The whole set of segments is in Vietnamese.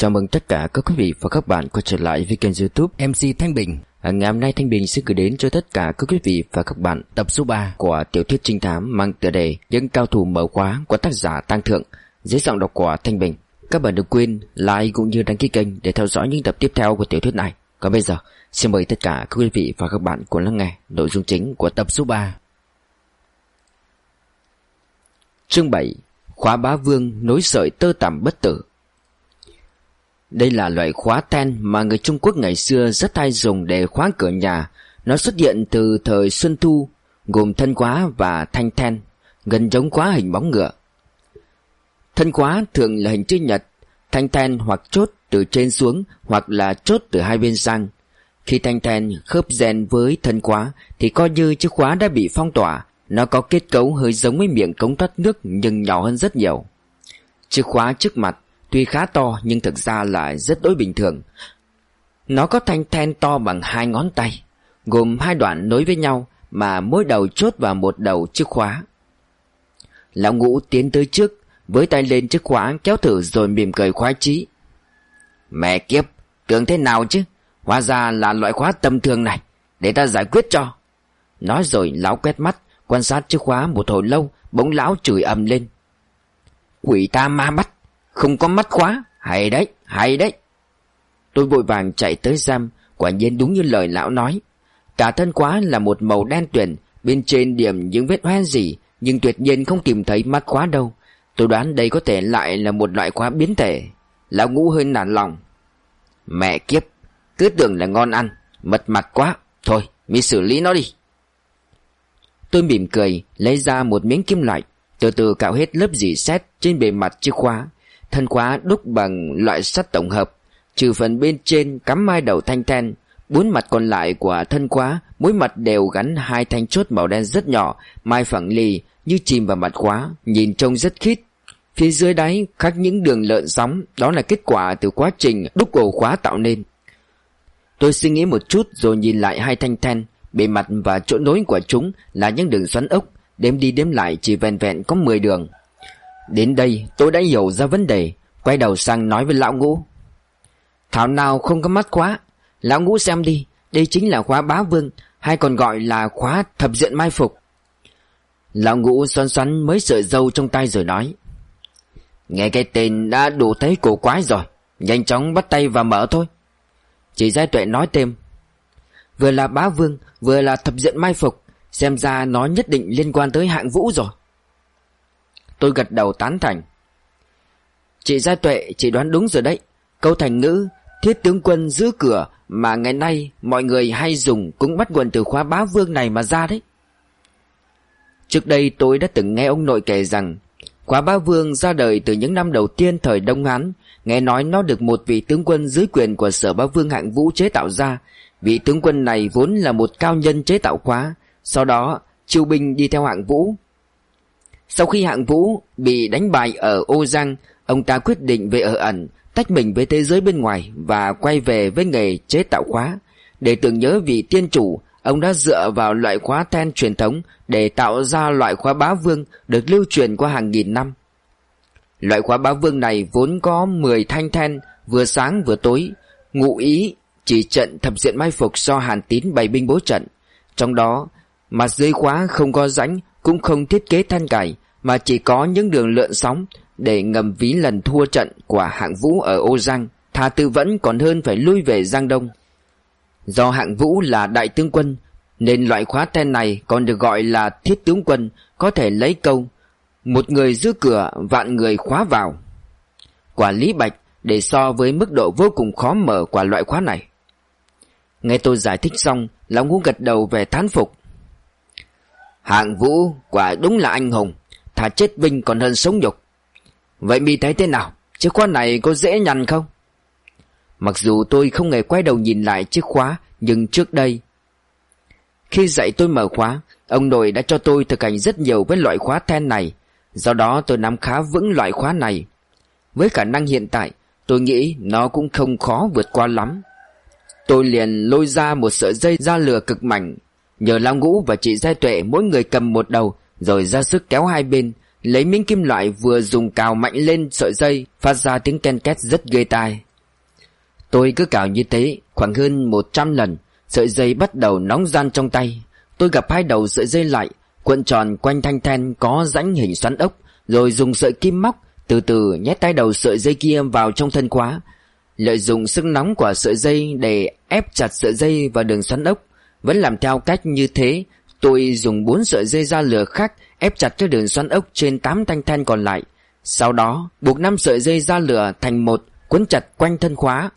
Chào mừng tất cả các quý vị và các bạn quay trở lại với kênh youtube MC Thanh Bình. À, Ngày hôm nay Thanh Bình sẽ gửi đến cho tất cả các quý vị và các bạn tập số 3 của tiểu thuyết trinh thám mang tựa đề Những cao thủ mở khóa của tác giả Tăng Thượng dưới giọng đọc của Thanh Bình. Các bạn đừng quên like cũng như đăng ký kênh để theo dõi những tập tiếp theo của tiểu thuyết này. Còn bây giờ xin mời tất cả các quý vị và các bạn cùng lắng nghe nội dung chính của tập số 3 Chương 7 Khóa bá vương nối sợi tơ tằm bất tử đây là loại khóa ten mà người Trung Quốc ngày xưa rất hay dùng để khóa cửa nhà. Nó xuất hiện từ thời Xuân Thu, gồm thân khóa và thanh ten gần giống khóa hình bóng ngựa. Thân khóa thường là hình chữ nhật, thanh ten hoặc chốt từ trên xuống hoặc là chốt từ hai bên sang. Khi thanh ten khớp rèn với thân khóa thì coi như chiếc khóa đã bị phong tỏa, nó có kết cấu hơi giống với miệng cống thoát nước nhưng nhỏ hơn rất nhiều. Chiếc khóa trước mặt Tuy khá to, nhưng thực ra lại rất đối bình thường. Nó có thanh then to bằng hai ngón tay, Gồm hai đoạn nối với nhau Mà mỗi đầu chốt vào một đầu chiếc khóa. Lão ngũ tiến tới trước, Với tay lên chiếc khóa kéo thử rồi mỉm cười khoái chí. Mẹ kiếp, Tưởng thế nào chứ? Hóa ra là loại khóa tầm thường này, Để ta giải quyết cho. Nói rồi, lão quét mắt, Quan sát chiếc khóa một hồi lâu, Bỗng lão chửi ầm lên. Quỷ ta ma mắt không có mắt khóa. Hay đấy, hay đấy. Tôi vội vàng chạy tới giam. Quả nhiên đúng như lời lão nói. Cả thân khóa là một màu đen tuyển Bên trên điểm những vết hoen gì Nhưng tuyệt nhiên không tìm thấy mắt khóa đâu. Tôi đoán đây có thể lại là một loại khóa biến thể. Lão ngũ hơi nản lòng. Mẹ kiếp Cứ tưởng là ngon ăn. Mật mặt quá. Thôi mi xử lý nó đi. Tôi mỉm cười Lấy ra một miếng kim loại. Từ từ cạo hết lớp dỉ xét Trên bề mặt chiếc khóa. Thân khóa đúc bằng loại sắt tổng hợp, Trừ phần bên trên cắm hai đầu thanh then, Bốn mặt còn lại của thân khóa Mỗi mặt đều gắn hai thanh chốt màu đen rất nhỏ, Mai phẳng lì như chìm vào mặt khóa Nhìn trông rất khít. Phía dưới đáy khắc những đường lợn sóng, Đó là kết quả từ quá trình đúc ổ khóa tạo nên. Tôi suy nghĩ một chút rồi nhìn lại hai thanh then, Bề mặt và chỗ nối của chúng là những đường xoắn ốc, Đếm đi đếm lại chỉ vẹn vẹn có 10 đường. Đến đây tôi đã hiểu ra vấn đề, Quay đầu sang nói với lão ngũ. Thảo nào không có mắt khóa Lão ngũ xem đi, Đây chính là khóa bá vương, Hay còn gọi là khóa thập diện mai phục. Lão ngũ xoắn xoắn mới sợi dâu trong tay rồi nói, Nghe cái tên đã đủ thấy cổ quái rồi, Nhanh chóng bắt tay và mở thôi. Chỉ giai tuệ nói thêm, Vừa là bá vương, Vừa là thập diện mai phục, Xem ra nó nhất định liên quan tới hạng vũ rồi. Tôi gật đầu tán thành. Chị Gia Tuệ chị đoán đúng rồi đấy. Câu thành ngữ, Thiết tướng quân giữ cửa Mà ngày nay mọi người hay dùng Cũng bắt nguồn từ khóa bá vương này mà ra đấy. Trước đây tôi đã từng nghe ông nội kể rằng, Khóa bá vương ra đời từ những năm đầu tiên thời Đông Hán, Nghe nói nó được một vị tướng quân dưới quyền của sở bá vương hạng vũ chế tạo ra. Vị tướng quân này vốn là một cao nhân chế tạo khóa, Sau đó chiêu binh đi theo hạng vũ sau khi hạng vũ bị đánh bại ở Ô Giang, ông ta quyết định về ở ẩn, tách mình với thế giới bên ngoài và quay về với nghề chế tạo khóa. Để tưởng nhớ vị tiên chủ, ông đã dựa vào loại khóa then truyền thống để tạo ra loại khóa bá vương được lưu truyền qua hàng nghìn năm. Loại khóa bá vương này vốn có 10 thanh then, vừa sáng vừa tối, ngụ ý chỉ trận thập diện mai phục do Hàn Tín bày binh bố trận. Trong đó, mặt dưới khóa không có rãnh cũng không thiết kế than cải mà chỉ có những đường lượn sóng để ngầm ví lần thua trận của hạng vũ ở Ô Giang, thà tư vẫn còn hơn phải lui về Giang Đông. Do hạng vũ là đại tướng quân, nên loại khóa tên này còn được gọi là thiết tướng quân, có thể lấy câu một người giữ cửa vạn người khóa vào. Quả lý bạch để so với mức độ vô cùng khó mở của loại khóa này. Nghe tôi giải thích xong, lão ngũ gật đầu về thán phục. Hạng vũ quả đúng là anh hùng Thà chết vinh còn hơn sống nhục. Vậy mi thấy thế nào? Chiếc khóa này có dễ nhằn không? Mặc dù tôi không hề quay đầu nhìn lại chiếc khóa, Nhưng trước đây, Khi dạy tôi mở khóa, Ông nội đã cho tôi thực hành rất nhiều với loại khóa then này. Do đó tôi nắm khá vững loại khóa này. Với khả năng hiện tại, Tôi nghĩ nó cũng không khó vượt qua lắm. Tôi liền lôi ra một sợi dây da lừa cực mảnh Nhờ Lao Ngũ và chị Giai Tuệ mỗi người cầm một đầu rồi ra sức kéo hai bên, Lấy miếng kim loại vừa dùng cào mạnh lên sợi dây, Phát ra tiếng ken két rất ghê tai. Tôi cứ cào như thế khoảng hơn 100 lần, Sợi dây bắt đầu nóng gian trong tay. Tôi gặp hai đầu sợi dây lại, Cuộn tròn quanh thanh then có rãnh hình xoắn ốc, Rồi dùng sợi kim móc Từ từ nhét tay đầu sợi dây kia vào trong thân khóa, Lợi dụng sức nóng của sợi dây Để ép chặt sợi dây vào đường xoắn ốc. Vẫn làm theo cách như thế Tôi dùng bốn sợi dây da lửa khác Ép chặt cho đường xoắn ốc trên tám thanh then còn lại. Sau đó buộc năm sợi dây da lửa thành một Quấn chặt quanh thân khóa.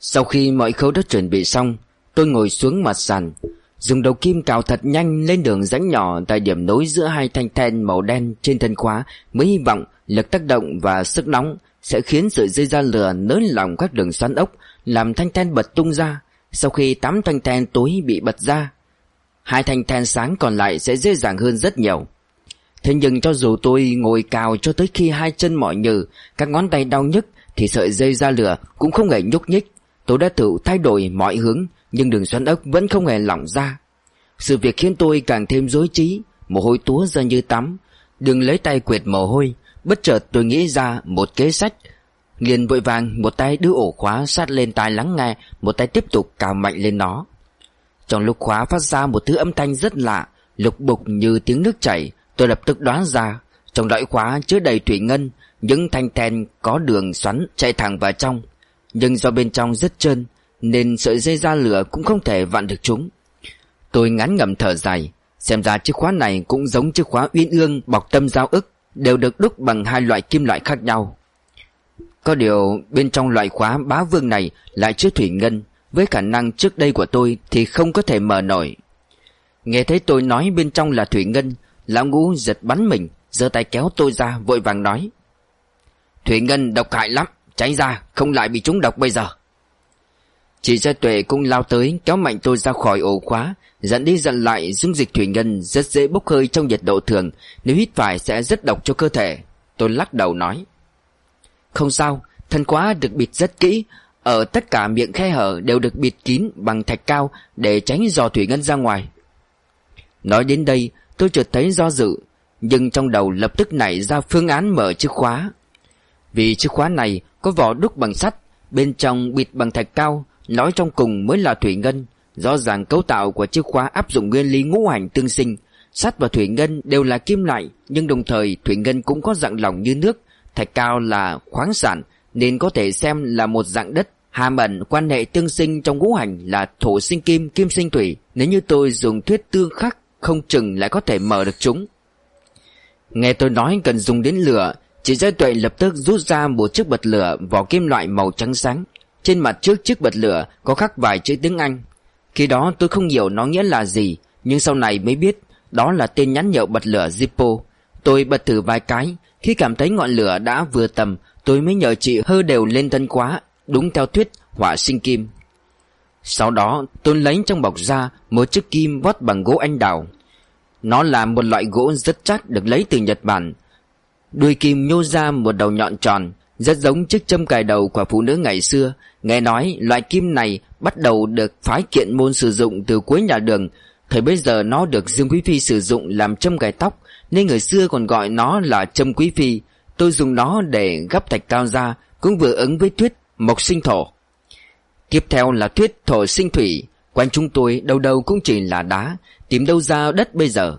Sau khi mọi khâu đã chuẩn bị xong Tôi ngồi xuống mặt sàn Dùng đầu kim cào thật nhanh lên đường rãnh nhỏ tại điểm nối giữa hai thanh then màu đen trên thân khóa. Mới hy vọng lực tác động và sức nóng sẽ khiến sợi dây da lửa nới lỏng các đường xoắn ốc làm thanh then bật tung ra. Sau khi tám thanh then tối bị bật ra, hai thanh then sáng còn lại sẽ dễ dàng hơn rất nhiều. Thế nhưng cho dù tôi ngồi cào cho tới khi hai chân mỏi nhừ, các ngón tay đau nhức thì sợi dây ra lửa cũng không hề nhúc nhích. Tôi đã thử thay đổi mọi hướng nhưng đường xoắn ốc vẫn không hề lỏng ra Sự việc khiến tôi càng thêm rối trí Mồ hôi túa ra như tắm Đừng lấy tay quệt mồ hôi Bất chợt tôi nghĩ ra một kế sách liền vội vàng một tay đưa ổ khóa sát lên tai lắng nghe Một tay tiếp tục cào mạnh lên nó trong lúc khóa phát ra một thứ âm thanh rất lạ, Lục bục như tiếng nước chảy, Tôi lập tức đoán ra. Trong lõi khóa chứa đầy thủy ngân, Những thanh then có đường xoắn chạy thẳng vào trong. Nhưng do bên trong rất trơn, nên sợi dây ra lửa cũng không thể vặn được chúng. Tôi ngắn ngầm thở dài, Xem ra chiếc khóa này cũng giống chiếc khóa uyên ương bọc tâm giao ức, Đều được đúc bằng hai loại kim loại khác nhau. Có điều bên trong loại khóa bá vương này lại chứa thủy ngân với khả năng trước đây của tôi thì không có thể mở nổi. Nghe thấy tôi nói bên trong là thủy ngân Lão ngũ giật bắn mình giơ tay kéo tôi ra vội vàng nói. Thủy ngân độc hại lắm Tránh ra không lại bị chúng độc bây giờ. Chị Gia Tuệ cũng lao tới kéo mạnh tôi ra khỏi ổ khóa Dẫn đi dặn lại dung dịch thủy ngân rất dễ bốc hơi trong nhiệt độ thường Nếu hít phải sẽ rất độc cho cơ thể. Tôi lắc đầu nói. Không sao, thân khóa được bịt rất kỹ ở tất cả miệng khe hở đều được bịt kín bằng thạch cao Để tránh dò thủy ngân ra ngoài. Nói đến đây, tôi chợt thấy do dự, Nhưng trong đầu lập tức nảy ra phương án mở chiếc khóa. Vì chiếc khóa này có vỏ đúc bằng sắt, Bên trong bịt bằng thạch cao, Nói trong cùng mới là thủy ngân. Rõ ràng cấu tạo của chiếc khóa áp dụng nguyên lý ngũ hành tương sinh, Sắt và thủy ngân đều là kim loại, Nhưng đồng thời thủy ngân cũng có dạng lỏng như nước, Thạch cao là khoáng sản nên có thể xem là một dạng đất Hàm ẩn quan hệ tương sinh trong ngũ hành là thổ sinh kim, kim sinh thủy Nếu như tôi dùng thuyết tương khắc Không chừng lại có thể mở được chúng Nghe tôi nói cần dùng đến lửa Chị Giai Tuệ lập tức rút ra một chiếc bật lửa Vỏ kim loại màu trắng sáng trên mặt trước chiếc bật lửa có khắc vài chữ tiếng Anh. Khi đó tôi không hiểu nó nghĩa là gì, nhưng sau này mới biết đó là tên nhắn nhậu bật lửa Zippo. Tôi bật thử vài cái, khi cảm thấy ngọn lửa đã vừa tầm, tôi mới nhờ chị hơ đều lên thân quá, đúng theo thuyết hỏa sinh kim. Sau đó tôi lấy trong bọc ra một chiếc kim vót bằng gỗ anh đào. Nó là một loại gỗ rất chắc được lấy từ Nhật Bản. Đuôi kim nhô ra một đầu nhọn tròn, rất giống chiếc châm cài đầu của phụ nữ ngày xưa Nghe nói loại kim này bắt đầu được phái kiện môn sử dụng từ cuối nhà đường Thời bây giờ nó được Dương Quý Phi sử dụng làm châm cài tóc Nên người xưa còn gọi nó là châm Quý Phi Tôi dùng nó để gấp thạch cao ra, Cũng vừa ứng với thuyết mộc sinh thổ. Tiếp theo là thuyết thổ sinh thủy. Quanh chúng tôi đâu đâu cũng chỉ là đá, Tìm đâu ra đất bây giờ.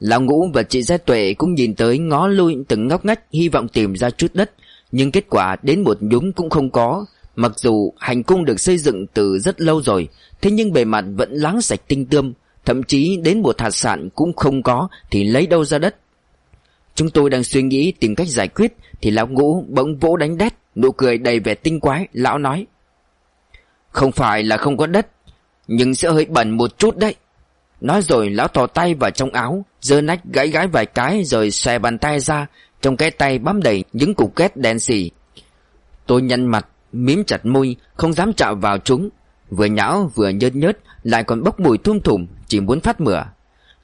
Lão Ngũ và chị Gia Tuệ cũng nhìn tới ngó lui từng ngóc ngách, Hy vọng tìm ra chút đất. Nhưng kết quả đến một nhúng cũng không có. Mặc dù hành cung được xây dựng từ rất lâu rồi, Thế nhưng bề mặt vẫn láng sạch tinh tươm. Thậm chí đến một hạt sản cũng không có, Thì lấy đâu ra đất? Chúng tôi đang suy nghĩ tìm cách giải quyết, Thì lão ngũ bỗng vỗ đánh đất Nụ cười đầy vẻ tinh quái, Lão nói. Không phải là không có đất, Nhưng sẽ hơi bẩn một chút đấy. Nói rồi lão thò tay vào trong áo, giơ nách gãi gãi vài cái Rồi xòe bàn tay ra, Trong cái tay bám đầy những cục kết đen xì. Tôi nhăn mặt, Mím chặt môi, Không dám chạm vào chúng. Vừa nhão vừa nhớt nhớt, Lại còn bốc mùi thum thủm Chỉ muốn phát mửa.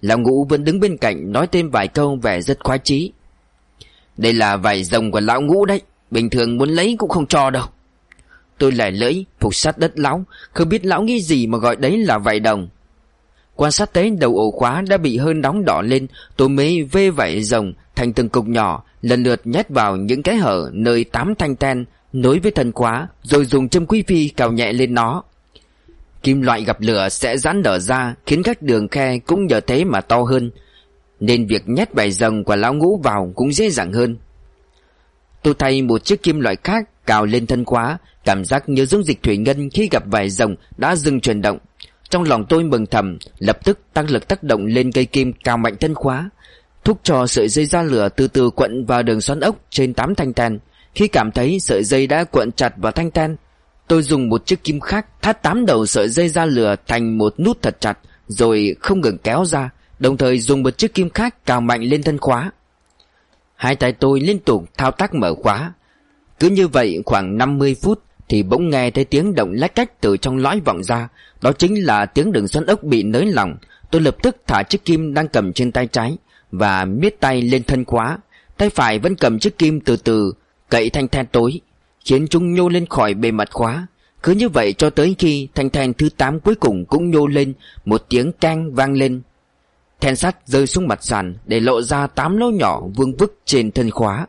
Lão ngũ vẫn đứng bên cạnh Nói thêm vài câu vẻ rất khoái chí. Đây là vải rồng của lão ngũ đấy, Bình thường muốn lấy cũng không cho đâu. Tôi lại lưỡi, Phục sát đất lão, Không biết lão nghĩ gì mà gọi đấy là vải đồng. Quan sát thấy đầu ổ khóa đã bị hơn nóng đỏ lên, Tôi mới vê vải rồng Thành từng cục nhỏ, Lần lượt nhét vào những cái hở Nơi tám thanh ten Nối với thân khóa, Rồi dùng châm quý phi cào nhẹ lên nó. Kim loại gặp lửa sẽ giãn nở ra, Khiến các đường khe cũng nhờ thế mà to hơn. Nên việc nhét bài rồng của lão ngũ vào cũng dễ dàng hơn. Tôi thay một chiếc kim loại khác cào lên thân khóa Cảm giác như dung dịch thủy ngân khi gặp vài rồng đã dừng chuyển động. Trong lòng tôi mừng thầm, Lập tức tăng lực tác động lên cây kim cao mạnh thân khóa Thúc cho sợi dây ra lửa từ từ quận vào đường xoắn ốc trên tám thanh ten. Khi cảm thấy sợi dây đã cuộn chặt vào thanh ten Tôi dùng một chiếc kim khác, thắt tám đầu sợi dây ra lửa thành một nút thật chặt, Rồi không ngừng kéo ra, Đồng thời dùng một chiếc kim khác cào mạnh lên thân khóa. Hai tay tôi liên tục thao tác mở khóa. Cứ như vậy khoảng 50 phút Thì bỗng nghe thấy tiếng động lách cách từ trong lõi vọng ra. Đó chính là tiếng đường xoắn ốc bị nới lỏng. Tôi lập tức thả chiếc kim đang cầm trên tay trái Và miết tay lên thân khóa. Tay phải vẫn cầm chiếc kim từ từ, Cậy thanh then tối. Khiến chúng nhô lên khỏi bề mặt khóa. Cứ như vậy cho tới khi thanh then thứ 8 cuối cùng cũng nhô lên, Một tiếng cang vang lên. Then sắt rơi xuống mặt sàn Để lộ ra tám lỗ nhỏ vương vức trên thân khóa.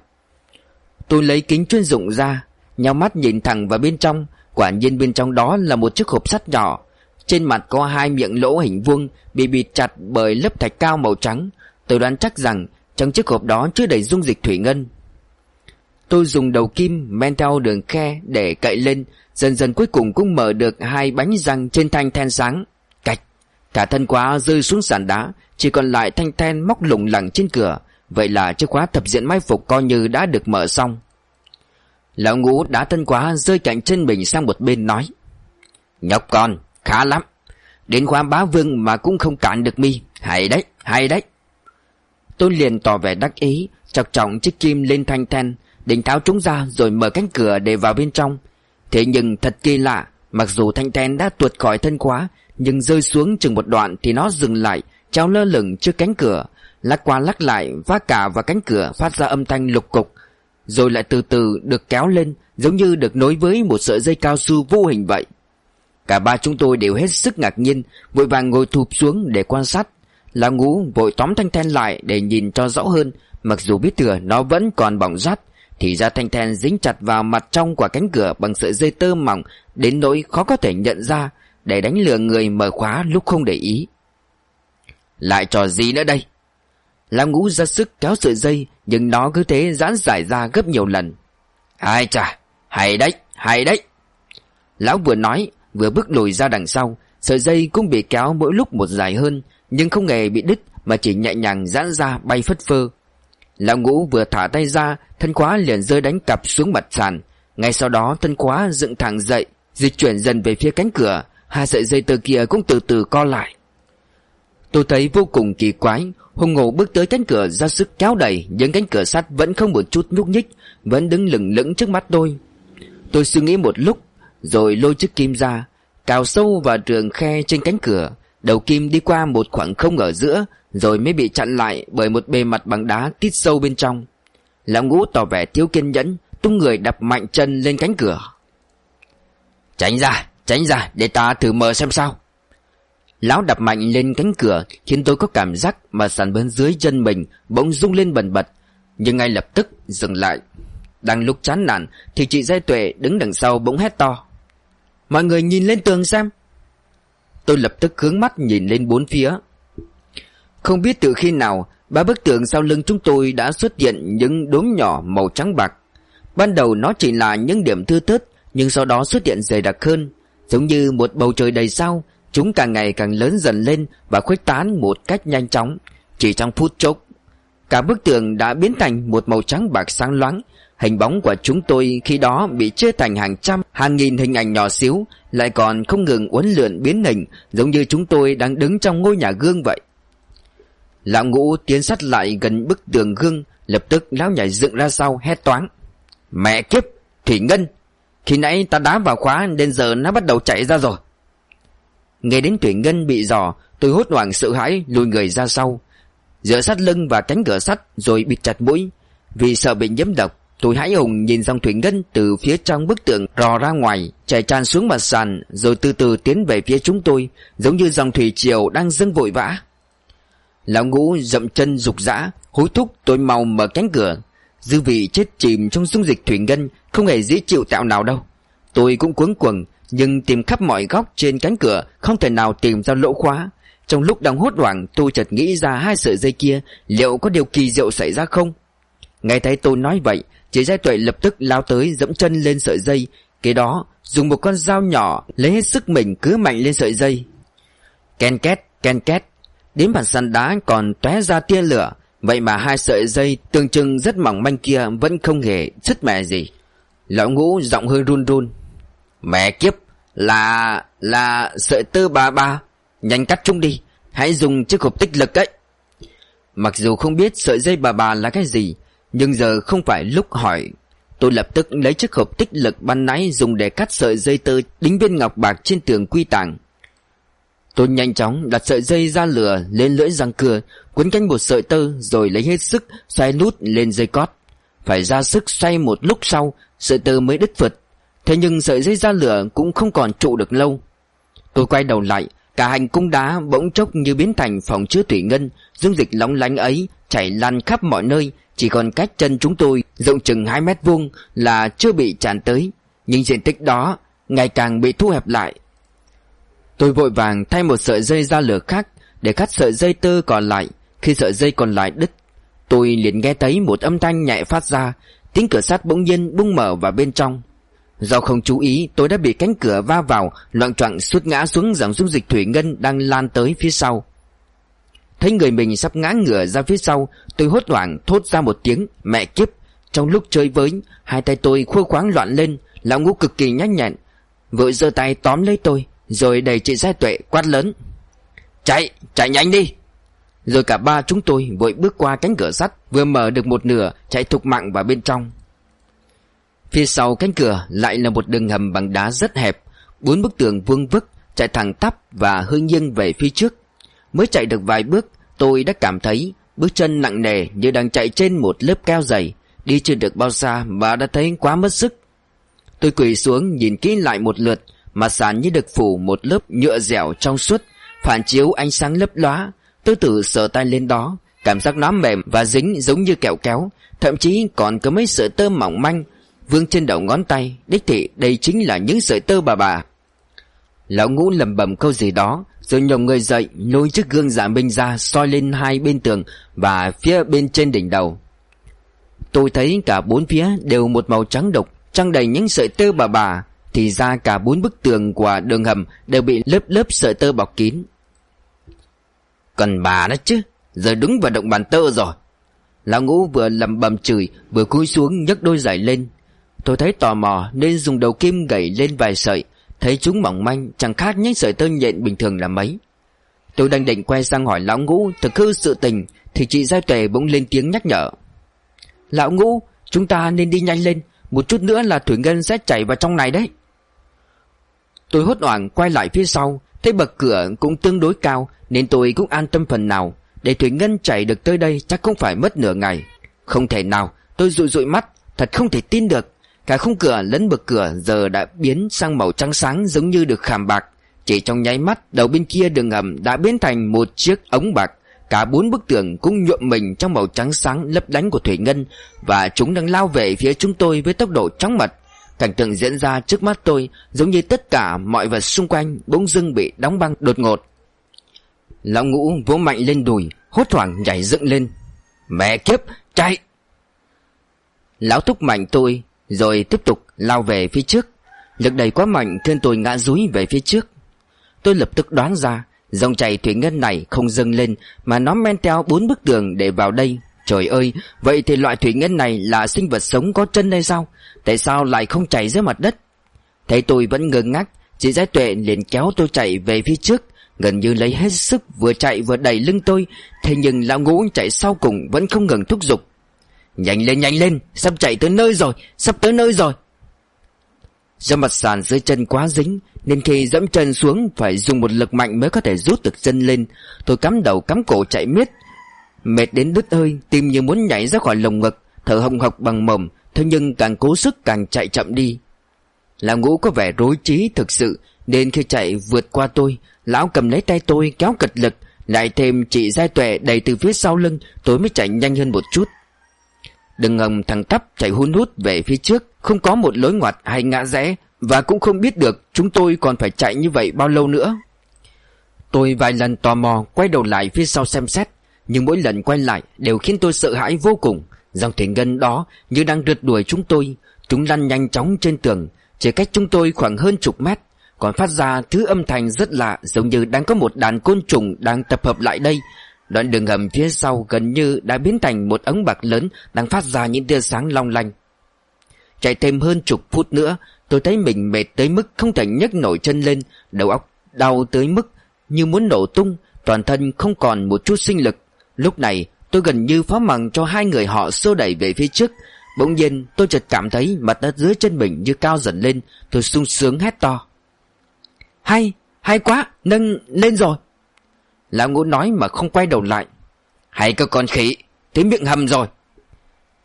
Tôi lấy kính chuyên dụng ra, nhau mắt nhìn thẳng vào bên trong. Quả nhiên bên trong đó là một chiếc hộp sắt nhỏ. Trên mặt có hai miệng lỗ hình vuông, Bị bịt chặt bởi lớp thạch cao màu trắng. Tôi đoán chắc rằng Trong chiếc hộp đó chứa đầy dung dịch thủy ngân. Tôi dùng đầu kim men theo đường khe để cậy lên Dần dần cuối cùng cũng mở được hai bánh răng trên thanh then sáng. Cạch Cả thân khóa rơi xuống sàn đá Chỉ còn lại thanh then móc lủng lẳng trên cửa. Vậy là chiếc khóa thập diện mai phục coi như đã được mở xong. Lão ngũ đá thân khóa rơi cạnh chân mình sang một bên nói Nhóc con, khá lắm. Đến khóa bá vương mà cũng không cản được mi. Hay đấy, hay đấy. Tôi liền tỏ vẻ đắc ý Chọc trọng chiếc kim lên thanh then Định tháo chúng ra rồi mở cánh cửa để vào bên trong. Thế nhưng thật kỳ lạ, Mặc dù thanh ten đã tuột khỏi thân khóa Nhưng rơi xuống chừng một đoạn Thì nó dừng lại Treo lơ lửng trước cánh cửa. Lắc qua lắc lại vác cả vào cánh cửa Phát ra âm thanh lục cục. Rồi lại từ từ được kéo lên, Giống như được nối với một sợi dây cao su vô hình vậy. Cả ba chúng tôi đều hết sức ngạc nhiên, Vội vàng ngồi thụp xuống để quan sát. Lão ngũ vội tóm thanh ten lại Để nhìn cho rõ hơn, Mặc dù biết thừa nó vẫn còn bỏng rát thì ra thanh then dính chặt vào mặt trong của cánh cửa bằng sợi dây tơ mỏng đến nỗi khó có thể nhận ra để đánh lừa người mở khóa lúc không để ý. Lại trò gì nữa đây? Lam ngũ ra sức kéo sợi dây nhưng nó cứ thế giãn giải ra gấp nhiều lần. Ai chà, hay đấy, hay đấy. Lão vừa nói vừa bước lùi ra đằng sau sợi dây cũng bị kéo mỗi lúc một dài hơn nhưng không hề bị đứt mà chỉ nhẹ nhàng giãn ra bay phất phơ. Lão ngũ vừa thả tay ra, Thân khóa liền rơi đánh cặp xuống mặt sàn. Ngay sau đó, thân khóa dựng thẳng dậy Dịch chuyển dần về phía cánh cửa. Hai sợi dây tơ kia cũng từ từ co lại. Tôi thấy vô cùng kỳ quái, Hùng ngộ bước tới cánh cửa ra sức kéo đẩy, Nhưng cánh cửa sắt vẫn không một chút nhúc nhích, Vẫn đứng lửng lững trước mắt tôi. Tôi suy nghĩ một lúc, Rồi lôi chiếc kim ra, Cào sâu vào trường khe trên cánh cửa. Đầu kim đi qua một khoảng không ở giữa rồi mới bị chặn lại bởi một bề mặt bằng đá tít sâu bên trong. Lão ngũ tỏ vẻ thiếu kiên nhẫn, Tung người đập mạnh chân lên cánh cửa. Tránh ra Tránh ra, để ta thử mở xem sao. Lão đập mạnh lên cánh cửa, Khiến tôi có cảm giác Mà sàn bên dưới chân mình Bỗng rung lên bần bật. Nhưng ngay lập tức dừng lại. Đang lúc chán nản, Thì chị Giai Tuệ đứng đằng sau bỗng hét to. Mọi người nhìn lên tường xem. Tôi lập tức hướng mắt nhìn lên bốn phía. Không biết từ khi nào Ba bức tượng sau lưng chúng tôi đã xuất hiện những đốm nhỏ màu trắng bạc. Ban đầu nó chỉ là những điểm thưa thớt, nhưng sau đó xuất hiện dày đặc hơn. Giống như một bầu trời đầy sao, chúng càng ngày càng lớn dần lên và khuếch tán một cách nhanh chóng. Chỉ trong phút chốc, cả bức tường đã biến thành một màu trắng bạc sáng loáng. Hình bóng của chúng tôi khi đó bị chia thành hàng trăm, hàng nghìn hình ảnh nhỏ xíu, lại còn không ngừng uốn lượn biến hình, giống như chúng tôi đang đứng trong ngôi nhà gương vậy. Lão ngũ tiến sát lại gần bức tường gương, Lập tức lão nhảy dựng ra sau, hét toáng: Mẹ kiếp, Thủy Ngân, Khi nãy ta đá vào khóa Đến giờ nó bắt đầu chạy ra rồi. Nghe đến Thủy Ngân bị dò, Tôi hốt hoảng sợ hãi, lùi người ra sau. Dựa sát lưng và cánh cửa sắt Rồi bịt chặt mũi. Vì sợ bị nhiễm độc, Tôi hãi hùng nhìn dòng Thủy Ngân từ phía trong bức tượng rò ra ngoài Chảy tràn xuống mặt sàn Rồi từ từ tiến về phía chúng tôi, Giống như dòng thủy triều đang dâng vội vã. Lão ngũ dậm chân rục rã Hối thúc tôi mau mở cánh cửa. Dư vị chết chìm trong dung dịch thủy ngân Không hề dễ chịu tạo nào đâu. Tôi cũng cuống cuồng Nhưng tìm khắp mọi góc trên cánh cửa Không thể nào tìm ra lỗ khóa. Trong lúc đang hốt hoảng tôi chợt nghĩ ra hai sợi dây kia Liệu có điều kỳ diệu xảy ra không? Ngay thấy tôi nói vậy Chị Giai Tuệ lập tức lao tới dẫm chân lên sợi dây. Kế đó dùng một con dao nhỏ Lấy hết sức mình cứ mạnh lên sợi dây. Ken két, ken két. Đến bàn săn đá còn tóe ra tia lửa. Vậy mà hai sợi dây tương trưng rất mỏng manh kia Vẫn không hề sứt mẻ gì. Lão ngũ giọng hơi run run. Mẹ kiếp, Là... là sợi tơ bà ba. Nhanh cắt chúng đi, Hãy dùng chiếc hộp tích lực ấy. Mặc dù không biết sợi dây bà bà là cái gì, Nhưng giờ không phải lúc hỏi. Tôi lập tức lấy chiếc hộp tích lực ban nãy Dùng để cắt sợi dây tơ Đính viên ngọc bạc trên tường quy tàng. Tôi nhanh chóng đặt sợi dây ra lửa lên lưỡi răng cưa Quấn canh một sợi tơ Rồi lấy hết sức xoay nút lên dây cót. Phải ra sức xoay một lúc sau, Sợi tơ mới đứt phật Thế nhưng sợi dây ra lửa cũng không còn trụ được lâu. Tôi quay đầu lại, Cả hành cung đá bỗng chốc như biến thành phòng chứa thủy ngân, Dung dịch lóng lánh ấy chảy lan khắp mọi nơi, Chỉ còn cách chân chúng tôi rộng chừng 2 mét vuông là chưa bị tràn tới. Nhưng diện tích đó ngày càng bị thu hẹp lại Tôi vội vàng thay một sợi dây ra lửa khác Để cắt sợi dây tơ còn lại. Khi sợi dây còn lại đứt, Tôi liền nghe thấy một âm thanh nhẹ phát ra. Tiếng cửa sắt bỗng nhiên bung mở vào bên trong. Do không chú ý, tôi đã bị cánh cửa va vào, Loạn trọng suốt ngã xuống dòng dung dịch thủy ngân Đang lan tới phía sau. Thấy người mình sắp ngã ngửa ra phía sau, Tôi hốt hoảng thốt ra một tiếng, Mẹ kiếp! Trong lúc chơi với, Hai tay tôi khua khoáng loạn lên, Lão ngũ cực kỳ nhanh nhẹn, Vội giơ tay tóm lấy tôi. Rồi đẩy chị Giai Tuệ quát lớn. Chạy, chạy nhanh đi. Rồi cả ba chúng tôi vội bước qua cánh cửa sắt Vừa mở được một nửa Chạy thục mạng vào bên trong. Phía sau cánh cửa lại là một đường hầm bằng đá rất hẹp. Bốn bức tường vuông vức Chạy thẳng tắp và hơi nghiêng về phía trước. Mới chạy được vài bước Tôi đã cảm thấy Bước chân nặng nề như đang chạy trên một lớp keo dày. Đi chưa được bao xa mà đã thấy quá mất sức. Tôi quỳ xuống nhìn kỹ lại một lượt Mặt sàn như được phủ một lớp nhựa dẻo trong suốt, Phản chiếu ánh sáng lấp lóa. Tôi tự sờ tay lên đó, Cảm giác nó mềm và dính giống như kẹo kéo, Thậm chí còn có mấy sợi tơ mỏng manh Vương trên đầu ngón tay. Đích thị, đây chính là những sợi tơ bà bà. Lão ngũ lầm bầm câu gì đó, Rồi nhồng người dậy, Lôi chiếc gương dạ giả minh ra, soi lên hai bên tường Và phía bên trên đỉnh đầu. Tôi thấy cả bốn phía đều một màu trắng đục, Trăng đầy những sợi tơ bà bà. Thì ra cả bốn bức tường của đường hầm Đều bị lớp lớp sợi tơ bọc kín. Còn bà đó chứ, Giờ đứng vào động bàn tơ rồi. Lão ngũ vừa lầm bầm chửi, Vừa cúi xuống nhấc đôi giày lên. Tôi thấy tò mò nên dùng đầu kim gảy lên vài sợi, Thấy chúng mỏng manh, Chẳng khác những sợi tơ nhện bình thường là mấy. Tôi đang định quay sang hỏi lão ngũ Thực hư sự tình, Thì chị Giai Tuệ bỗng lên tiếng nhắc nhở. Lão ngũ, Chúng ta nên đi nhanh lên, Một chút nữa là thủy ngân sẽ chảy vào trong này đấy. Tôi hốt hoảng quay lại phía sau, Thấy bậc cửa cũng tương đối cao, Nên tôi cũng an tâm phần nào. Để thủy ngân chảy được tới đây chắc cũng phải mất nửa ngày. Không thể nào, Tôi rụi rụi mắt, Thật không thể tin được. Cả khung cửa lẫn bậc cửa giờ đã biến sang màu trắng sáng giống như được khảm bạc. Chỉ trong nháy mắt, đầu bên kia đường hầm đã biến thành một chiếc ống bạc. Cả bốn bức tường cũng nhuộm mình trong màu trắng sáng lấp lánh của thủy ngân Và chúng đang lao về phía chúng tôi với tốc độ chóng mặt. Cảnh tượng diễn ra trước mắt tôi giống như tất cả mọi vật xung quanh bỗng dưng bị đóng băng đột ngột. Lão ngũ vỗ mạnh lên đùi, hốt hoảng nhảy dựng lên. Mẹ kiếp, chạy! Lão thúc mạnh tôi, rồi tiếp tục lao về phía trước. Lực đẩy quá mạnh khiến tôi ngã rúi về phía trước. Tôi lập tức đoán ra, Dòng chảy thủy ngân này không dâng lên Mà nó men theo bốn bức tường để vào đây. Trời ơi, Vậy thì loại thủy ngân này là sinh vật sống có chân hay sao? Tại sao lại không chảy dưới mặt đất? Thấy tôi vẫn ngơ ngác, Chị Giải Tuệ liền kéo tôi chạy về phía trước, Gần như lấy hết sức vừa chạy vừa đẩy lưng tôi, Thế nhưng lão ngũ chạy sau cùng vẫn không ngừng thúc giục. Nhanh lên nhanh lên, Sắp chạy tới nơi rồi, Sắp tới nơi rồi. Do mặt sàn dưới chân quá dính, Nên khi dẫm chân xuống Phải dùng một lực mạnh mới có thể rút được chân lên. Tôi cắm đầu cắm cổ chạy miết Mệt đến đứt hơi, Tim như muốn nhảy ra khỏi lồng ngực, Thở hồng hộc bằng mồm, Thế nhưng càng cố sức càng chạy chậm đi. Lão ngũ có vẻ rối trí thực sự, Nên khi chạy vượt qua tôi, Lão cầm lấy tay tôi kéo cật lực, Lại thêm chị Giai Tuệ đầy từ phía sau lưng, Tôi mới chạy nhanh hơn một chút. Đừng ngầm thằng tắp chạy hun hút về phía trước, Không có một lối ngoặt hay ngã rẽ, Và cũng không biết được chúng tôi còn phải chạy như vậy bao lâu nữa. Tôi vài lần tò mò quay đầu lại phía sau xem xét. Nhưng mỗi lần quay lại đều khiến tôi sợ hãi vô cùng. Dòng thủy ngân đó như đang rượt đuổi chúng tôi. Chúng lăn nhanh chóng trên tường, Chỉ cách chúng tôi khoảng hơn chục mét. Còn phát ra thứ âm thanh rất lạ, Giống như đang có một đàn côn trùng đang tập hợp lại đây. Đoạn đường hầm phía sau gần như đã biến thành một ống bạc lớn Đang phát ra những tia sáng long lanh. Chạy thêm hơn chục phút nữa, Tôi thấy mình mệt tới mức không thể nhấc nổi chân lên, Đầu óc đau tới mức như muốn nổ tung, Toàn thân không còn một chút sinh lực. Lúc này tôi gần như phó mằng cho hai người họ xô đẩy về phía trước. Bỗng nhiên tôi chợt cảm thấy mặt đất dưới chân mình như cao dần lên Tôi sung sướng hét to. Hay, hay quá, nâng lên rồi. Lão ngũ nói mà không quay đầu lại. Hay các con khỉ, tới miệng hầm rồi.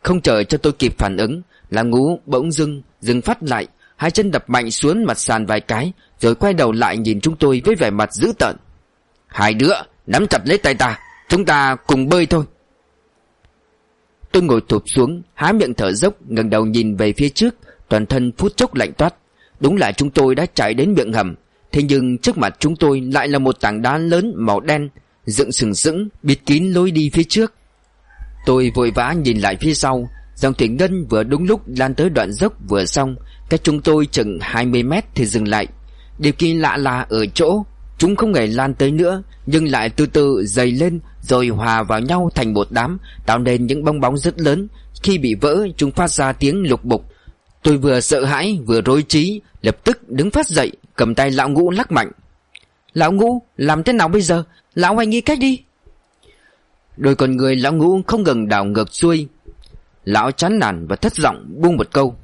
Không chờ cho tôi kịp phản ứng Lão ngũ bỗng dưng, dừng phát lại Hai chân đập mạnh xuống mặt sàn vài cái Rồi quay đầu lại nhìn chúng tôi với vẻ mặt dữ tợn. Hai đứa nắm chặt lấy tay ta. Chúng ta cùng bơi thôi. Tôi ngồi thụp xuống, Há miệng thở dốc, ngẩng đầu nhìn về phía trước, Toàn thân phút chốc lạnh toát. Đúng là chúng tôi đã chạy đến miệng hầm, Thế nhưng trước mặt chúng tôi lại là một tảng đá lớn màu đen, Dựng sừng sững, Bịt kín lối đi phía trước. Tôi vội vã nhìn lại phía sau, Dòng thủy ngân vừa đúng lúc lan tới đoạn dốc vừa xong, Cách chúng tôi chừng 20 mét thì dừng lại. Điều kỳ lạ là ở chỗ, Chúng không hề lan tới nữa nhưng lại từ từ dày lên, Rồi hòa vào nhau thành một đám, Tạo nên những bong bóng rất lớn. Khi bị vỡ, chúng phát ra tiếng lục bục. Tôi vừa sợ hãi, vừa rối trí, Lập tức đứng phát dậy, Cầm tay lão ngũ lắc mạnh. Lão ngũ, làm thế nào bây giờ? Lão hãy nghĩ cách đi. Đôi con người lão ngũ không ngừng đảo ngược xuôi. Lão chán nản và thất vọng buông một câu.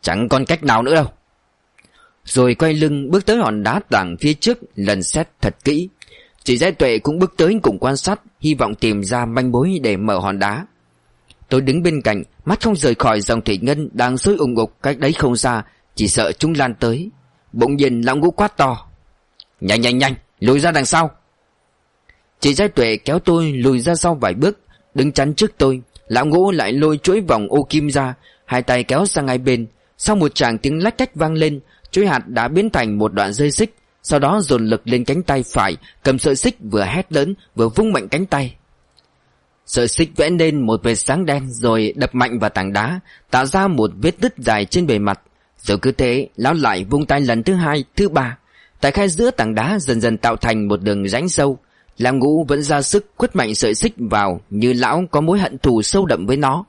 Chẳng còn cách nào nữa đâu. Rồi quay lưng bước tới hòn đá tảng phía trước, Lần xét thật kỹ. Chị Giai Tuệ cũng bước tới cùng quan sát, Hy vọng tìm ra manh mối để mở hòn đá. Tôi đứng bên cạnh, Mắt không rời khỏi dòng thủy ngân Đang sôi ủng ục cách đấy không xa, Chỉ sợ chúng lan tới. Bỗng nhiên lão ngũ quát to. Nhanh nhanh nhanh, lùi ra đằng sau. Chị Giai Tuệ kéo tôi lùi ra sau vài bước, Đứng chắn trước tôi. Lão ngũ lại lôi chuỗi vòng ô kim ra, Hai tay kéo sang hai bên. Sau một tràng tiếng lách cách vang lên, Chuỗi hạt đã biến thành một đoạn dây xích sau đó dồn lực lên cánh tay phải, Cầm sợi xích vừa hét lớn, Vừa vung mạnh cánh tay. Sợi xích vẽ nên một vệt sáng đen Rồi đập mạnh vào tảng đá, Tạo ra một vết đứt dài trên bề mặt. Rồi cứ thế, Lão lại vung tay lần thứ hai, Thứ ba. Tại khai giữa tảng đá dần dần tạo thành một đường rãnh sâu. Lam ngũ vẫn ra sức quất mạnh sợi xích vào Như lão có mối hận thù sâu đậm với nó.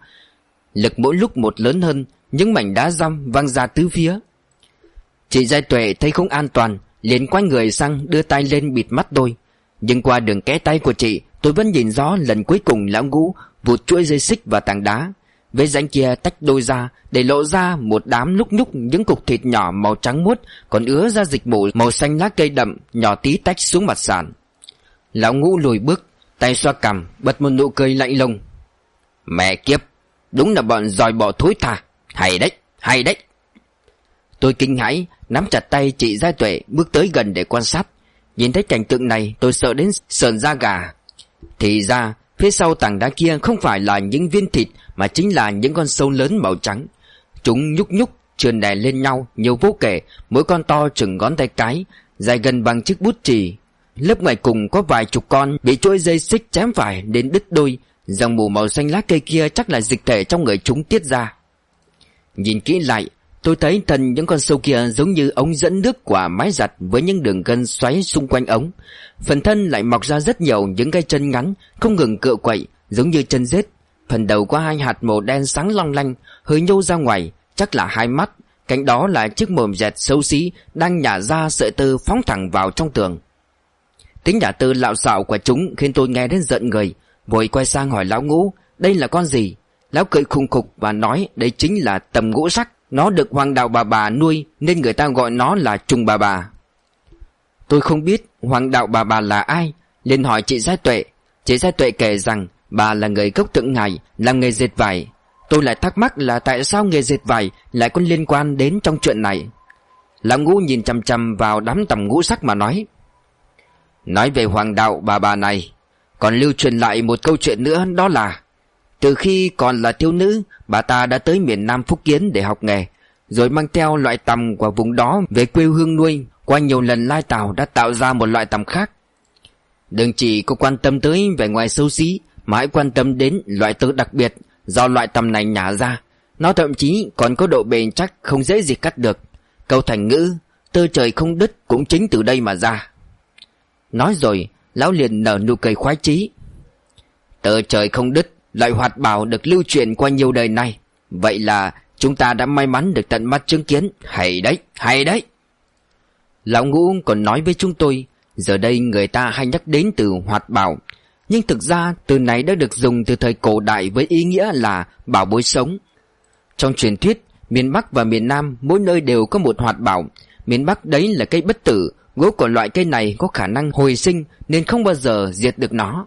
Lực mỗi lúc một lớn hơn, Những mảnh đá răm văng ra tứ phía. Chị Giai Tuệ thấy không an toàn liền quay người sang đưa tay lên bịt mắt tôi. Nhưng qua đường ké tay của chị, Tôi vẫn nhìn rõ lần cuối cùng lão ngũ Vụt chuỗi dây xích và tảng đá. Vết rãnh kia tách đôi ra, Để lộ ra một đám lúc nhúc Những cục thịt nhỏ màu trắng muốt, Còn ứa ra dịch mù màu xanh lá cây đậm Nhỏ tí tách xuống mặt sàn. Lão ngũ lùi bước, Tay xoa cằm, Bật một nụ cười lạnh lùng. Mẹ kiếp, Đúng là bọn dòi bỏ thối thà Hay đấy Hay đấy. Tôi kinh hãi, Nắm chặt tay chị Giai Tuệ, Bước tới gần để quan sát. Nhìn thấy cảnh tượng này, Tôi sợ đến sờn da gà. Thì ra, Phía sau tảng đá kia không phải là những viên thịt, Mà chính là những con sâu lớn màu trắng. Chúng nhúc nhúc, Trườn đè lên nhau, Nhiều vô kể, Mỗi con to chừng ngón tay cái, Dài gần bằng chiếc bút chì. Lớp ngoài cùng có vài chục con Bị chuỗi dây xích chém phải đến đứt đôi. Dòng mù màu xanh lá cây kia chắc là dịch thể trong người chúng tiết ra. Nhìn kỹ lại Tôi thấy thần những con sâu kia giống như ống dẫn nước của mái giặt với những đường gân xoáy xung quanh ống. Phần thân lại mọc ra rất nhiều những cái chân ngắn, không ngừng cựa quậy, giống như chân rết. Phần đầu có hai hạt màu đen sáng long lanh, hơi nhô ra ngoài, chắc là hai mắt. Cạnh đó là chiếc mồm dẹt xấu xí đang nhả ra sợi tơ phóng thẳng vào trong tường. Tính nhả tơ lạo xạo của chúng khiến tôi nghe đến giận người, vội quay sang hỏi lão ngũ, đây là con gì? Lão cười khùng khục và nói đây chính là tầm ngũ sắc. Nó được hoàng đạo bà bà nuôi Nên người ta gọi nó là trùng bà bà. Tôi không biết hoàng đạo bà bà là ai, liền hỏi chị Giai Tuệ. Chị Giai Tuệ kể rằng Bà là người gốc thượng ngài Làm nghề dệt vải. Tôi lại thắc mắc là tại sao nghề dệt vải Lại có liên quan đến trong chuyện này. Lão ngũ nhìn chăm chăm vào đám tầm ngũ sắc mà nói Nói về hoàng đạo bà bà này, Còn lưu truyền lại một câu chuyện nữa, đó là từ khi còn là thiếu nữ, Bà ta đã tới miền Nam Phúc Kiến để học nghề, Rồi mang theo loại tầm của vùng đó về quê hương nuôi. Qua nhiều lần lai tàu đã tạo ra một loại tầm khác. Đừng chỉ có quan tâm tới vẻ ngoài xấu xí, Mà hãy quan tâm đến loại tơ đặc biệt Do loại tầm này nhả ra. Nó thậm chí còn có độ bền chắc không dễ gì cắt được. Câu thành ngữ, Tơ trời không đứt cũng chính từ đây mà ra. Nói rồi, Lão liền nở nụ cười khoái chí. Tơ trời không đứt Loại hoạt bảo được lưu truyền qua nhiều đời nay. Vậy là chúng ta đã may mắn được tận mắt chứng kiến. Hay đấy, hay đấy. Lão ngũ còn nói với chúng tôi Giờ đây người ta hay nhắc đến từ hoạt bảo Nhưng thực ra từ này đã được dùng từ thời cổ đại với ý nghĩa là bảo bối sống. Trong truyền thuyết Miền Bắc và miền Nam mỗi nơi đều có một hoạt bảo Miền Bắc đấy là cây bất tử Gỗ của loại cây này có khả năng hồi sinh Nên không bao giờ diệt được nó.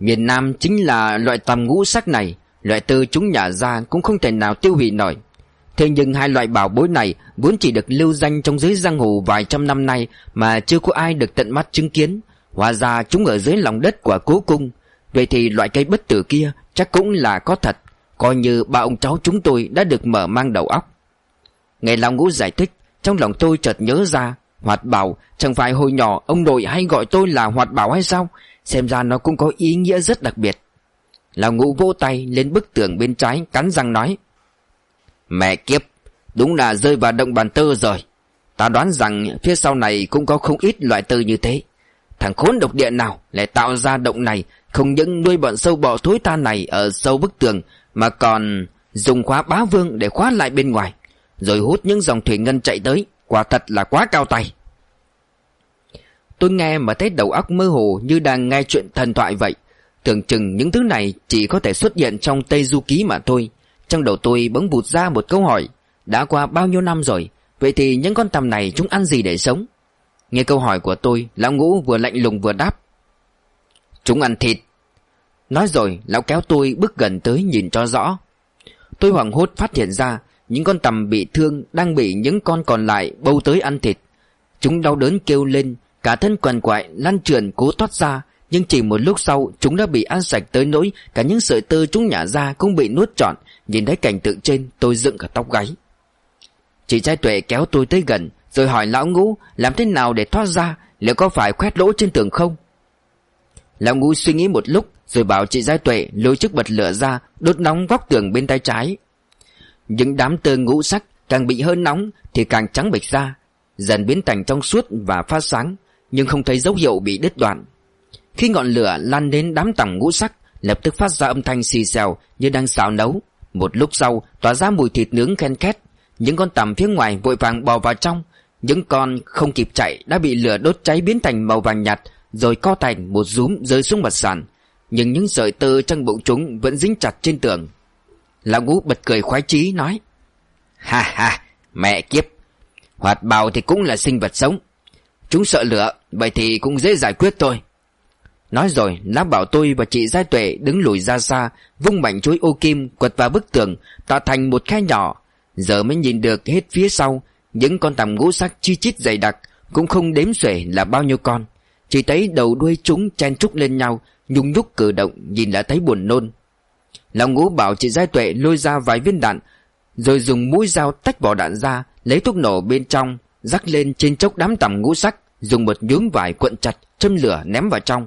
Miền Nam chính là loại tầm ngũ sắc này Loại từ chúng nhả ra cũng không thể nào tiêu hủy nổi Thế nhưng hai loại bảo bối này vốn chỉ được lưu danh trong giới giang hồ vài trăm năm nay mà chưa có ai được tận mắt chứng kiến. Hóa ra chúng ở dưới lòng đất của cố cung. Vậy thì loại cây bất tử kia chắc cũng là có thật. Coi như ba ông cháu chúng tôi đã được mở mang đầu óc. Nghe Long Ngũ giải thích, trong lòng tôi chợt nhớ ra. Hoạt bảo, chẳng phải hồi nhỏ ông nội hay gọi tôi là hoạt bảo hay sao? Xem ra nó cũng có ý nghĩa rất đặc biệt. Lão ngũ vỗ tay lên bức tường bên trái, cắn răng nói, Mẹ kiếp, Đúng là rơi vào động bàn tơ rồi. Ta đoán rằng phía sau này cũng có không ít loại tơ như thế. Thằng khốn độc địa nào lại tạo ra động này, Không những nuôi bọn sâu bọ thối ta này ở sâu bức tường, Mà còn dùng khóa bá vương để khóa lại bên ngoài. Rồi hút những dòng thủy ngân chạy tới, Quả thật là quá cao tay. Tôi nghe mà thấy đầu óc mơ hồ như đang nghe chuyện thần thoại vậy. Tưởng chừng những thứ này chỉ có thể xuất hiện trong Tây Du Ký mà thôi. Trong đầu tôi bỗng vụt ra một câu hỏi. Đã qua bao nhiêu năm rồi? Vậy thì những con tầm này chúng ăn gì để sống? Nghe câu hỏi của tôi, Lão ngũ vừa lạnh lùng vừa đáp. Chúng ăn thịt. Nói rồi, lão kéo tôi bước gần tới nhìn cho rõ. Tôi hoảng hốt phát hiện ra Những con tầm bị thương Đang bị những con còn lại bâu tới ăn thịt. Chúng đau đớn kêu lên Cả thân quằn quại, lăn trườn cố thoát ra, Nhưng chỉ một lúc sau, Chúng đã bị ăn sạch tới nỗi Cả những sợi tơ chúng nhả ra cũng bị nuốt trọn. Nhìn thấy cảnh tượng trên, tôi dựng cả tóc gáy. Chị trai tuệ kéo tôi tới gần, Rồi hỏi lão ngũ, Làm thế nào để thoát ra? Liệu có phải khoét lỗ trên tường không? Lão ngũ suy nghĩ một lúc, Rồi bảo chị giai tuệ lôi chiếc bật lửa ra, Đốt nóng góc tường bên tay trái. Những đám tơ ngũ sắc Càng bị hơi nóng Thì càng trắng bệch ra, Dần biến thành trong suốt và phát sáng. Nhưng không thấy dấu hiệu bị đứt đoạn. Khi ngọn lửa lan đến đám tầng ngũ sắc, Lập tức phát ra âm thanh xì xèo Như đang xào nấu. Một lúc sau, tỏa ra mùi thịt nướng khen két. Những con tằm phía ngoài vội vàng bò vào trong. Những con không kịp chạy đã bị lửa đốt cháy biến thành màu vàng nhạt, Rồi co thành một rúm rơi xuống mặt sàn. Nhưng những sợi tơ trong bụng chúng vẫn dính chặt trên tường. Lão ngũ bật cười khoái chí, nói, Ha ha, mẹ kiếp! Hoạt bào thì cũng là sinh vật sống. Chúng sợ lửa Vậy thì cũng dễ giải quyết thôi. Nói rồi lá bảo tôi và chị Giai Tuệ đứng lùi ra xa, Vung mảnh chuối ô kim, quật vào bức tường Tạo thành một khe nhỏ. Giờ mới nhìn được hết phía sau, Những con tằm ngũ sắc chi chít dày đặc Cũng không đếm xuể là bao nhiêu con. Chỉ thấy đầu đuôi chúng chen trúc lên nhau, Nhung nhúc cử động, Nhìn đã thấy buồn nôn. Lão ngũ bảo chị Giai Tuệ lôi ra vài viên đạn, Rồi dùng mũi dao tách vỏ đạn ra, Lấy thuốc nổ bên trong, Rắc lên trên chốc đám tằm ngũ sắc. Dùng một nhúm vải cuộn chặt, Châm lửa ném vào trong.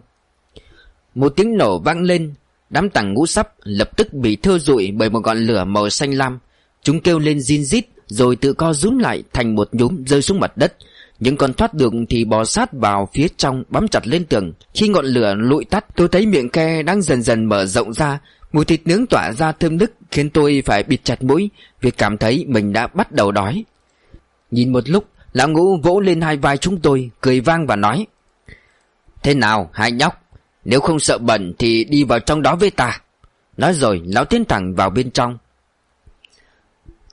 Một tiếng nổ vang lên, Đám tàng ngũ sắp lập tức bị thơ rụi bởi một ngọn lửa màu xanh lam. Chúng kêu lên zin rít, Rồi tự co rúm lại thành một nhúm rơi xuống mặt đất. Những con thoát được thì bò sát vào phía trong, bám chặt lên tường. Khi ngọn lửa lụi tắt, tôi thấy miệng ke đang dần dần mở rộng ra. Mùi thịt nướng tỏa ra thơm nức, Khiến tôi phải bịt chặt mũi, Vì cảm thấy mình đã bắt đầu đói. Nhìn một lúc Lão ngũ vỗ lên hai vai chúng tôi, Cười vang và nói, Thế nào, hai nhóc? Nếu không sợ bẩn thì đi vào trong đó với ta. Nói rồi, lão tiến thẳng vào bên trong.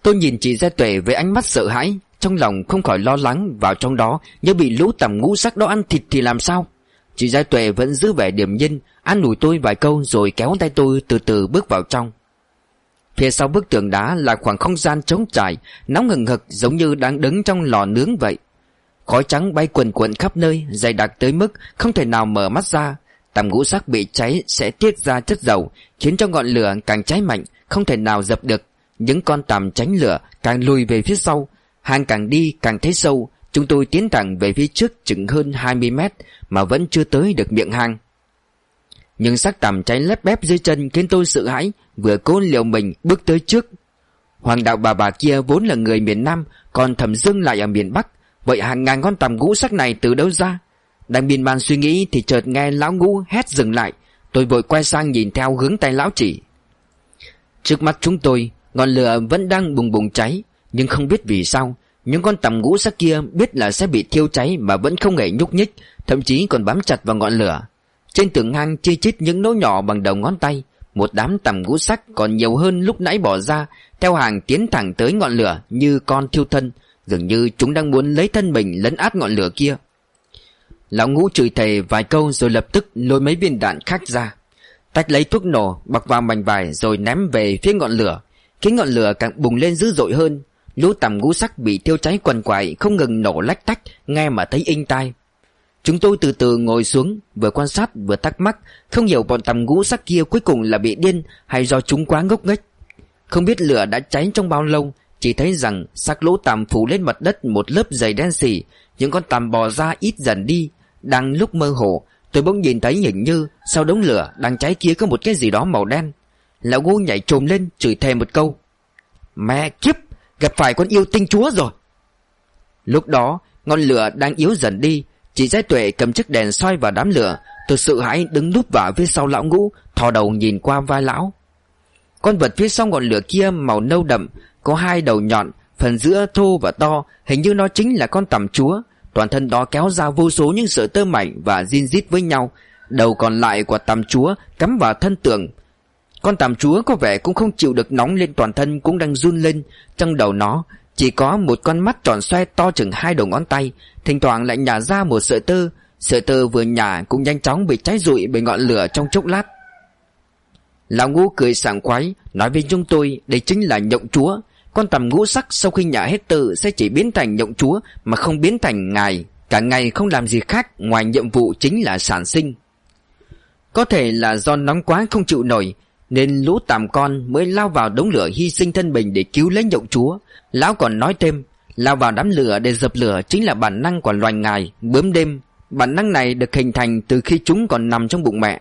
Tôi nhìn chị Gia Tuệ với ánh mắt sợ hãi, Trong lòng không khỏi lo lắng vào trong đó Nếu bị lũ tầm ngũ sắc đó ăn thịt thì làm sao? Chị Gia Tuệ vẫn giữ vẻ điềm nhiên, An ủi tôi vài câu rồi kéo tay tôi từ từ bước vào trong. Phía sau bức tường đá là khoảng không gian trống trải, Nóng hừng hực giống như đang đứng trong lò nướng vậy. Khói trắng bay quần quần khắp nơi, Dày đặc tới mức không thể nào mở mắt ra. Tầm ngũ sắc bị cháy sẽ tiết ra chất dầu, Khiến cho ngọn lửa càng cháy mạnh, Không thể nào dập được. Những con tằm tránh lửa càng lùi về phía sau Hàng càng đi càng thấy sâu. Chúng tôi tiến thẳng về phía trước chừng hơn 20 mét Mà vẫn chưa tới được miệng hang. Nhưng sắc tằm cháy lép bép dưới chân Khiến tôi sợ hãi, Vừa cố liều mình bước tới trước. Hoàng đạo bà bà kia vốn là người miền Nam, Còn thẩm dương lại ở miền Bắc. Vậy hàng ngàn con tằm ngũ sắc này từ đâu ra? Đang biên man suy nghĩ Thì chợt nghe lão ngũ hét dừng lại. Tôi vội quay sang nhìn theo hướng tay lão chỉ. Trước mắt chúng tôi, Ngọn lửa vẫn đang bùng bùng cháy, Nhưng không biết vì sao, Những con tằm ngũ sắc kia biết là sẽ bị thiêu cháy Mà vẫn không hề nhúc nhích, Thậm chí còn bám chặt vào ngọn lửa. Trên tường hang chi chít những nỗ nhỏ bằng đầu ngón tay. Một đám tằm ngũ sắc còn nhiều hơn lúc nãy bỏ ra, Theo hàng tiến thẳng tới ngọn lửa Như con thiêu thân. Dường như chúng đang muốn lấy thân mình lấn át ngọn lửa kia. Lão ngũ chửi thề vài câu rồi lập tức lôi mấy viên đạn khác ra. Tách lấy thuốc nổ, bọc vào mảnh vải rồi ném về phía ngọn lửa. Khiến ngọn lửa càng bùng lên dữ dội hơn. Lũ tầm ngũ sắc bị tiêu cháy quằn quại, Không ngừng nổ lách tách, Nghe mà thấy inh tai. Chúng tôi từ từ ngồi xuống, Vừa quan sát, vừa thắc mắc, Không hiểu bọn tầm ngũ sắc kia cuối cùng là bị điên Hay do chúng quá ngốc nghếch. Không biết lửa đã cháy trong bao lâu, Chỉ thấy rằng xác lỗ tằm phủ lên mặt đất Một lớp dày đen xỉ, Những con tằm bò ra ít dần đi, Đang lúc mơ hồ, Tôi bỗng nhìn thấy hình như Sau đống lửa đang cháy kia có một cái gì đó màu đen. Lão ngu nhảy trồm lên, chửi thề một câu. Mẹ kiếp, Gặp phải con yêu tinh chúa rồi. Lúc đó, ngọn lửa đang yếu dần đi Chị giai tuệ cầm chiếc đèn soi vào đám lửa Tôi sự hãi đứng núp vào phía sau lão ngũ, Thò đầu nhìn qua vai lão. Con vật phía sau ngọn lửa kia màu nâu đậm, Có hai đầu nhọn, Phần giữa thô và to, Hình như nó chính là con tằm chúa. Toàn thân đó kéo ra vô số những sợi tơ mảnh Và zin rít với nhau, Đầu còn lại của tằm chúa cắm vào thân tượng con tàm chúa có vẻ cũng không chịu được nóng lên toàn thân cũng đang run lên, Trong đầu nó chỉ có một con mắt tròn xoe to chừng hai đầu ngón tay, Thỉnh thoảng lại nhả ra một sợi tơ. Sợi tơ vừa nhả cũng nhanh chóng bị cháy rụi bởi ngọn lửa trong chốc lát. Lão ngũ cười sảng khoái, Nói với chúng tôi, đây chính là nhộng chúa. Con tầm ngũ sắc sau khi nhả hết tơ Sẽ chỉ biến thành nhộng chúa Mà không biến thành ngài. Cả ngày không làm gì khác Ngoài nhiệm vụ chính là sản sinh. Có thể là do nóng quá không chịu nổi nên lũ tạm con mới lao vào đống lửa hy sinh thân mình để cứu lấy nhộng chúa. Lão còn nói thêm Lao vào đám lửa để dập lửa chính là bản năng của loài ngài, bướm đêm. Bản năng này được hình thành từ khi chúng còn nằm trong bụng mẹ.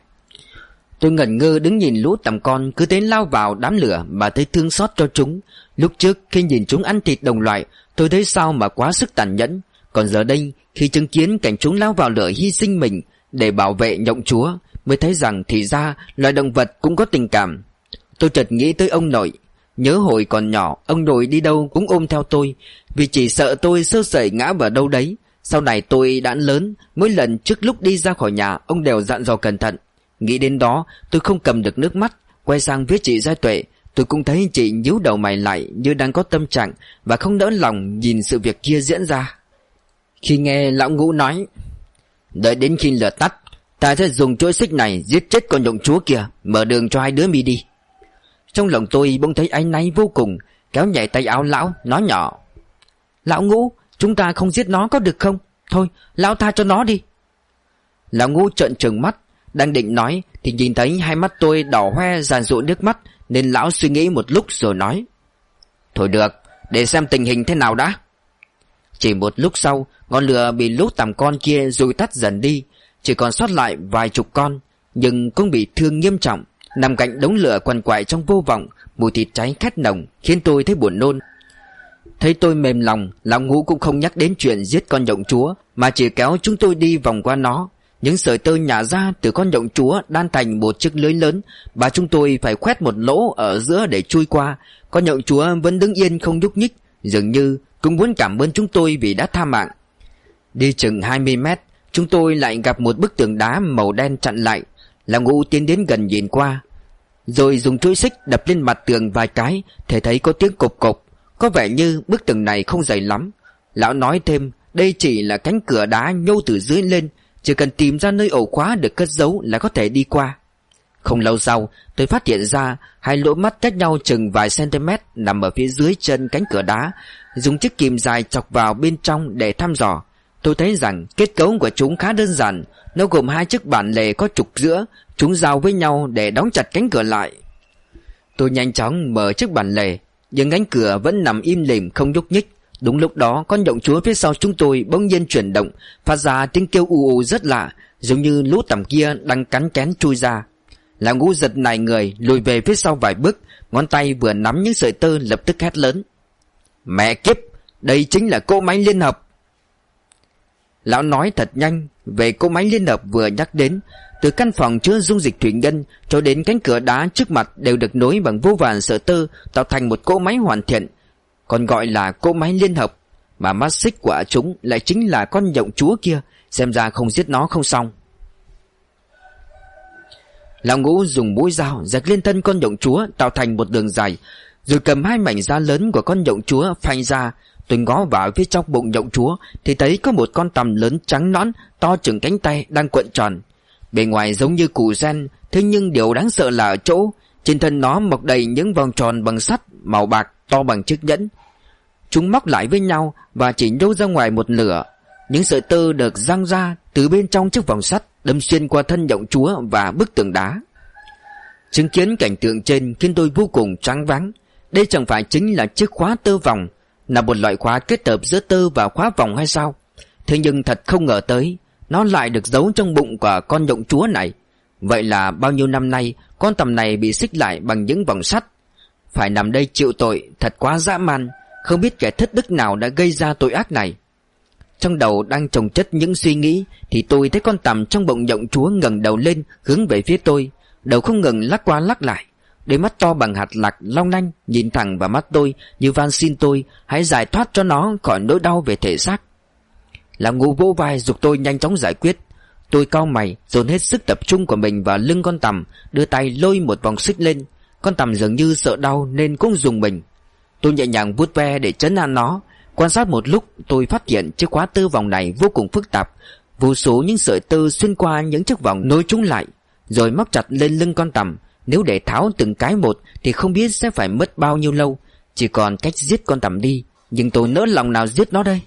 Tôi ngẩn ngơ đứng nhìn lũ tầm con cứ thế lao vào đám lửa mà thấy thương xót cho chúng. Lúc trước khi nhìn chúng ăn thịt đồng loại tôi thấy sao mà quá sức tàn nhẫn. Còn giờ đây khi chứng kiến cảnh chúng lao vào lửa hy sinh mình để bảo vệ nhộng chúa Mới thấy rằng thì ra loài động vật cũng có tình cảm. Tôi chợt nghĩ tới ông nội. Nhớ hồi còn nhỏ, Ông nội đi đâu cũng ôm theo tôi, Vì chỉ sợ tôi sơ sẩy ngã vào đâu đấy. Sau này tôi đã lớn, Mỗi lần trước lúc đi ra khỏi nhà, Ông đều dặn dò cẩn thận. Nghĩ đến đó, tôi không cầm được nước mắt, Quay sang viết chị Giai Tuệ. Tôi cũng thấy chị nhíu đầu mày lại Như đang có tâm trạng Và không đỡ lòng nhìn sự việc kia diễn ra. Khi nghe lão ngũ nói, Đợi đến khi lửa tắt Ta sẽ dùng chuỗi xích này giết chết con nhộng chúa kia, Mở đường cho hai đứa mi đi. Trong lòng tôi bỗng thấy áy náy vô cùng, Kéo nhảy tay áo lão, Nói nhỏ. Lão ngũ, chúng ta không giết nó có được không? Thôi, lão tha cho nó đi. Lão ngũ trợn trừng mắt, Đang định nói Thì nhìn thấy hai mắt tôi đỏ hoe giàn rụi nước mắt, Nên lão suy nghĩ một lúc rồi nói. Thôi được, Để xem tình hình thế nào đã. Chỉ một lúc sau, Ngọn lửa bị lúc tầm con kia rồi tắt dần đi chỉ còn sót lại vài chục con, Nhưng cũng bị thương nghiêm trọng, Nằm cạnh đống lửa quằn quại trong vô vọng, Mùi thịt cháy khét nồng, Khiến tôi thấy buồn nôn. Thấy tôi mềm lòng, Lão ngũ cũng không nhắc đến chuyện giết con nhộng chúa, Mà chỉ kéo chúng tôi đi vòng qua nó. Những sợi tơ nhả ra từ con nhộng chúa Đan thành một chiếc lưới lớn, Và chúng tôi phải khoét một lỗ ở giữa để chui qua. Con nhộng chúa vẫn đứng yên không nhúc nhích, Dường như cũng muốn cảm ơn chúng tôi vì đã tha mạng. Đi chừng 20 mét Chúng tôi lại gặp một bức tường đá màu đen chặn lại. Lão ngũ tiến đến gần nhìn qua. Rồi dùng chuỗi xích đập lên mặt tường vài cái, Thể thấy có tiếng cục cục Có vẻ như bức tường này không dày lắm. Lão nói thêm, Đây chỉ là cánh cửa đá nhô từ dưới lên. Chỉ cần tìm ra nơi ổ khóa được cất giấu là có thể đi qua. Không lâu sau, tôi phát hiện ra Hai lỗ mắt cách nhau chừng vài cm Nằm ở phía dưới chân cánh cửa đá. Dùng chiếc kìm dài chọc vào bên trong để thăm dò. Tôi thấy rằng kết cấu của chúng khá đơn giản. Nó gồm hai chiếc bản lề có trục giữa. Chúng giao với nhau để đóng chặt cánh cửa lại. Tôi nhanh chóng mở chiếc bản lề, Nhưng cánh cửa vẫn nằm im lìm không nhúc nhích. Đúng lúc đó, con động chúa phía sau chúng tôi bỗng nhiên chuyển động, Phát ra tiếng kêu u u rất lạ, Giống như lũ tầm kia đang cắn kén chui ra. Là ngũ giật nài người, lùi về phía sau vài bước, Ngón tay vừa nắm những sợi tơ lập tức hét lớn. Mẹ kiếp, Đây chính là cỗ máy liên hợp. Lão nói thật nhanh, Về cỗ máy liên hợp vừa nhắc đến, Từ căn phòng chứa dung dịch thủy ngân Cho đến cánh cửa đá trước mặt Đều được nối bằng vô vàn sợi tơ, Tạo thành một cỗ máy hoàn thiện, Còn gọi là cỗ máy liên hợp, Mà mắt xích của chúng lại chính là con nhộng chúa kia, Xem ra không giết nó không xong. Lão ngũ dùng mũi dao rạch lên thân con nhộng chúa, Tạo thành một đường dài, Rồi cầm hai mảnh da lớn của con nhộng chúa phanh ra Tôi ngó vào phía trong bụng nhộng chúa Thì thấy có một con tầm lớn trắng nõn To chừng cánh tay đang cuộn tròn Bề ngoài giống như củ sen Thế nhưng điều đáng sợ là ở chỗ Trên thân nó mọc đầy những vòng tròn bằng sắt Màu bạc to bằng chiếc nhẫn Chúng móc lại với nhau Và chỉ nhô ra ngoài một nửa những sợi tơ được răng ra từ bên trong chiếc vòng sắt đâm xuyên qua thân động chúa và bức tường đá. Chứng kiến cảnh tượng trên khiến tôi vô cùng trắng vắng. Đây chẳng phải chính là chiếc khóa tơ vòng, là một loại khóa kết hợp giữa tơ và khóa vòng hay sao? Thế nhưng thật không ngờ tới, nó lại được giấu trong bụng của con nhộng chúa này. Vậy là bao nhiêu năm nay con tầm này bị xích lại bằng những vòng sắt. Phải nằm đây chịu tội, thật quá dã man, không biết kẻ thất đức nào đã gây ra tội ác này. Trong đầu đang trồng chất những suy nghĩ Thì tôi thấy con tầm trong bụng nhộng chúa ngẩng đầu lên Hướng về phía tôi Đầu không ngừng lắc qua lắc lại Đôi mắt to bằng hạt lạc long lanh, Nhìn thẳng vào mắt tôi, Như van xin tôi, Hãy giải thoát cho nó khỏi nỗi đau về thể xác. Làm ngu vỗ vai dục tôi nhanh chóng giải quyết. Tôi cau mày, Dồn hết sức tập trung của mình vào lưng con tằm, Đưa tay lôi một vòng xích lên. Con tằm dường như sợ đau nên cũng dùng mình. Tôi nhẹ nhàng vuốt ve để chấn an nó. Quan sát một lúc, tôi phát hiện chiếc khóa tư vòng này vô cùng phức tạp. Vô số những sợi tơ xuyên qua những chiếc vòng nối chúng lại, Rồi móc chặt lên lưng con tằm. Nếu để tháo từng cái một Thì không biết sẽ phải mất bao nhiêu lâu. Chỉ còn cách giết con tằm đi, Nhưng tôi nỡ lòng nào giết nó đây?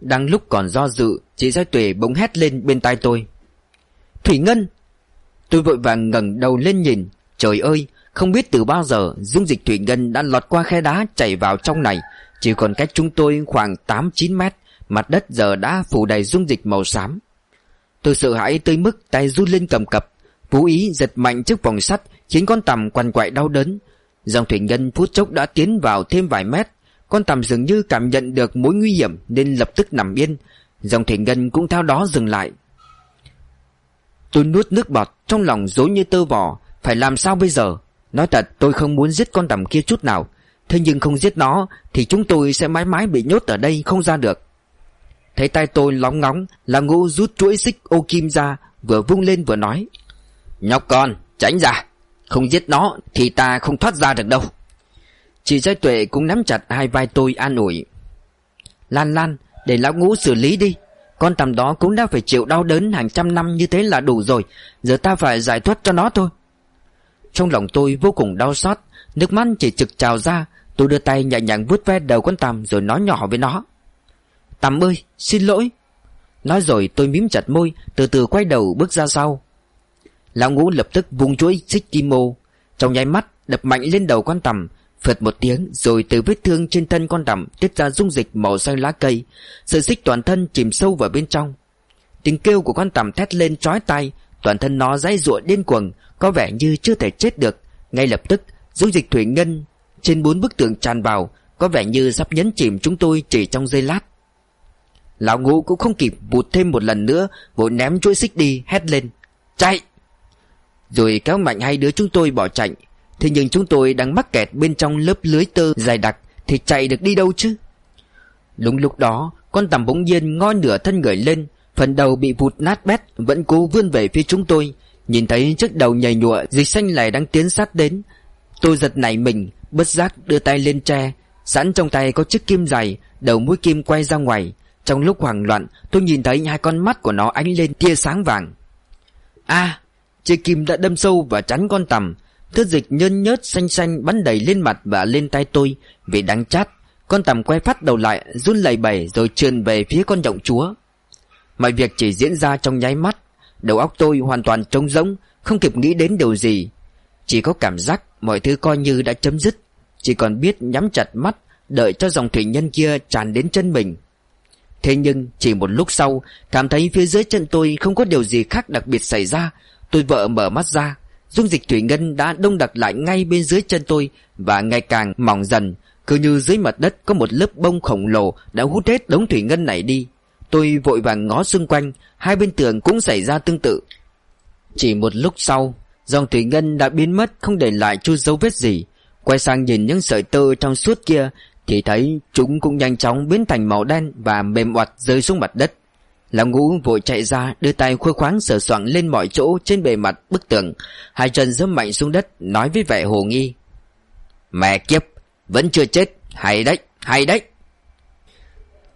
Đang lúc còn do dự, Chị Giai Tuệ bỗng hét lên bên tai tôi. Thủy Ngân! Tôi vội vàng ngẩng đầu lên nhìn. Trời ơi, Không biết từ bao giờ Dung dịch Thủy Ngân đã lọt qua khe đá chảy vào trong này. Chỉ còn cách chúng tôi khoảng 8-9 mét, Mặt đất giờ đã phủ đầy dung dịch màu xám. Tôi sợ hãi tới mức tay run lên cầm cập. Vũ ý giật mạnh chiếc vòng sắt, Khiến con tằm quằn quại đau đớn. Dòng thủy ngân phút chốc đã tiến vào thêm vài mét. Con tằm dường như cảm nhận được mối nguy hiểm Nên lập tức nằm yên. Dòng thủy ngân cũng theo đó dừng lại. Tôi nuốt nước bọt Trong lòng dối như tơ vò. Phải làm sao bây giờ? Nói thật, tôi không muốn giết con tằm kia chút nào. Thế nhưng không giết nó, Thì chúng tôi sẽ mãi mãi bị nhốt ở đây không ra được. Thấy tay tôi lóng ngóng, Là ngũ rút chuỗi xích ô kim ra, Vừa vung lên vừa nói. Nhóc con, tránh ra. Không giết nó thì ta không thoát ra được đâu. Chị giai tuệ cũng nắm chặt hai vai tôi an ủi. Lan Lan, Để lão ngũ xử lý đi. Con tầm đó cũng đã phải chịu đau đớn hàng trăm năm như thế là đủ rồi. Giờ ta phải giải thoát cho nó thôi. Trong lòng tôi vô cùng đau xót. Nước mắt chỉ trực trào ra. Tôi đưa tay nhẹ nhàng vuốt ve đầu con tầm Rồi nói nhỏ với nó. Tầm ơi, xin lỗi. Nói rồi tôi mím chặt môi, Từ từ quay đầu bước ra sau. Lão ngũ lập tức vung chuỗi xích kim mô Trong nháy mắt, đập mạnh lên đầu con tằm Phật một tiếng, rồi từ vết thương trên thân con tằm Tiết ra dung dịch màu xanh lá cây. Sợi xích toàn thân chìm sâu vào bên trong. Tiếng kêu của con tằm thét lên trói tay Toàn thân nó dãy ruộng điên cuồng, Có vẻ như chưa thể chết được. Ngay lập tức, dung dịch thủy ngân trên bốn bức tường tràn vào, Có vẻ như sắp nhấn chìm chúng tôi chỉ trong giây lát. Lão ngũ cũng không kịp bụt thêm một lần nữa, Vội ném chuỗi xích đi, hét lên. Chạy! Rồi kéo mạnh hai đứa chúng tôi bỏ chạy. Thế nhưng chúng tôi đang mắc kẹt bên trong lớp lưới tơ dài đặc, Thì chạy được đi đâu chứ? Đúng lúc đó, Con tầm bỗng nhiên ngoi nửa thân người lên, Phần đầu bị vụt nát bét, Vẫn cố vươn về phía chúng tôi. Nhìn thấy chiếc đầu nhầy nhụa Dịch xanh lại đang tiến sát đến. Tôi giật nảy mình, Bất giác đưa tay lên tre. Sẵn trong tay có chiếc kim dày Đầu mũi kim quay ra ngoài. Trong lúc hoảng loạn, tôi nhìn thấy hai con mắt của nó ánh lên tia sáng vàng. A chiếc kim đã đâm sâu và chắn con tằm. Thứ dịch nhơn nhớt xanh xanh bắn đầy lên mặt và lên tay tôi. Vì đắng chát, Con tằm quay phát đầu lại, Run lẩy bẩy rồi trườn về phía con động chúa. Mọi việc chỉ diễn ra trong nháy mắt. Đầu óc tôi hoàn toàn trống rỗng, Không kịp nghĩ đến điều gì. Chỉ có cảm giác mọi thứ coi như đã chấm dứt. Chỉ còn biết nhắm chặt mắt, Đợi cho dòng thủy nhân kia tràn đến chân mình. Thế nhưng chỉ một lúc sau, Cảm thấy phía dưới chân tôi không có điều gì khác đặc biệt xảy ra. Tôi vợ mở mắt ra, Dung dịch thủy ngân đã đông đặc lại ngay bên dưới chân tôi Và ngày càng mỏng dần. Cứ như dưới mặt đất có một lớp bông khổng lồ Đã hút hết đống thủy ngân này đi. Tôi vội vàng ngó xung quanh, Hai bên tường cũng xảy ra tương tự. Chỉ một lúc sau, Dòng thủy ngân đã biến mất, Không để lại chút dấu vết gì. Quay sang nhìn những sợi tơ trong suốt kia, Thì thấy chúng cũng nhanh chóng biến thành màu đen Và mềm oặt rơi xuống mặt đất. Lão ngũ vội chạy ra, Đưa tay khuê khoáng sờ soạng lên mọi chỗ Trên bề mặt bức tường. Hai chân dẫm mạnh xuống đất, Nói với vẻ hồ nghi. Mẹ kiếp, Vẫn chưa chết. Hay đấy Hay đấy.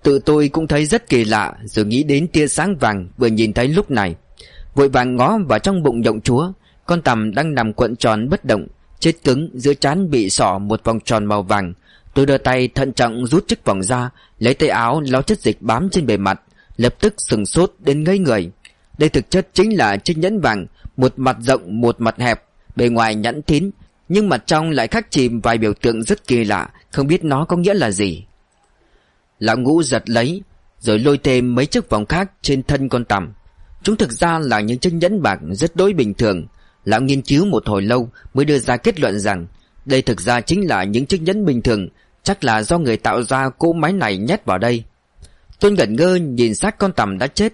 Tự tôi cũng thấy rất kỳ lạ, Rồi nghĩ đến tia sáng vàng vừa nhìn thấy lúc này. Vội vàng ngó vào trong bụng động chúa. Con tằm đang nằm cuộn tròn bất động, Chết cứng giữa chán bị sỏ một vòng tròn màu vàng. Tôi đưa tay thận trọng rút chiếc vòng ra, Lấy tay áo lau chất dịch bám trên bề mặt. Lập tức sừng sốt đến ngây người. Đây thực chất chính là chiếc nhẫn vàng, Một mặt rộng, một mặt hẹp, Bề ngoài nhẵn thín, Nhưng mặt trong lại khắc chìm vài biểu tượng rất kỳ lạ, Không biết nó có nghĩa là gì. Lão ngũ giật lấy, Rồi lôi thêm mấy chiếc vòng khác trên thân con tằm. Chúng thực ra là những chiếc nhẫn bạc rất đối bình thường. Lão nghiên cứu một hồi lâu mới đưa ra kết luận rằng, Đây thực ra chính là những chiếc nhẫn bình thường, Chắc là do người tạo ra cỗ máy này nhét vào đây. Tôi ngẩn ngơ nhìn xác con tầm đã chết.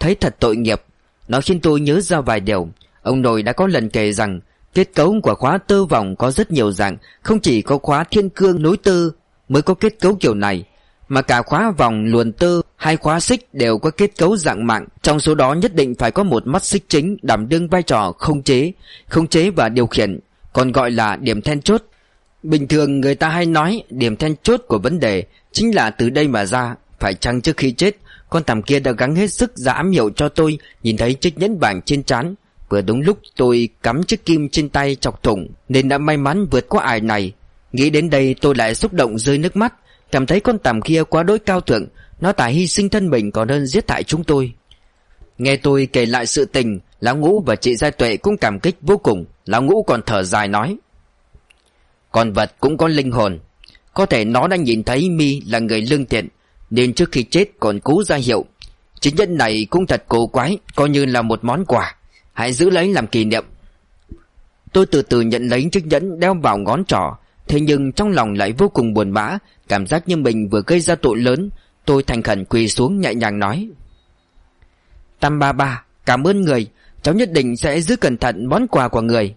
Thấy thật tội nghiệp. Nó khiến tôi nhớ ra vài điều. Ông nội đã có lần kể rằng, Kết cấu của khóa tơ vòng có rất nhiều dạng, Không chỉ có khóa thiên cương nối tơ Mới có kết cấu kiểu này, Mà cả khóa vòng luồn tơ Hay khóa xích đều có kết cấu dạng mạng. Trong số đó nhất định phải có một mắt xích chính Đảm đương vai trò không chế Không chế và điều khiển, Còn gọi là điểm then chốt. Bình thường người ta hay nói Điểm then chốt của vấn đề Chính là từ đây mà ra phải chăng trước khi chết, Con tằm kia đã gắng hết sức ra ám hiệu cho tôi, Nhìn thấy chiếc nhẫn vàng trên trán? Vừa đúng lúc tôi cắm chiếc kim trên tay chọc thủng, Nên đã may mắn vượt qua ải này. Nghĩ đến đây tôi lại xúc động rơi nước mắt, Cảm thấy con tằm kia quá đối cao thượng, Nó tài hy sinh thân mình còn hơn giết hại chúng tôi. Nghe tôi kể lại sự tình, Lão Ngũ và chị gia Tuệ cũng cảm kích vô cùng. Lão Ngũ còn thở dài nói, Con vật cũng có linh hồn. Có thể nó đã nhìn thấy mi là người lương thiện nên trước khi chết còn cố ra hiệu. Chính nhân này cũng thật cổ quái, Coi như là một món quà. Hãy giữ lấy làm kỷ niệm. Tôi từ từ nhận lấy chiếc nhẫn đeo vào ngón trỏ. Thế nhưng trong lòng lại vô cùng buồn bã, Cảm giác như mình vừa gây ra tội lớn. Tôi thành khẩn quỳ xuống nhẹ nhàng nói. Tam ba ba, Cảm ơn người. Cháu nhất định sẽ giữ cẩn thận món quà của người.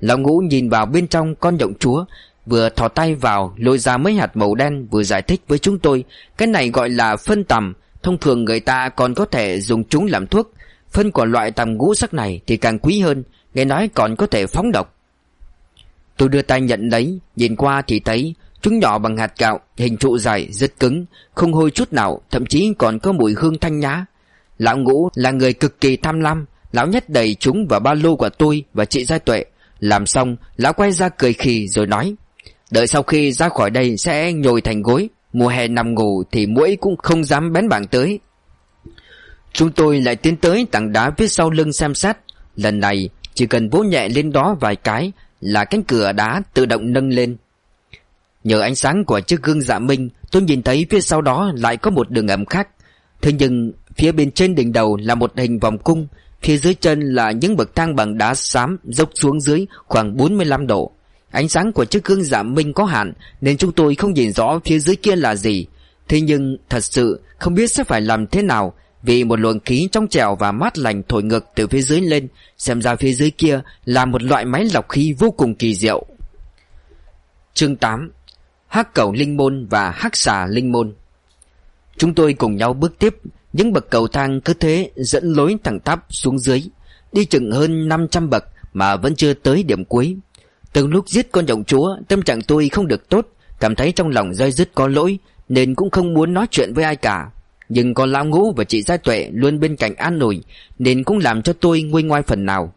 Lão ngũ nhìn vào bên trong con động chúa Vừa thò tay vào, lôi ra mấy hạt màu đen Vừa giải thích với chúng tôi, Cái này gọi là phân tầm. Thông thường người ta còn có thể dùng chúng làm thuốc. Phân của loại tầm ngũ sắc này Thì càng quý hơn, Nghe nói còn có thể phóng độc. Tôi đưa tay nhận lấy, Nhìn qua thì thấy Chúng nhỏ bằng hạt gạo, Hình trụ dài, rất cứng, Không hôi chút nào, Thậm chí còn có mùi hương thanh nhã. Lão ngũ là người cực kỳ tham lam, Lão nhét đầy chúng vào ba lô của tôi Và chị gia Tuệ. Làm xong, Lão quay ra cười khì rồi nói Đợi sau khi ra khỏi đây sẽ nhồi thành gối. Mùa hè nằm ngủ thì mũi cũng không dám bén bảng tới. Chúng tôi lại tiến tới tảng đá phía sau lưng xem xét. Lần này, chỉ cần vỗ nhẹ lên đó vài cái Là cánh cửa đá tự động nâng lên. Nhờ ánh sáng của chiếc gương dạ minh, Tôi nhìn thấy phía sau đó lại có một đường ẩm khác. Thế nhưng, phía bên trên đỉnh đầu là một hình vòng cung, Phía dưới chân là những bậc thang bằng đá xám Dốc xuống dưới khoảng 45 độ. Ánh sáng của chiếc gương giảm minh có hạn, Nên chúng tôi không nhìn rõ phía dưới kia là gì. Thế nhưng, thật sự, không biết sẽ phải làm thế nào, Vì một luồng khí trong trẻo và mát lành thổi ngược từ phía dưới lên, Xem ra phía dưới kia là một loại máy lọc khí vô cùng kỳ diệu. Chương 8 Hắc cầu linh môn và hắc xà linh môn. Chúng tôi cùng nhau bước tiếp, Những bậc cầu thang cứ thế dẫn lối thẳng tắp xuống dưới, Đi chừng hơn 500 bậc mà vẫn chưa tới điểm cuối từ lúc giết con động chúa, Tâm trạng tôi không được tốt, Cảm thấy trong lòng dây dứt có lỗi, Nên cũng không muốn nói chuyện với ai cả. Nhưng con lão ngũ và chị Gia Tuệ Luôn bên cạnh an nổi Nên cũng làm cho tôi nguôi ngoai phần nào.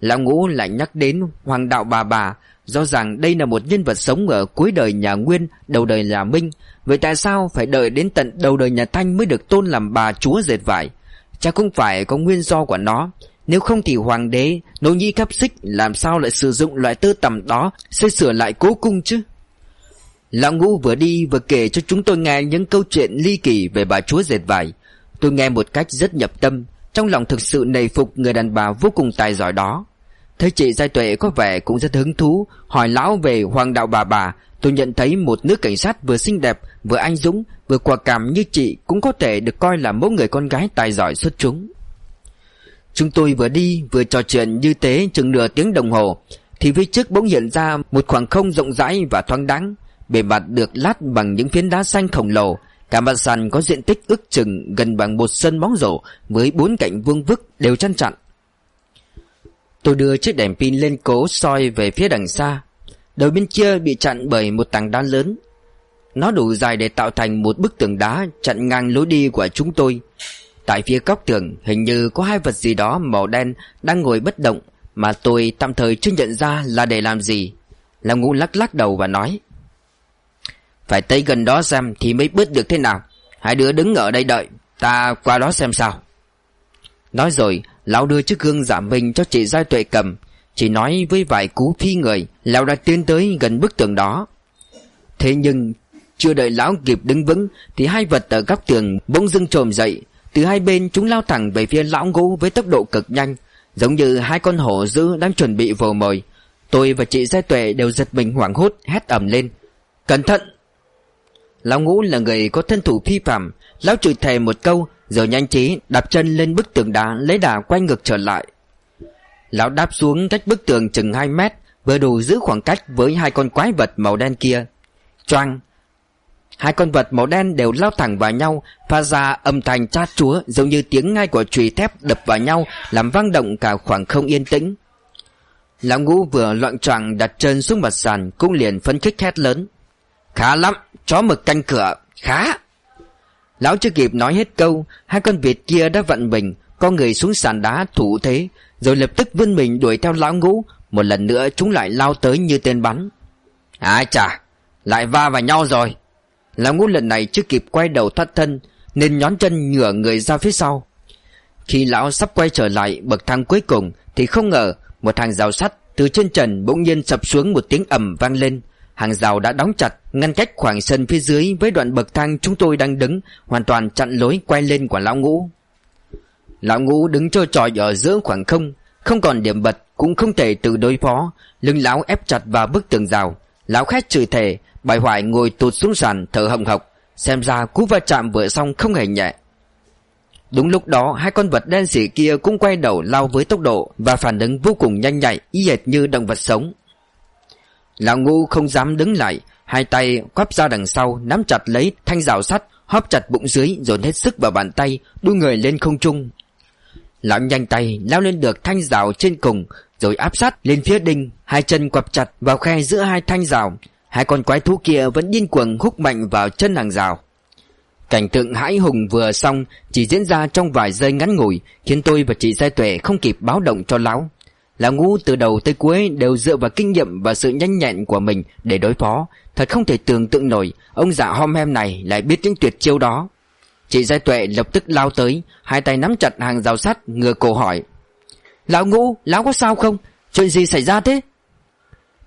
Lão Ngũ lại nhắc đến Hoàng đạo bà bà, Rõ ràng đây là một nhân vật sống ở cuối đời nhà Nguyên, Đầu đời nhà Minh. Vậy tại sao phải đợi đến tận đầu đời nhà Thanh Mới được tôn làm bà chúa dệt vải? Chắc cũng phải có nguyên do của nó. Nếu không thì hoàng đế Nỗ nhĩ cắp xích, Làm sao lại sử dụng loại tơ tầm đó Xây sửa lại cố cung chứ? Lão Ngũ vừa đi vừa kể cho chúng tôi nghe những câu chuyện ly kỳ về bà chúa dệt vải. Tôi nghe một cách rất nhập tâm, Trong lòng thực sự nầy phục người đàn bà vô cùng tài giỏi đó. Thấy chị Giai Tuệ có vẻ cũng rất hứng thú, Hỏi lão về hoàng đạo bà bà. Tôi nhận thấy một nữ cảnh sát vừa xinh đẹp, Vừa anh dũng, Vừa quả cảm như chị Cũng có thể được coi là mẫu người con gái tài giỏi xuất chúng. Chúng tôi vừa đi, vừa trò chuyện như thế chừng nửa tiếng đồng hồ, Thì phía trước bỗng hiện ra một khoảng không rộng rãi và thoáng đáng Bề mặt được lát bằng những phiến đá xanh khổng lồ. Cả mặt sàn có diện tích ước chừng gần bằng một sân bóng rổ Với bốn cạnh vuông vức đều chăn chặn. Tôi đưa chiếc đèn pin lên cố soi về phía đằng xa. Đầu bên kia bị chặn bởi một tảng đá lớn. Nó đủ dài để tạo thành một bức tường đá chặn ngang lối đi của chúng tôi. Tại phía góc tường, hình như có hai vật gì đó màu đen đang ngồi bất động Mà tôi tạm thời chưa nhận ra là để làm gì. Lão ngũ lắc lắc đầu và nói, Phải tới gần đó xem thì mới bớt được thế nào. Hai đứa đứng ở đây đợi, Ta qua đó xem sao. Nói rồi, Lão đưa chiếc gương giảm mình cho chị Giai Tuệ cầm. Chỉ nói với vài cú phi người, Lão đã tiến tới gần bức tường đó. Thế nhưng, Chưa đợi lão kịp đứng vững Thì hai vật ở góc tường bỗng dưng trồm dậy từ hai bên chúng lao thẳng về phía lão ngũ Với tốc độ cực nhanh, Giống như hai con hổ dữ đang chuẩn bị vồ mồi. Tôi và chị Giai Tuệ đều giật mình hoảng hốt, Hét ầm lên. Cẩn thận! Lão ngũ là người có thân thủ phi phạm, Lão chửi thề một câu, Rồi nhanh trí đạp chân lên bức tường đá, Lấy đà quay ngược trở lại. Lão đáp xuống cách bức tường chừng 2 mét, Vừa đủ giữ khoảng cách với hai con quái vật màu đen kia. Choang! Hai con vật màu đen đều lao thẳng vào nhau, phát ra âm thanh chát chúa, Giống như tiếng ngai của chùy thép đập vào nhau, Làm vang động cả khoảng không yên tĩnh. Lão ngũ vừa loạn choạng đặt chân xuống mặt sàn, Cũng liền phấn khích hét lớn. Khá lắm, Chó mực canh cửa, Khá. Lão chưa kịp nói hết câu, Hai con vịt kia đã vặn mình con người xuống sàn đá thủ thế, Rồi lập tức vươn mình đuổi theo lão ngũ, Một lần nữa chúng lại lao tới như tên bắn. À chà, Lại va vào nhau rồi. Lão ngũ lần này chưa kịp quay đầu thoát thân, Nên nhón chân nhửa người ra phía sau. Khi lão sắp quay trở lại bậc thang cuối cùng, Thì không ngờ Một hàng rào sắt từ trên trần bỗng nhiên sập xuống một tiếng ầm vang lên. Hàng rào đã đóng chặt, Ngăn cách khoảng sân phía dưới Với đoạn bậc thang chúng tôi đang đứng, Hoàn toàn chặn lối quay lên của lão ngũ. Lão ngũ đứng trơ trọi ở giữa khoảng không Không còn điểm bật, Cũng không thể tự đối phó, Lưng lão ép chặt vào bức tường rào. Lão khách chửi thề Bài hoài ngồi tụt xuống sàn thở hồng hộc Xem ra cú va chạm vừa xong không hề nhẹ. Đúng lúc đó, hai con vật đen xỉ kia cũng quay đầu lao với tốc độ Và phản ứng vô cùng nhanh nhạy, y hệt như động vật sống. Lão ngu không dám đứng lại, Hai tay quắp ra đằng sau, Nắm chặt lấy thanh rào sắt, Hóp chặt bụng dưới, dồn hết sức vào bàn tay, Đu người lên không trung. Lão nhanh tay lao lên được thanh rào trên cùng, Rồi áp sát lên phía đinh, Hai chân quặp chặt vào khe giữa hai thanh rào. Hai con quái thú kia vẫn điên cuồng hút mạnh vào chân hàng rào. Cảnh tượng hãi hùng vừa xong Chỉ diễn ra trong vài giây ngắn ngủi, Khiến tôi và chị Giai Tuệ không kịp báo động cho lão. Lão ngũ từ đầu tới cuối đều dựa vào kinh nghiệm và sự nhanh nhẹn của mình để đối phó. Thật không thể tưởng tượng nổi, Ông già hom hem này lại biết những tuyệt chiêu đó. Chị Giai Tuệ lập tức lao tới Hai tay nắm chặt hàng rào sắt Ngừa cổ hỏi. Lão ngũ, lão có sao không? Chuyện gì xảy ra thế?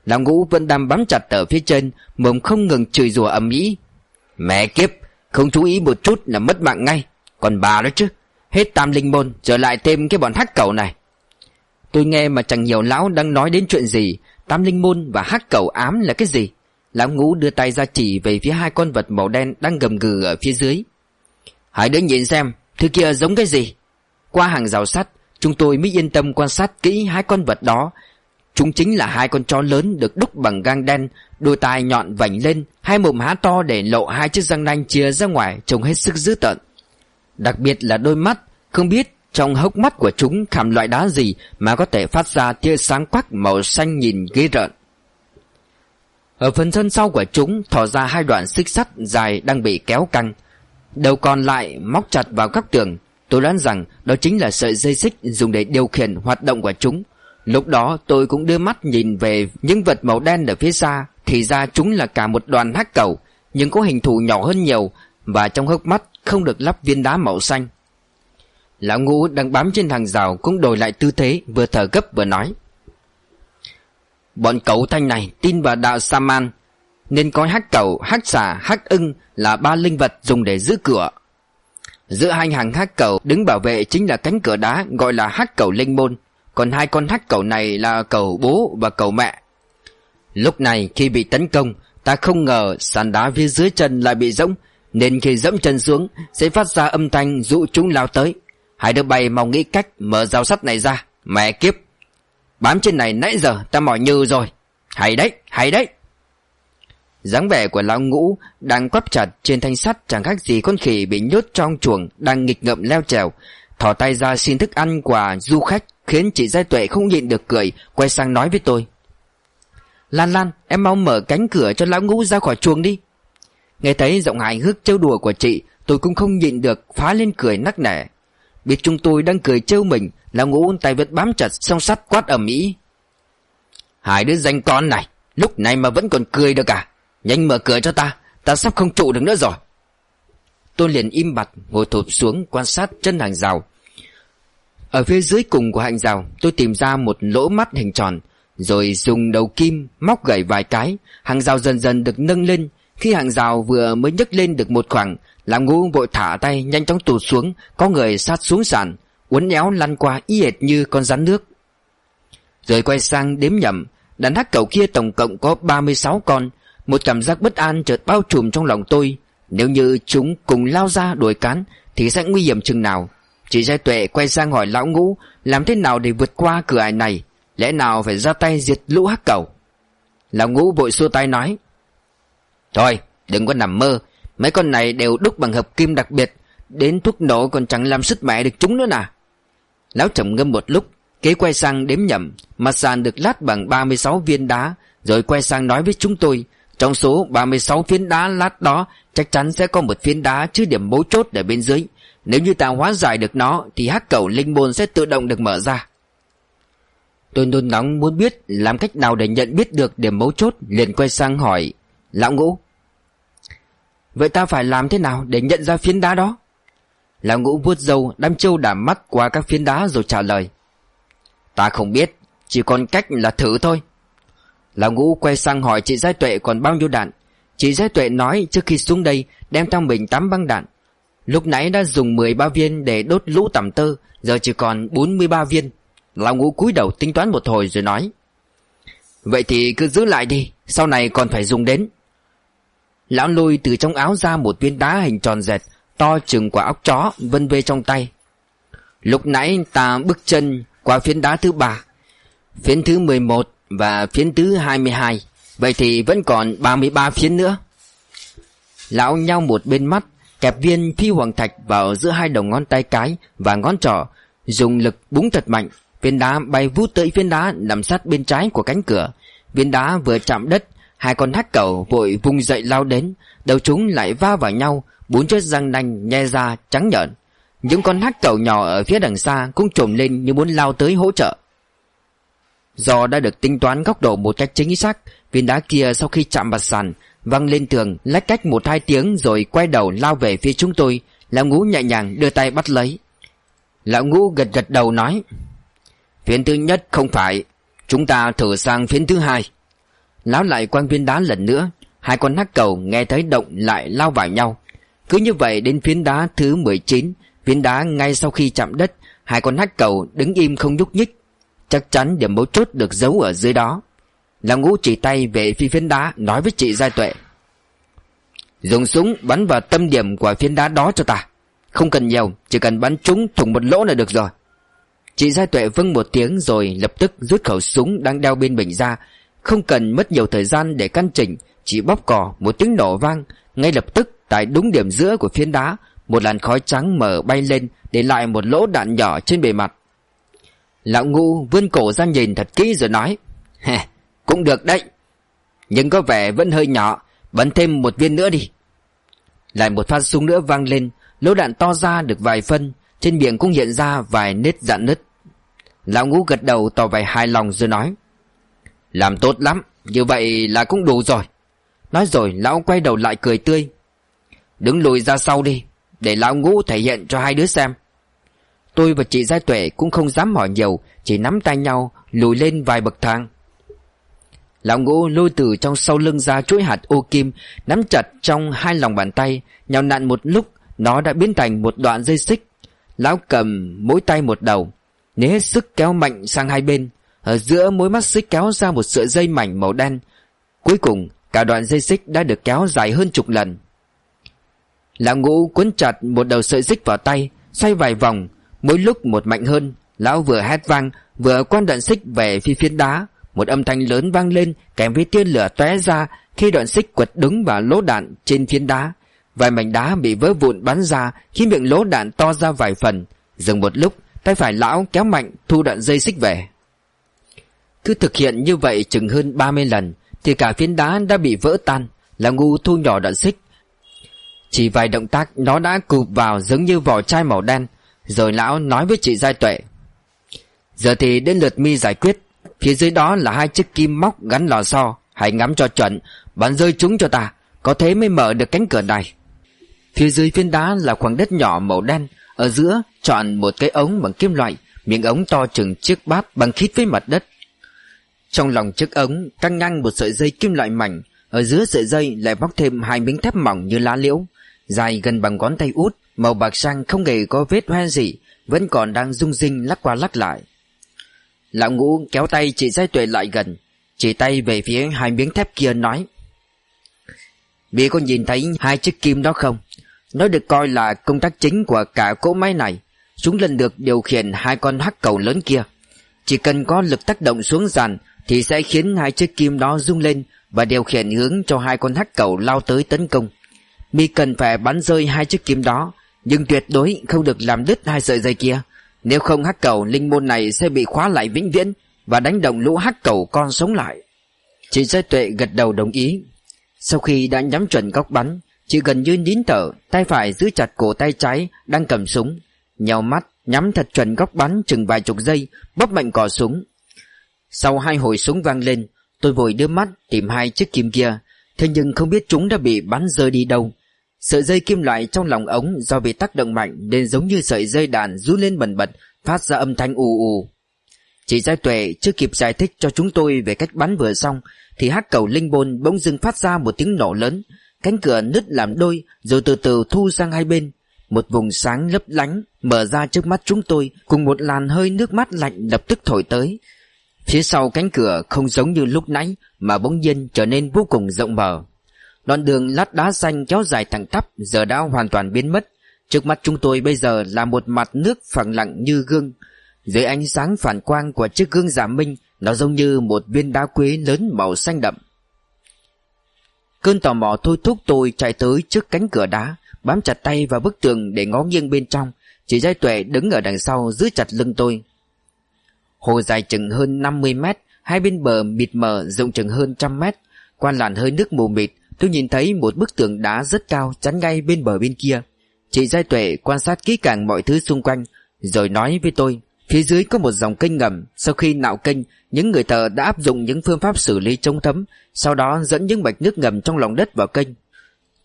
Lão ngũ vẫn đang bám chặt ở phía trên Mồm không ngừng chửi rủa ầm ĩ. Mẹ kiếp Không chú ý một chút là mất mạng ngay. Còn bà đó chứ Hết tam linh môn Trở lại thêm cái bọn hắc cẩu này. Tôi nghe mà chẳng hiểu lão đang nói đến chuyện gì Tam linh môn và hắc cẩu ám là cái gì. Lão ngũ đưa tay ra chỉ về phía hai con vật màu đen đang gầm gừ ở phía dưới. Hãy đến nhìn xem, Thứ kia giống cái gì. Qua hàng rào sắt, Chúng tôi mới yên tâm quan sát kỹ hai con vật đó. Chúng chính là hai con chó lớn được đúc bằng gang đen, Đôi tai nhọn vảnh lên, Hai mồm há to để lộ hai chiếc răng nanh chia ra ngoài, Trông hết sức dữ tợn. Đặc biệt là đôi mắt, Không biết trong hốc mắt của chúng khảm loại đá gì Mà có thể phát ra tia sáng quắc màu xanh nhìn ghê rợn. Ở phần thân sau của chúng Thỏ ra hai đoạn xích sắt dài đang bị kéo căng. Đầu còn lại móc chặt vào các tường. Tôi đoán rằng đó chính là sợi dây xích dùng để điều khiển hoạt động của chúng. Lúc đó tôi cũng đưa mắt nhìn về những vật màu đen ở phía xa, Thì ra chúng là cả một đoàn hắc cầu, Nhưng có hình thù nhỏ hơn nhiều Và trong hốc mắt không được lắp viên đá màu xanh. Lão ngũ đang bám trên hàng rào cũng đổi lại tư thế, Vừa thở gấp vừa nói. Bọn cậu thanh này tin vào đạo Saman nên coi hắc cầu, hắc xà, hắc ưng là ba linh vật dùng để giữ cửa. Giữa hai hàng hắc cầu đứng bảo vệ chính là cánh cửa đá gọi là hắc cầu linh môn. Còn hai con hắc cầu này là cầu bố và cầu mẹ. Lúc này khi bị tấn công Ta không ngờ sàn đá phía dưới chân lại bị rỗng Nên khi dẫm chân xuống Sẽ phát ra âm thanh dụ chúng lao tới. Hai đứa bay mau nghĩ cách mở rào sắt này ra Mẹ kiếp. Bám trên này nãy giờ ta mỏi như rồi. Hay đấy, hay đấy dáng vẻ của lão ngũ đang quắp chặt trên thanh sắt, chẳng khác gì con khỉ bị nhốt trong chuồng đang nghịch ngợm leo trèo. Thò tay ra xin thức ăn quà du khách, khiến chị giai tuệ không nhịn được cười, quay sang nói với tôi. Lan lan, em mau mở cánh cửa cho lão ngũ ra khỏi chuồng đi. Nghe thấy giọng hài hước trêu đùa của chị, tôi cũng không nhịn được phá lên cười nắc nẻ. Biết chúng tôi đang cười trêu mình, lão ngũ tay vẫn bám chặt song sắt quát ầm ĩ. Hai đứa danh con này, lúc này mà vẫn còn cười được à? Nhanh mở cửa cho ta Ta sắp không trụ được nữa rồi. Tôi liền im bặt, ngồi thụp xuống quan sát chân hàng rào. Ở phía dưới cùng của hàng rào, Tôi tìm ra một lỗ mắt hình tròn, Rồi dùng đầu kim móc gãy vài cái. Hàng rào dần dần được nâng lên. Khi hàng rào vừa mới nhấc lên được một khoảng Làm ngu vội thả tay nhanh chóng tụt xuống, Có người sát xuống sàn, Uốn éo lăn qua y hệt như con rắn nước. Rồi quay sang đếm nhầm, Đàn hắc cầu kia tổng cộng có 36 con một cảm giác bất an chợt bao trùm trong lòng tôi. Nếu như chúng cùng lao ra đuổi cán, Thì sẽ nguy hiểm chừng nào? Chị Giai Tuệ quay sang hỏi lão ngũ, Làm thế nào để vượt qua cửa ải này? Lẽ nào phải ra tay diệt lũ hắc cầu Lão ngũ vội xua tay nói, Thôi, đừng có nằm mơ. Mấy con này đều đúc bằng hợp kim đặc biệt, Đến thuốc nổ còn chẳng làm sức mẹ được chúng nữa nè Lão trầm ngâm một lúc, Kế quay sang đếm nhầm Mặt sàn được lát bằng 36 viên đá, Rồi quay sang nói với chúng tôi trong số 36 phiến đá lát đó, Chắc chắn sẽ có một phiến đá chứa điểm mấu chốt ở bên dưới. Nếu như ta hóa giải được nó, Thì hắc cầu linh môn sẽ tự động được mở ra. Tôi nôn nóng muốn biết Làm cách nào để nhận biết được điểm mấu chốt, Liền quay sang hỏi, Lão ngũ, Vậy ta phải làm thế nào để nhận ra phiến đá đó? Lão ngũ vuốt dâu Đám trâu đảm mắt qua các phiến đá rồi trả lời, Ta không biết, Chỉ còn cách là thử thôi. Lão ngũ quay sang hỏi chị Giai Tuệ còn bao nhiêu đạn? Chị Giai Tuệ nói trước khi xuống đây, Đem trong mình 8 băng đạn. Lúc nãy đã dùng 13 viên để đốt lũ tẩm tơ, Giờ chỉ còn 43 viên. Lão ngũ cúi đầu tính toán một hồi rồi nói. Vậy thì cứ giữ lại đi, Sau này còn phải dùng đến. Lão lôi từ trong áo ra một viên đá hình tròn dẹt, To chừng quả óc chó, Vân vê trong tay. Lúc nãy ta bước chân qua phiến đá thứ ba. Phiến thứ 11 và phiến thứ 22 Vậy thì vẫn còn 33 phiến nữa. Lão nhau một bên mắt, Kẹp viên phi hoàng thạch vào giữa hai đầu ngón tay cái Và ngón trỏ, Dùng lực búng thật mạnh. Viên đá bay vút tới viên đá nằm sát bên trái của cánh cửa. Viên đá vừa chạm đất, Hai con hắc cẩu vội vùng dậy lao đến. Đầu chúng lại va vào nhau, Bốn chiếc răng nanh nhe ra trắng nhợn. Những con hắc cẩu nhỏ ở phía đằng xa Cũng trồm lên như muốn lao tới hỗ trợ. Do đã được tính toán góc độ một cách chính xác, Viên đá kia sau khi chạm mặt sàn, Văng lên tường, lách cách một hai tiếng Rồi quay đầu lao về phía chúng tôi. Lão ngũ nhẹ nhàng đưa tay bắt lấy. Lão ngũ gật gật đầu nói, Phiến thứ nhất không phải, Chúng ta thử sang phiến thứ hai. Lão lại quăng viên đá lần nữa, Hai con hắc cầu nghe thấy động lại lao vào nhau. Cứ như vậy đến phiến đá thứ 19 Phiến đá ngay sau khi chạm đất, Hai con hắc cầu đứng im không nhúc nhích. Chắc chắn điểm mấu chốt được giấu ở dưới đó. Lão ngũ chỉ tay về phía phiến đá, Nói với chị Giai Tuệ. Dùng súng bắn vào tâm điểm của phiến đá đó cho ta. Không cần nhiều, Chỉ cần bắn trúng thủng một lỗ là được rồi. Chị Giai Tuệ vâng một tiếng rồi lập tức rút khẩu súng đang đeo bên mình ra. Không cần mất nhiều thời gian để căn chỉnh, Chỉ bóp cò một tiếng nổ vang. Ngay lập tức, tại đúng điểm giữa của phiến đá, Một làn khói trắng mở bay lên Để lại một lỗ đạn nhỏ trên bề mặt. Lão ngu vươn cổ ra nhìn thật kỹ rồi nói Hè, cũng được đấy Nhưng có vẻ vẫn hơi nhỏ Bắn thêm một viên nữa đi. Lại một phát súng nữa vang lên Lỗ đạn to ra được vài phân Trên miệng cũng hiện ra vài nết dạn nứt. Lão ngũ gật đầu tỏ vẻ hài lòng rồi nói Làm tốt lắm Như vậy là cũng đủ rồi. Nói rồi lão quay đầu lại cười tươi Đứng lùi ra sau đi Để lão ngũ thể hiện cho hai đứa xem. Tôi và chị gia Tuệ cũng không dám hỏi nhiều, Chỉ nắm tay nhau, Lùi lên vài bậc thang. Lão ngũ lôi từ trong sau lưng ra chuỗi hạt ô kim, Nắm chặt trong hai lòng bàn tay, Nhào nặn một lúc, Nó đã biến thành một đoạn dây xích. Lão cầm mỗi tay một đầu Nếu hết sức kéo mạnh sang hai bên. Ở giữa mỗi mắt xích kéo ra một sợi dây mảnh màu đen. Cuối cùng, Cả đoạn dây xích đã được kéo dài hơn chục lần. Lão ngũ cuốn chặt một đầu sợi xích vào tay, Xoay vài vòng Mỗi lúc một mạnh hơn, Lão vừa hét vang, Vừa quan đoạn xích về phía phiến đá. Một âm thanh lớn vang lên, Kèm với tia lửa tóe ra Khi đoạn xích quật đứng vào lỗ đạn trên phiến đá. Vài mảnh đá bị vỡ vụn bắn ra Khi miệng lỗ đạn to ra vài phần. Dừng một lúc, Tay phải lão kéo mạnh thu đoạn dây xích về. Cứ thực hiện như vậy chừng hơn 30 lần, Thì cả phiến đá đã bị vỡ tan, Là ngu thu nhỏ đoạn xích. Chỉ vài động tác, nó đã cụp vào giống như vỏ chai màu đen rồi lão nói với chị Giai Tuệ. Giờ thì đến lượt mi giải quyết. Phía dưới đó là hai chiếc kim móc gắn lò xo. Hãy ngắm cho chuẩn. Bắn rơi chúng cho ta. Có thế mới mở được cánh cửa này. Phía dưới phiến đá là khoảng đất nhỏ màu đen. Ở giữa chọn một cái ống bằng kim loại. Miệng ống to chừng chiếc bát bằng khít với mặt đất. Trong lòng chiếc ống, căng ngang một sợi dây kim loại mảnh. Ở giữa sợi dây lại móc thêm hai miếng thép mỏng như lá liễu, Dài gần bằng ngón tay út. Màu bạc sang không hề có vết hoen gì, Vẫn còn đang rung rinh lắc qua lắc lại. Lão ngũ kéo tay chị Giai Tuệ lại gần, Chỉ tay về phía hai miếng thép kia nói, bia có nhìn thấy hai chiếc kim đó không? Nó được coi là công tác chính của cả cỗ máy này. Chúng lần được điều khiển hai con hắc cầu lớn kia. Chỉ cần có lực tác động xuống dàn Thì sẽ khiến hai chiếc kim đó rung lên Và điều khiển hướng cho hai con hắc cầu lao tới tấn công. Mi cần phải bắn rơi hai chiếc kim đó nhưng tuyệt đối không được làm đứt hai sợi dây kia. Nếu không hắc cầu linh môn này sẽ bị khóa lại vĩnh viễn Và đánh động lũ hắc cầu con sống lại. Chị giới Tuệ gật đầu đồng ý. Sau khi đã nhắm chuẩn góc bắn, Chị gần như nín thở, Tay phải giữ chặt cổ tay trái Đang cầm súng. Nhào mắt, nhắm thật chuẩn góc bắn chừng vài chục giây, Bóp mạnh cò súng. Sau hai hồi súng vang lên, Tôi vội đưa mắt tìm hai chiếc kim kia. Thế nhưng không biết chúng đã bị bắn rơi đi đâu. Sợi dây kim loại trong lòng ống do bị tác động mạnh nên giống như sợi dây đàn rú lên bần bật, phát ra âm thanh ù ù. Chỉ Giai Tuệ chưa kịp giải thích cho chúng tôi về cách bắn vừa xong thì hắc cầu linh bôn bỗng dưng phát ra một tiếng nổ lớn, cánh cửa nứt làm đôi rồi từ từ thu sang hai bên. Một vùng sáng lấp lánh mở ra trước mắt chúng tôi cùng một làn hơi nước mắt lạnh lập tức thổi tới. Phía sau cánh cửa không giống như lúc nãy mà bỗng nhiên trở nên vô cùng rộng mở. Đoạn đường lát đá xanh kéo dài thẳng tắp giờ đã hoàn toàn biến mất. Trước mắt chúng tôi bây giờ là một mặt nước phẳng lặng như gương. Dưới ánh sáng phản quang của chiếc gương giả minh, nó giống như một viên đá quế lớn màu xanh đậm. Cơn tò mò thôi thúc tôi chạy tới trước cánh cửa đá, bám chặt tay vào bức tường để ngó nghiêng bên trong. Chỉ giai tuệ đứng ở đằng sau giữ chặt lưng tôi. Hồ dài chừng hơn 50 mét, hai bên bờ mịt mờ rộng chừng hơn trăm mét, quan làn hơi nước mù mịt, Tôi nhìn thấy một bức tường đá rất cao chắn ngay bên bờ bên kia. Chị Giai Tuệ quan sát kỹ càng mọi thứ xung quanh, rồi nói với tôi, phía dưới có một dòng kênh ngầm. Sau khi nạo kênh, những người thợ đã áp dụng những phương pháp xử lý chống thấm, sau đó dẫn những mạch nước ngầm trong lòng đất vào kênh.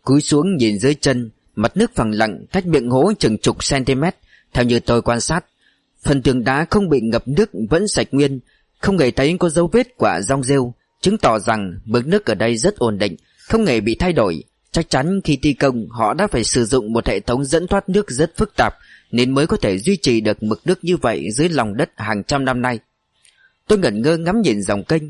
Cúi xuống nhìn dưới chân, mặt nước phẳng lặng cách miệng hố chừng chục cm. Theo như tôi quan sát, phần tường đá không bị ngập nước vẫn sạch nguyên, không hề thấy có dấu vết quả rong rêu, chứng tỏ rằng mực nước ở đây rất ổn định, không hề bị thay đổi. Chắc chắn khi thi công họ đã phải sử dụng một hệ thống dẫn thoát nước rất phức tạp nên mới có thể duy trì được mực nước như vậy dưới lòng đất hàng trăm năm nay. Tôi ngẩn ngơ ngắm nhìn dòng kênh,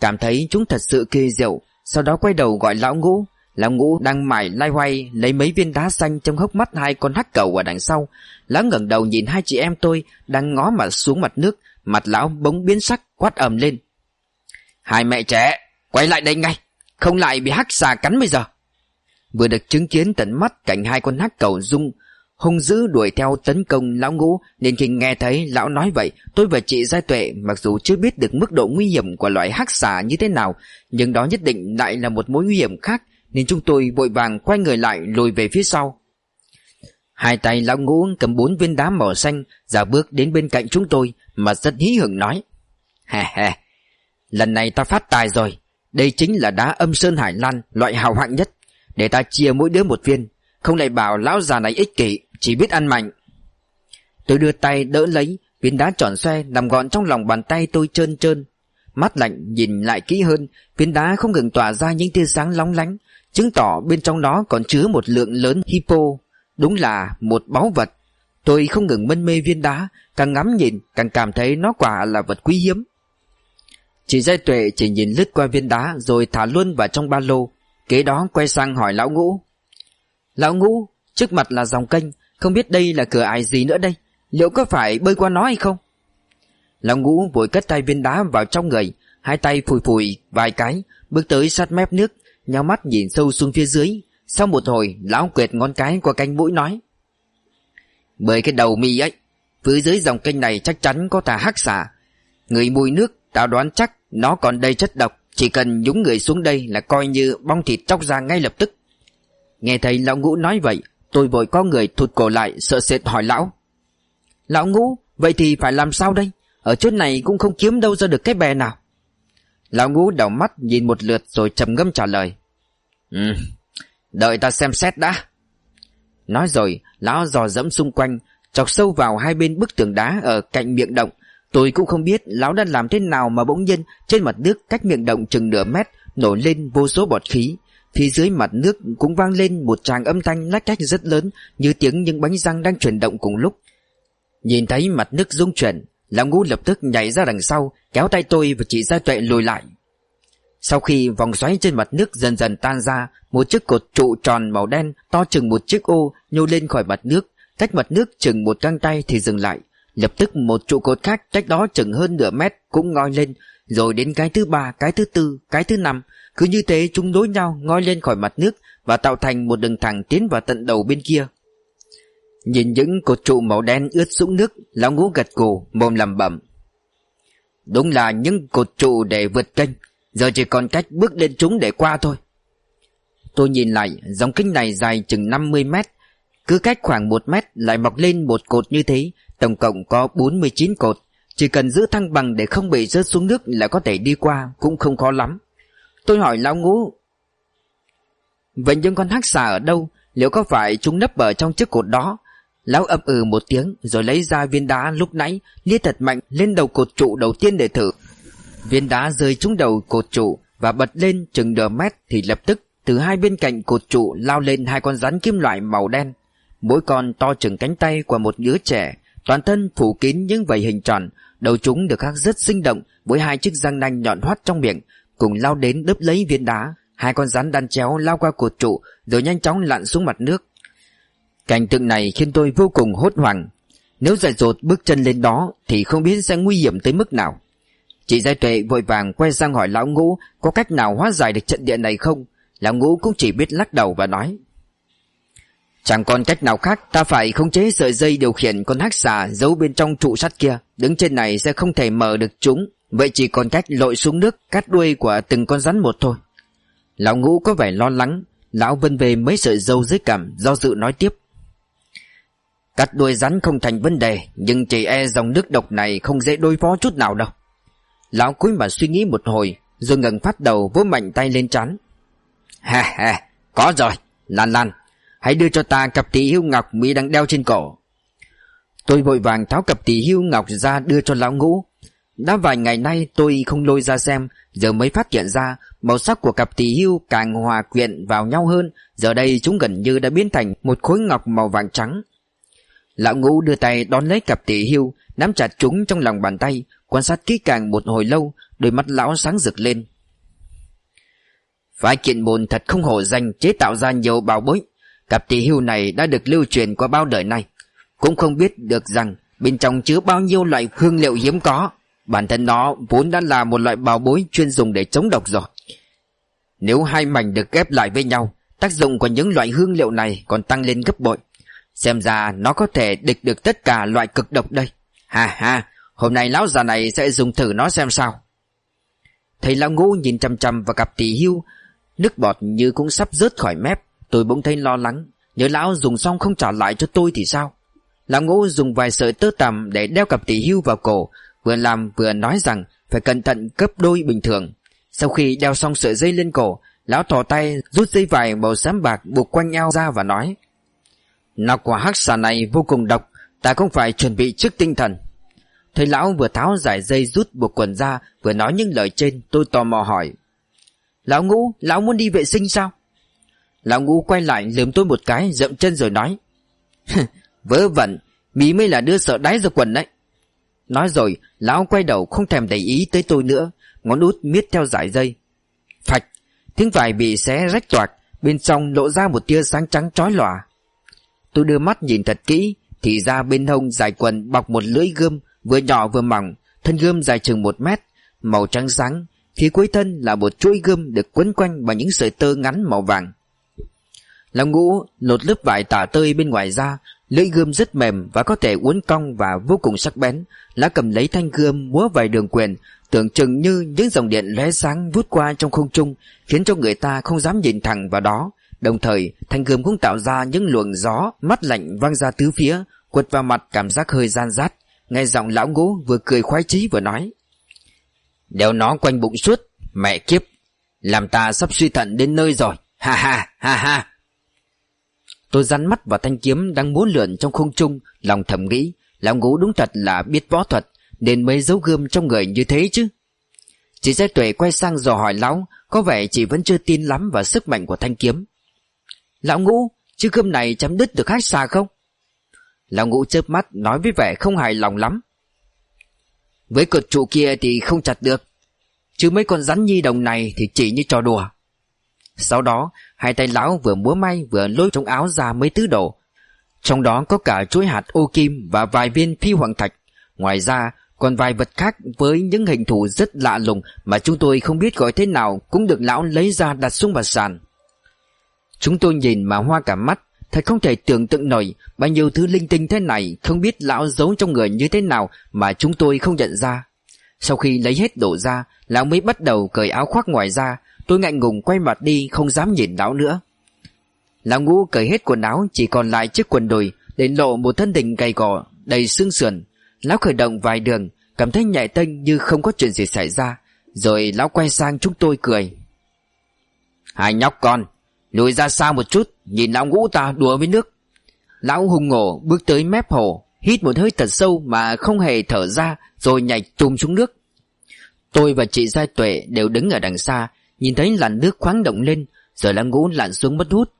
cảm thấy chúng thật sự kỳ diệu, sau đó quay đầu gọi lão ngũ. Lão ngũ đang mải lai hoay lấy mấy viên đá xanh trong hốc mắt hai con hắc cầu ở đằng sau. Lão ngẩng đầu nhìn hai chị em tôi đang ngó mặt xuống mặt nước, mặt lão bỗng biến sắc quát ầm lên. Hai mẹ trẻ, quay lại đây ngay! Không lại bị hắc xà cắn bây giờ. Vừa được chứng kiến tận mắt cảnh hai con hắc cầu dung hung dữ đuổi theo tấn công lão ngũ, Nên khi nghe thấy lão nói vậy, Tôi và chị Giai Tuệ mặc dù chưa biết được mức độ nguy hiểm của loại hắc xà như thế nào, Nhưng đó nhất định lại là một mối nguy hiểm khác, Nên chúng tôi vội vàng quay người lại lùi về phía sau. Hai tay lão ngũ cầm bốn viên đá màu xanh Giả bước đến bên cạnh chúng tôi, Mà rất hí hửng nói, Hè hè, Lần này ta phát tài rồi đây chính là đá âm sơn hải lan Loại hào hạng nhất. Để ta chia mỗi đứa một viên, Không lại bảo lão già này ích kỷ, Chỉ biết ăn mạnh Tôi đưa tay đỡ lấy, Viên đá tròn xoe nằm gọn trong lòng bàn tay tôi trơn trơn. Mắt lạnh nhìn lại kỹ hơn, Viên đá không ngừng tỏa ra những tia sáng lóng lánh, Chứng tỏ bên trong đó còn chứa một lượng lớn hippo. Đúng là một báu vật. Tôi không ngừng mân mê viên đá, Càng ngắm nhìn càng cảm thấy nó quả là vật quý hiếm. Chị Giai Tuệ chỉ nhìn lướt qua viên đá Rồi thả luôn vào trong ba lô, Kế đó quay sang hỏi lão ngũ. Lão ngũ, Trước mặt là dòng kênh, Không biết đây là cửa ải gì nữa đây? Liệu có phải bơi qua nó hay không? Lão ngũ vội cất tay viên đá vào trong người, Hai tay phùi phùi vài cái, Bước tới sát mép nước nhau mắt nhìn sâu xuống phía dưới. Sau một hồi, Lão quệt ngón cái qua cánh mũi nói, bởi cái đầu mi ấy, Phía dưới dòng kênh này chắc chắn có tà hắc xả Người mùi nước Tao đoán chắc nó còn đầy chất độc, Chỉ cần nhúng người xuống đây là coi như bong thịt chóc ra ngay lập tức. Nghe thấy lão ngũ nói vậy, Tôi vội có người thụt cổ lại, sợ sệt hỏi lão. Lão ngũ, Vậy thì phải làm sao đây? Ở chỗ này cũng không kiếm đâu ra được cái bè nào. Lão ngũ đảo mắt nhìn một lượt rồi trầm ngâm trả lời. Ừ Đợi ta xem xét đã. Nói rồi, Lão dò dẫm xung quanh, Chọc sâu vào hai bên bức tường đá Ở cạnh miệng động. Tôi cũng không biết lão đã làm thế nào mà bỗng nhiên Trên mặt nước cách miệng động chừng nửa mét Nổi lên vô số bọt khí. Phía dưới mặt nước cũng vang lên một tràng âm thanh lách cách rất lớn Như tiếng những bánh răng đang chuyển động cùng lúc. Nhìn thấy mặt nước rung chuyển, Lão ngũ lập tức nhảy ra đằng sau, Kéo tay tôi và chị Gia Tuệ lùi lại. Sau khi vòng xoáy trên mặt nước dần dần tan ra, Một chiếc cột trụ tròn màu đen To chừng một chiếc ô nhô lên khỏi mặt nước. Cách mặt nước chừng một găng tay thì dừng lại. Lập tức một trụ cột khác cách đó chừng hơn nửa mét cũng ngoi lên Rồi đến cái thứ ba, cái thứ tư, cái thứ năm. Cứ như thế chúng đối nhau ngoi lên khỏi mặt nước Và tạo thành một đường thẳng tiến vào tận đầu bên kia. Nhìn những cột trụ màu đen ướt sũng nước Lão ngũ gật cổ mồm lầm bẩm. Đúng là những cột trụ để vượt kênh Giờ chỉ còn cách bước lên chúng để qua thôi. Tôi nhìn lại Dòng kênh này dài chừng 50 mét Cứ cách khoảng 1 mét lại mọc lên một cột như thế Tổng cộng có 49 cột. Chỉ cần giữ thăng bằng để không bị rớt xuống nước Là có thể đi qua, Cũng không khó lắm. Tôi hỏi lão ngũ, Vậy những con hắc xà ở đâu? Liệu có phải chúng nấp ở trong chiếc cột đó? Lão ậm ừ một tiếng, Rồi lấy ra viên đá lúc nãy, Lia thật mạnh lên đầu cột trụ đầu tiên để thử. Viên đá rơi trúng đầu cột trụ Và bật lên chừng nửa mét Thì lập tức từ hai bên cạnh cột trụ Lao lên hai con rắn kim loại màu đen. Mỗi con to chừng cánh tay của một đứa trẻ Toàn thân phủ kín những vảy hình tròn, Đầu chúng được khắc rất sinh động Với hai chiếc răng nanh nhọn hoắt trong miệng, Cùng lao đến đớp lấy viên đá. Hai con rắn đan chéo lao qua cột trụ Rồi nhanh chóng lặn xuống mặt nước. Cảnh tượng này khiến tôi vô cùng hốt hoảng. Nếu dại dột bước chân lên đó Thì không biết sẽ nguy hiểm tới mức nào. Chị Giai Tuệ vội vàng quay sang hỏi Lão Ngũ Có cách nào hóa giải được trận địa này không? Lão Ngũ cũng chỉ biết lắc đầu và nói Chẳng còn cách nào khác, Ta phải khống chế sợi dây điều khiển con hắc xà Giấu bên trong trụ sắt kia. Đứng trên này sẽ không thể mở được chúng. Vậy chỉ còn cách lội xuống nước, Cắt đuôi của từng con rắn một thôi. Lão Ngũ có vẻ lo lắng. Lão vân về mấy sợi dâu dưới cằm, Do dự nói tiếp. Cắt đuôi rắn không thành vấn đề, Nhưng chỉ e dòng nước độc này Không dễ đối phó chút nào đâu. Lão cúi mà suy nghĩ một hồi, Rồi ngẩng phát đầu vỗ mạnh tay lên trán. Ha ha, Có rồi, Lan Lan. Hãy đưa cho ta cặp tỷ hưu ngọc Mỹ đang đeo trên cổ. Tôi vội vàng tháo cặp tỷ hưu ngọc ra đưa cho lão ngũ. Đã vài ngày nay tôi không lôi ra xem, Giờ mới phát hiện ra Màu sắc của cặp tỷ hưu càng hòa quyện vào nhau hơn. Giờ đây chúng gần như đã biến thành Một khối ngọc màu vàng trắng. Lão ngũ đưa tay đón lấy cặp tỷ hưu Nắm chặt chúng trong lòng bàn tay, Quan sát kỹ càng một hồi lâu, Đôi mắt lão sáng rực lên. Phái kiện môn thật không hổ danh Chế tạo ra nhiều bảo bối. Cặp tỷ hưu này đã được lưu truyền qua bao đời nay, Cũng không biết được rằng Bên trong chứa bao nhiêu loại hương liệu hiếm có. Bản thân nó vốn đã là một loại bào bối chuyên dùng để chống độc rồi. Nếu hai mảnh được ghép lại với nhau, Tác dụng của những loại hương liệu này còn tăng lên gấp bội. Xem ra nó có thể địch được tất cả loại cực độc đây. Ha ha, Hôm nay lão già này sẽ dùng thử nó xem sao. Thầy lão ngũ nhìn chăm chăm vào cặp tỷ hưu, Nước bọt như cũng sắp rớt khỏi mép. Tôi bỗng thấy lo lắng. Nhớ lão dùng xong không trả lại cho tôi thì sao? Lão ngũ dùng vài sợi tơ tằm Để đeo cặp tỷ hưu vào cổ Vừa làm vừa nói rằng Phải cẩn thận cấp đôi bình thường. Sau khi đeo xong sợi dây lên cổ Lão thò tay rút dây vải màu xám bạc Buộc quanh eo ra và nói Nọc quả hắc xà này vô cùng độc Ta không phải chuẩn bị trước tinh thần. Thấy lão vừa tháo giải dây rút buộc quần ra Vừa nói những lời trên Tôi tò mò hỏi Lão ngũ, lão muốn đi vệ sinh sao? Lão ngũ quay lại lườm tôi một cái Dậm chân rồi nói. Vớ vẩn, mí mới là đưa sợ đáy ra quần đấy. Nói rồi Lão quay đầu không thèm để ý tới tôi nữa Ngón út miết theo giải dây. Phạch Tiếng vải bị xé rách toạc Bên trong lộ ra một tia sáng trắng chói lòa. Tôi đưa mắt nhìn thật kỹ Thì ra bên hông dài quần bọc một lưỡi gươm Vừa nhỏ vừa mỏng Thân gươm dài chừng một mét Màu trắng sáng Phía cuối thân là một chuỗi gươm được quấn quanh bằng những sợi tơ ngắn màu vàng. Long ngũ lột lớp vải tả tơi bên ngoài ra, Lưỡi gươm rất mềm và có thể uốn cong và vô cùng sắc bén. Lá cầm lấy thanh gươm múa vài đường quyền, Tưởng chừng như những dòng điện lóe sáng vút qua trong không trung, Khiến cho người ta không dám nhìn thẳng vào đó. Đồng thời, thanh gươm cũng tạo ra những luồng gió mắt lạnh văng ra tứ phía, Quật vào mặt cảm giác hơi gian rát. Nghe giọng lão ngũ vừa cười khoái chí vừa nói, Đeo nó quanh bụng suốt, Mẹ kiếp, Làm ta sắp suy thận đến nơi rồi. Ha ha ha ha. Tôi rắn mắt vào thanh kiếm đang muốn lượn trong không trung, Lòng thầm nghĩ, Lão ngũ đúng thật là biết võ thuật, Nên mới giấu gươm trong người như thế chứ. Chị Giai Tuệ quay sang dò hỏi lão, Có vẻ chị vẫn chưa tin lắm vào sức mạnh của thanh kiếm. Lão ngũ Chứ gươm này chấm đứt được khách xa không? Lão ngũ chớp mắt, nói với vẻ không hài lòng lắm. Với cột trụ kia thì không chặt được. Chứ mấy con rắn nhi đồng này thì chỉ như trò đùa. Sau đó, Hai tay lão vừa múa may vừa lôi trong áo ra mấy thứ đồ. Trong đó có cả chuỗi hạt ô kim và vài viên phi hoàng thạch. Ngoài ra, còn vài vật khác với những hình thù rất lạ lùng Mà chúng tôi không biết gọi thế nào Cũng được lão lấy ra đặt xuống bàn sàn. Chúng tôi nhìn mà hoa cả mắt, Thật không thể tưởng tượng nổi Bao nhiêu thứ linh tinh thế này Không biết lão giấu trong người như thế nào Mà chúng tôi không nhận ra. Sau khi lấy hết đổ ra, Lão mới bắt đầu cởi áo khoác ngoài ra Tôi ngại ngùng quay mặt đi, Không dám nhìn lão nữa. Lão ngũ cởi hết quần áo, Chỉ còn lại chiếc quần đùi, Để lộ một thân hình gầy gò, Đầy xương sườn. Lão khởi động vài đường, Cảm thấy nhạy tênh như không có chuyện gì xảy ra. Rồi lão quay sang chúng tôi cười. Hai nhóc con, Lùi ra xa một chút, Nhìn lão ngũ ta đùa với nước. Lão hùng ngổ bước tới mép hồ, Hít một hơi thật sâu mà không hề thở ra, Rồi nhảy trùm xuống nước. Tôi và chị Giai Tuệ đều đứng ở đằng xa Nhìn thấy làn nước khoáng động lên, Rồi lá ngũ lặn xuống mất hút.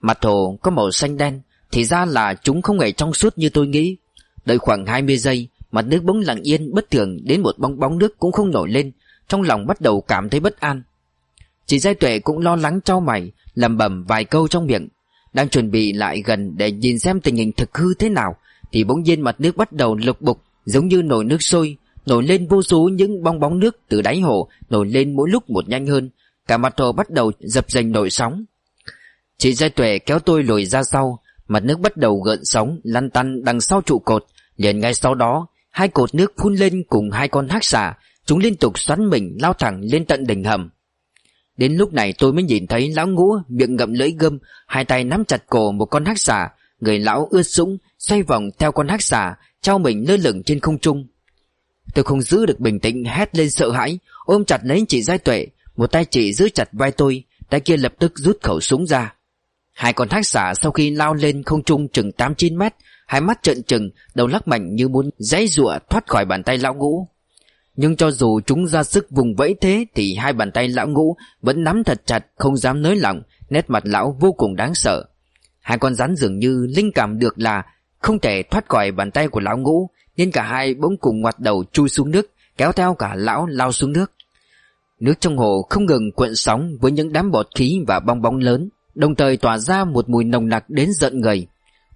Mặt hồ có màu xanh đen, Thì ra là chúng không hề trong suốt như tôi nghĩ. Đợi khoảng 20 giây, Mặt nước bỗng lặng yên, bất thường Đến một bong bóng nước cũng không nổi lên. Trong lòng bắt đầu cảm thấy bất an. Chị Giai Tuệ cũng lo lắng cho mày, lẩm bầm vài câu trong miệng. Đang chuẩn bị lại gần để nhìn xem tình hình thực hư thế nào, Thì bỗng nhiên mặt nước bắt đầu lục bục, Giống như nồi nước sôi, Nổi lên vô số những bong bóng nước từ đáy hồ, Nổi lên mỗi lúc một nhanh hơn. Cả mặt hồ bắt đầu dập dành nổi sóng. Chị Giai Tuệ kéo tôi lùi ra sau Mặt nước bắt đầu gợn sóng Lăn tăn đằng sau trụ cột. Liền ngay sau đó Hai cột nước phun lên cùng hai con hắc xà. Chúng liên tục xoắn mình lao thẳng lên tận đỉnh hầm. Đến lúc này tôi mới nhìn thấy lão ngũ miệng ngậm lưỡi gươm, hai tay nắm chặt cổ một con hắc xà, người lão ướt sũng, xoay vòng theo con hắc xà, trao mình lơ lửng trên không trung. Tôi không giữ được bình tĩnh hét lên sợ hãi, ôm chặt lấy chị Giai Tuệ, một tay chị giữ chặt vai tôi, tay kia lập tức rút khẩu súng ra. Hai con thác xả sau khi lao lên không trung chừng 8-9 mét, hai mắt trợn trừng, đầu lắc mạnh như muốn giãy rụa thoát khỏi bàn tay lão ngũ. Nhưng cho dù chúng ra sức vùng vẫy thế Thì hai bàn tay lão ngũ Vẫn nắm thật chặt không dám nới lỏng Nét mặt lão vô cùng đáng sợ Hai con rắn dường như linh cảm được là Không thể thoát khỏi bàn tay của lão ngũ Nên cả hai bỗng cùng ngoặt đầu chui xuống nước Kéo theo cả lão lao xuống nước Nước trong hồ không ngừng cuộn sóng Với những đám bọt khí và bong bóng lớn, Đồng thời tỏa ra một mùi nồng nặc đến giận người.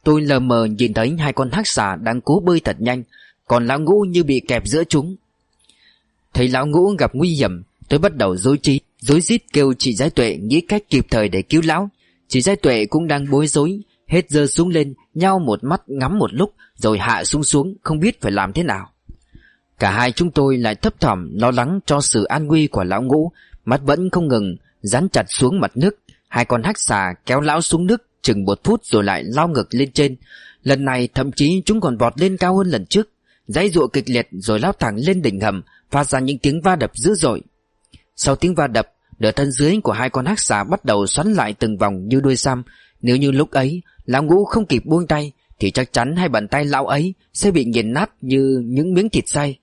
Tôi lờ mờ nhìn thấy hai con hắc xà đang cố bơi thật nhanh, Còn lão ngũ như bị kẹp giữa chúng. Thấy lão ngũ gặp nguy hiểm, Tôi bắt đầu dối trí Dối rít kêu chị Giai Tuệ nghĩ cách kịp thời để cứu lão. Chị Giai Tuệ cũng đang bối rối, Hết giờ xuống lên Nhau một mắt ngắm một lúc, Rồi hạ xuống xuống, Không biết phải làm thế nào. Cả hai chúng tôi lại thấp thỏm Lo lắng cho sự an nguy của lão ngũ, Mắt vẫn không ngừng Dán chặt xuống mặt nước. Hai con hắc xà kéo lão xuống nước chừng một phút rồi lại lao ngược lên trên. Lần này thậm chí chúng còn vọt lên cao hơn lần trước. Giấy ruộng kịch liệt rồi lao thẳng lên đỉnh hầm, Phát ra những tiếng va đập dữ dội. Sau tiếng va đập Nửa thân dưới của hai con hắc xà bắt đầu xoắn lại từng vòng như đuôi xăm. Nếu như lúc ấy, Lão ngũ không kịp buông tay, Thì chắc chắn hai bàn tay lão ấy Sẽ bị nghiền nát như những miếng thịt xay.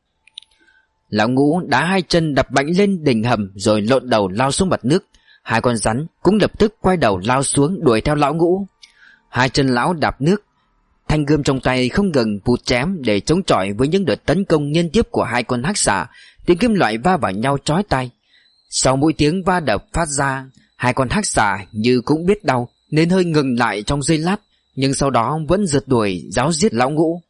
Lão ngũ đá hai chân đập mạnh lên đỉnh hầm Rồi lộn đầu lao xuống mặt nước. Hai con rắn cũng lập tức quay đầu lao xuống đuổi theo lão ngũ. Hai chân lão đạp nước. Thanh gươm trong tay không ngừng vụt chém để chống chọi với những đợt tấn công liên tiếp của hai con hắc xà. Tiếng kim loại va vào nhau chói tai. Sau mỗi tiếng va đập phát ra, Hai con hắc xà như cũng biết đau, Nên hơi ngừng lại trong giây lát, Nhưng sau đó vẫn rượt đuổi, giáo giết lão ngũ.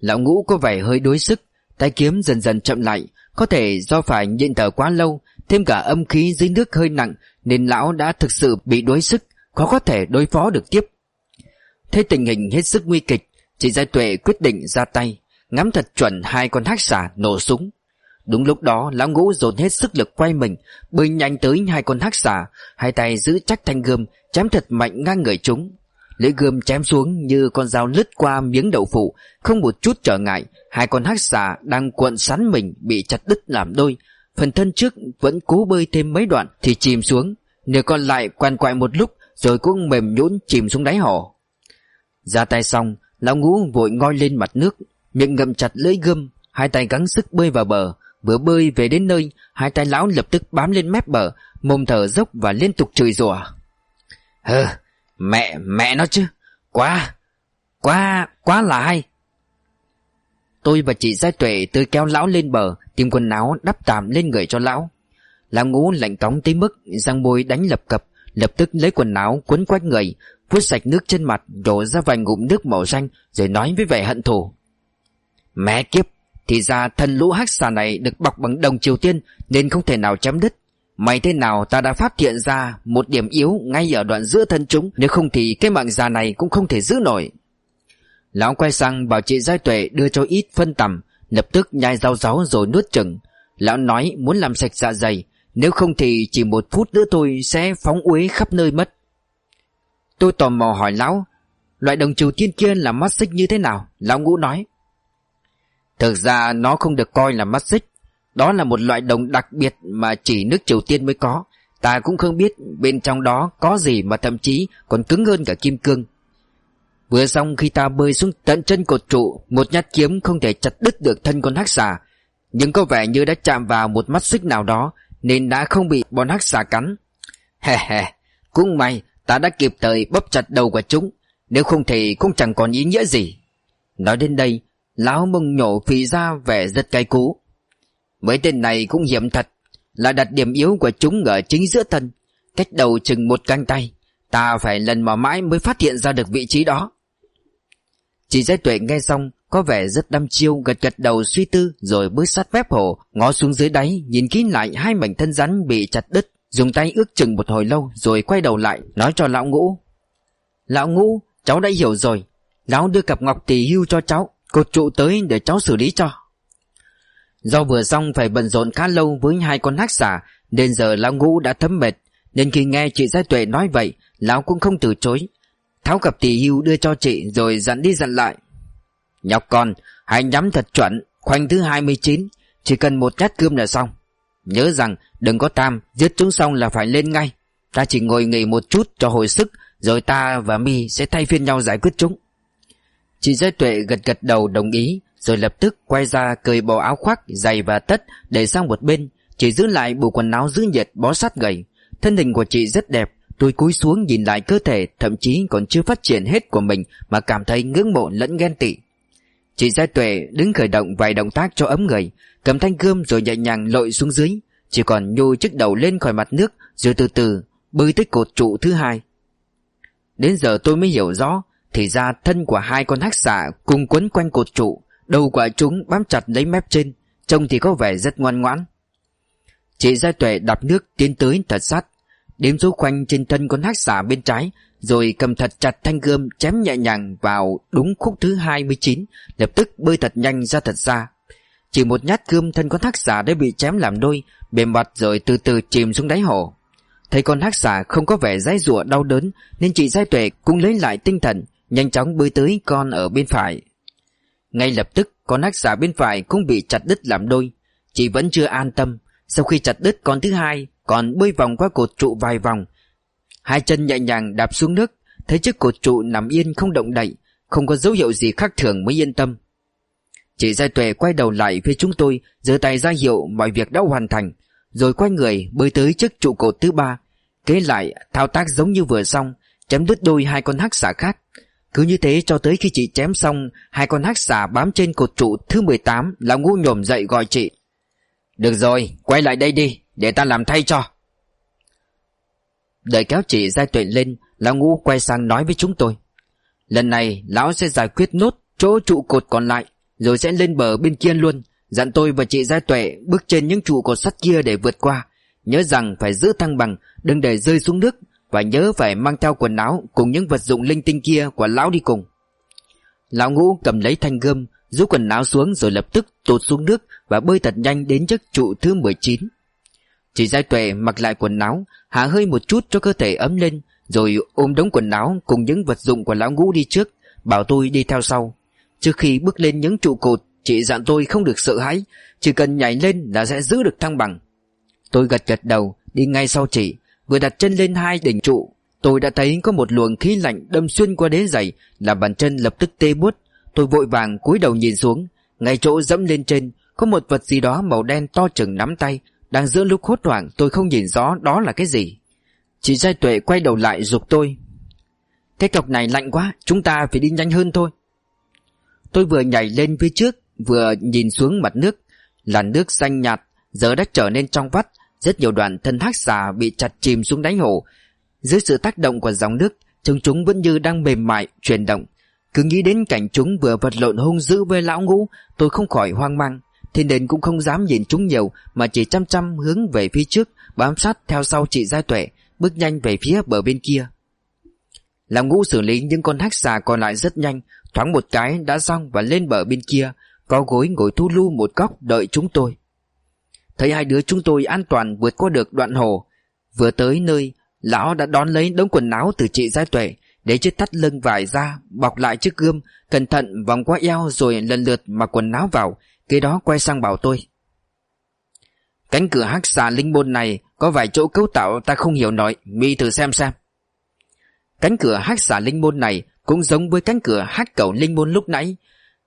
Lão ngũ có vẻ hơi đối sức Tay kiếm dần dần chậm lại, Có thể do phải nhịn thở quá lâu, Thêm cả âm khí dưới nước hơi nặng, Nên lão đã thực sự bị đuối sức, Khó có thể đối phó được tiếp. Thấy tình hình hết sức nguy kịch, Chị Giai Tuệ quyết định ra tay, Ngắm thật chuẩn hai con hắc xà nổ súng. Đúng lúc đó, lão ngũ dồn hết sức lực quay mình, Bơi nhanh tới hai con hắc xà, Hai tay giữ chắc thanh gươm, Chém thật mạnh ngang người chúng. Lưỡi gươm chém xuống như con dao lướt qua miếng đậu phụ. Không một chút trở ngại, Hai con hắc xà đang cuộn sắn mình Bị chặt đứt làm đôi. Phần thân trước vẫn cố bơi thêm mấy đoạn Thì chìm xuống. Nửa còn lại quằn quại một lúc, Rồi cũng mềm nhũn chìm xuống đáy hồ. Ra tay xong, Lão ngũ vội ngoi lên mặt nước. Miệng ngậm chặt lưỡi gươm, Hai tay gắng sức bơi vào bờ. Vừa bơi về đến nơi, Hai tay lão lập tức bám lên mép bờ, Mồm thở dốc và liên tục chửi rủa. Hừ Mẹ mẹ nó chứ. Quá Quá Quá là hay. Tôi và chị Giai Tuệ tươi kéo lão lên bờ, Tìm quần áo đắp tạm lên người cho lão. Lão ngũ lạnh cóng tới mức răng môi đánh lập cập, Lập tức lấy quần áo quấn quanh người, Vuốt sạch nước trên mặt, Đổ ra vài ngụm nước màu xanh, Rồi nói với vẻ hận thù. Mẹ kiếp, Thì ra thân lũ hắc xà này được bọc bằng đồng Triều Tiên, Nên không thể nào chém đứt May thế nào ta đã phát hiện ra Một điểm yếu ngay ở đoạn giữa thân chúng. Nếu không thì cái mạng già này cũng không thể giữ nổi. Lão quay sang bảo chị Giai Tuệ đưa cho ít phân tầm, Lập tức nhai rau ráu rồi nuốt chừng Lão nói muốn làm sạch dạ dày, Nếu không thì chỉ một phút nữa tôi sẽ phóng uế khắp nơi mất. Tôi tò mò hỏi lão, Loại đồng triều tiên kia là mắt xích như thế nào? Lão ngũ nói, Thực ra nó không được coi là mắt xích đó là một loại đồng đặc biệt Mà chỉ nước Triều Tiên mới có. Ta cũng không biết bên trong đó có gì Mà thậm chí còn cứng hơn cả kim cương. Vừa xong khi ta bơi xuống tận chân cột trụ, Một nhát kiếm không thể chặt đứt được thân con hắc xà. Nhưng có vẻ như đã chạm vào một mắt xích nào đó, Nên đã không bị bọn hắc xà cắn. Hè hè, Cũng may Ta đã kịp thời bóp chặt đầu của chúng, Nếu không thì cũng chẳng còn ý nghĩa gì. Nói đến đây, Lão mông nhổ phì ra vẻ rất cay cú. Mấy tên này cũng hiểm thật, Là đặt điểm yếu của chúng ở chính giữa thân. Cách đầu chừng một canh tay, Ta phải lần mò mãi mới phát hiện ra được vị trí đó. Chị giai tuệ nghe xong, Có vẻ rất đăm chiêu, gật gật đầu suy tư, Rồi bước sát mép hồ, Ngó xuống dưới đáy, Nhìn kỹ lại hai mảnh thân rắn bị chặt đứt. Dùng tay ước chừng một hồi lâu, Rồi quay đầu lại, nói cho lão ngũ. Lão ngũ, cháu đã hiểu rồi. Lão đưa cặp ngọc tỷ hưu cho cháu, Cột trụ tới để cháu xử lý cho. Do vừa xong phải bận rộn khá lâu với hai con hắc xà, Nên giờ lão ngũ đã thấm mệt. Nên khi nghe chị Gia Tuệ nói vậy, Lão cũng không từ chối. Tháo cặp tỷ hưu đưa cho chị Rồi dặn đi dặn lại. Nhóc con, hãy nhắm thật chuẩn, Khoanh thứ 29 Chỉ cần một nhát cơm là xong. Nhớ rằng đừng có tam, Giết chúng xong là phải lên ngay. Ta chỉ ngồi nghỉ một chút cho hồi sức, Rồi ta và mi sẽ thay phiên nhau giải quyết chúng. Chị gia Tuệ gật gật đầu đồng ý. Rồi lập tức quay ra cởi bỏ áo khoác, Giày và tất, để sang một bên, Chỉ giữ lại bộ quần áo giữ nhiệt, bó sát gầy. Thân hình của chị rất đẹp, Tôi cúi xuống nhìn lại cơ thể, Thậm chí còn chưa phát triển hết của mình Mà cảm thấy ngưỡng mộ lẫn ghen tị. Chị Giai Tuệ đứng khởi động vài động tác cho ấm người, Cầm thanh gươm rồi nhẹ nhàng lội xuống dưới, Chỉ còn nhô chiếc đầu lên khỏi mặt nước Rồi từ từ bơi tới cột trụ thứ hai. Đến giờ tôi mới hiểu rõ, Thì ra thân của hai con hắc xạ cùng quấn quanh cột trụ. Đầu quả chúng bám chặt lấy mép trên, Trông thì có vẻ rất ngoan ngoãn. Chị gia Tuệ đạp nước tiến tới thật sát, Đếm số khoanh trên thân con hắc xà bên trái, Rồi cầm thật chặt thanh gươm chém nhẹ nhàng vào đúng khúc thứ 29 Lập tức bơi thật nhanh ra thật xa. Chỉ một nhát gươm thân con hắc xà đã bị chém làm đôi Bề mặt rồi từ từ chìm xuống đáy hồ. Thấy con hắc xà không có vẻ dãy rủa đau đớn, Nên chị Giai Tuệ cũng lấy lại tinh thần, Nhanh chóng bơi tới con ở bên phải. Ngay lập tức con hắc xà bên phải cũng bị chặt đứt làm đôi. Chị vẫn chưa an tâm. Sau khi chặt đứt con thứ hai, Còn bơi vòng qua cột trụ vài vòng. Hai chân nhẹ nhàng đạp xuống nước, Thấy chiếc cột trụ nằm yên không động đậy, Không có dấu hiệu gì khác thường mới yên tâm. Chị Giai Tuệ quay đầu lại phía chúng tôi, giơ tay ra hiệu mọi việc đã hoàn thành, Rồi quay người bơi tới chiếc trụ cột thứ ba. Kế lại, thao tác giống như vừa xong Chém đứt đôi hai con hắc xà khác. Cứ như thế cho tới khi chị chém xong, Hai con hắc xà bám trên cột trụ thứ 18 Là ngu nhổm dậy gọi chị. Được rồi, quay lại đây đi, Để ta làm thay cho. Đợi kéo chị ra Tuệ lên, Lão ngũ quay sang nói với chúng tôi. Lần này, lão sẽ giải quyết nốt chỗ trụ cột còn lại, Rồi sẽ lên bờ bên kia luôn. Dặn tôi và chị Giai Tuệ bước trên những trụ cột sắt kia để vượt qua. Nhớ rằng phải giữ thăng bằng, Đừng để rơi xuống nước và nhớ phải mang theo quần áo Cùng những vật dụng linh tinh kia của lão đi cùng. Lão ngũ cầm lấy thanh gươm, Rút quần áo xuống rồi lập tức tụt xuống nước Và bơi thật nhanh đến chiếc trụ thứ 19 Chị Giai Tuệ mặc lại quần áo, Hạ hơi một chút cho cơ thể ấm lên, Rồi ôm đống quần áo Cùng những vật dụng của lão ngũ đi trước, Bảo tôi đi theo sau. Trước khi bước lên những trụ cột, Chị dặn tôi không được sợ hãi, Chỉ cần nhảy lên là sẽ giữ được thăng bằng. Tôi gật gật đầu, Đi ngay sau chị Vừa đặt chân lên hai đỉnh trụ. Tôi đã thấy có một luồng khí lạnh đâm xuyên qua đế giày Làm bàn chân lập tức tê buốt. Tôi vội vàng cúi đầu nhìn xuống. Ngay chỗ dẫm lên trên, Có một vật gì đó màu đen to chừng nắm tay, Đang giữa lúc hốt hoảng, tôi không nhìn rõ đó là cái gì. Chị Giai Tuệ quay đầu lại dục tôi. Cái cọc này lạnh quá, Chúng ta phải đi nhanh hơn thôi. Tôi vừa nhảy lên phía trước, Vừa nhìn xuống mặt nước. Làn nước xanh nhạt Giờ đã trở nên trong vắt rất nhiều đoạn thân thác xà bị chặt chìm xuống đáy hồ. Dưới sự tác động của dòng nước, Chúng chúng vẫn như đang mềm mại, Chuyển động. Cứ nghĩ đến cảnh chúng vừa vật lộn hung dữ với lão ngũ, Tôi không khỏi hoang mang. Thế nên cũng không dám nhìn chúng nhiều, Mà chỉ chăm chăm hướng về phía trước, Bám sát theo sau chị Giai Tuệ, Bước nhanh về phía bờ bên kia. Lão ngũ xử lý những con thác xà còn lại rất nhanh, Thoáng một cái đã xong và lên bờ bên kia, Có gối ngồi thu lưu một góc đợi chúng tôi. Thấy hai đứa chúng tôi an toàn vượt qua được đoạn hồ. Vừa tới nơi, Lão đã đón lấy đống quần áo từ chị Giai Tuệ, Để chiếc thắt lưng vải ra, Bọc lại chiếc gươm, Cẩn thận vòng qua eo rồi lần lượt mặc quần áo vào, Kế đó quay sang bảo tôi. Cánh cửa hắc xà linh môn này Có vài chỗ cấu tạo ta không hiểu nổi, Mi thử xem xem. Cánh cửa hắc xà linh môn này Cũng giống với cánh cửa hắc cầu linh môn lúc nãy,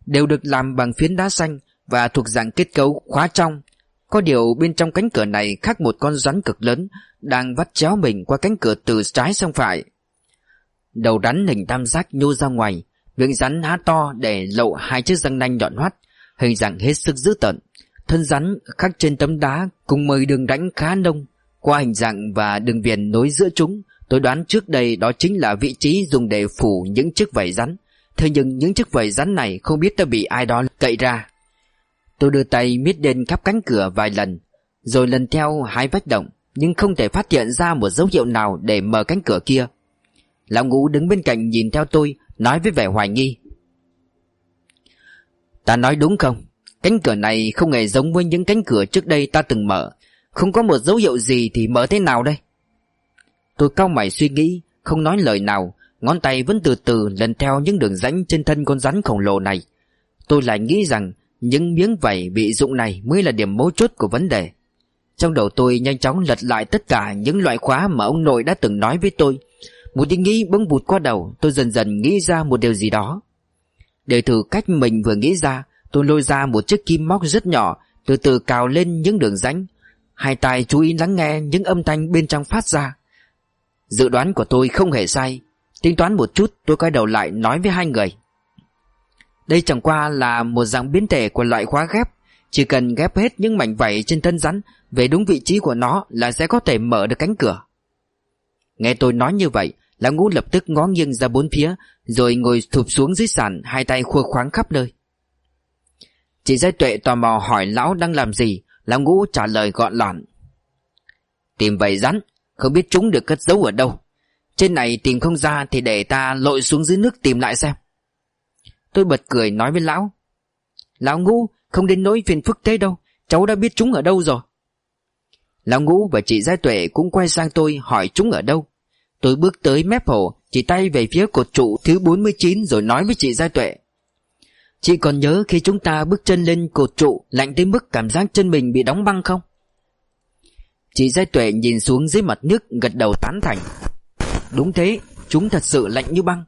Đều được làm bằng phiến đá xanh Và thuộc dạng kết cấu khóa trong có điều bên trong cánh cửa này khác một con rắn cực lớn, Đang vắt chéo mình qua cánh cửa từ trái sang phải. Đầu rắn hình tam giác nhô ra ngoài, Miệng rắn há to để lộ hai chiếc răng nanh nhọn hoắt, Hình dạng hết sức dữ tợn. Thân rắn khắc trên tấm đá cùng mời đường đánh khá nông, Qua hình dạng và đường viền nối giữa chúng, Tôi đoán trước đây đó chính là vị trí dùng để phủ những chiếc vảy rắn. Thế nhưng những chiếc vảy rắn này không biết đã bị ai đó cậy ra. Tôi đưa tay miết lên khắp cánh cửa vài lần, Rồi lần theo hai vách động, Nhưng không thể phát hiện ra một dấu hiệu nào để mở cánh cửa kia. Lão ngũ đứng bên cạnh nhìn theo tôi, Nói với vẻ hoài nghi. Ta nói đúng không? Cánh cửa này không hề giống với những cánh cửa trước đây ta từng mở. Không có một dấu hiệu gì thì mở thế nào đây? Tôi cau mày suy nghĩ, Không nói lời nào. Ngón tay vẫn từ từ lần theo những đường rãnh trên thân con rắn khổng lồ này. Tôi lại nghĩ rằng những miếng vảy bị dụng này mới là điểm mấu chốt của vấn đề. Trong đầu tôi nhanh chóng lật lại tất cả những loại khóa mà ông nội đã từng nói với tôi. Một ý nghĩ bỗng vụt qua đầu, Tôi dần dần nghĩ ra một điều gì đó. Để thử cách mình vừa nghĩ ra, Tôi lôi ra một chiếc kim móc rất nhỏ, Từ từ cào lên những đường rãnh. Hai tay chú ý lắng nghe những âm thanh bên trong phát ra. Dự đoán của tôi không hề sai. Tính toán một chút, tôi quay đầu lại nói với hai người đây chẳng qua là một dạng biến thể của loại khóa ghép. Chỉ cần ghép hết những mảnh vảy trên thân rắn, Về đúng vị trí của nó là sẽ có thể mở được cánh cửa. Nghe tôi nói như vậy, Lão ngũ lập tức ngó nghiêng ra bốn phía, Rồi ngồi thụp xuống dưới sàn, Hai tay khua khoáng khắp nơi. Chị Giai Tuệ tò mò hỏi lão đang làm gì, Lão ngũ trả lời gọn lọn. Tìm vảy rắn, Không biết chúng được cất giấu ở đâu. Trên này tìm không ra Thì để ta lội xuống dưới nước tìm lại xem. Tôi bật cười nói với lão. Lão ngu không đến nỗi phiền phức thế đâu. Cháu đã biết chúng ở đâu rồi. Lão Ngũ và chị Giai Tuệ cũng quay sang tôi hỏi chúng ở đâu. Tôi bước tới mép hồ, Chỉ tay về phía cột trụ thứ 49 Rồi nói với chị Giai Tuệ. Chị còn nhớ khi chúng ta bước chân lên cột trụ, Lạnh tới mức cảm giác chân mình bị đóng băng không? Chị Giai Tuệ nhìn xuống dưới mặt nước, Gật đầu tán thành. Đúng thế, Chúng thật sự lạnh như băng.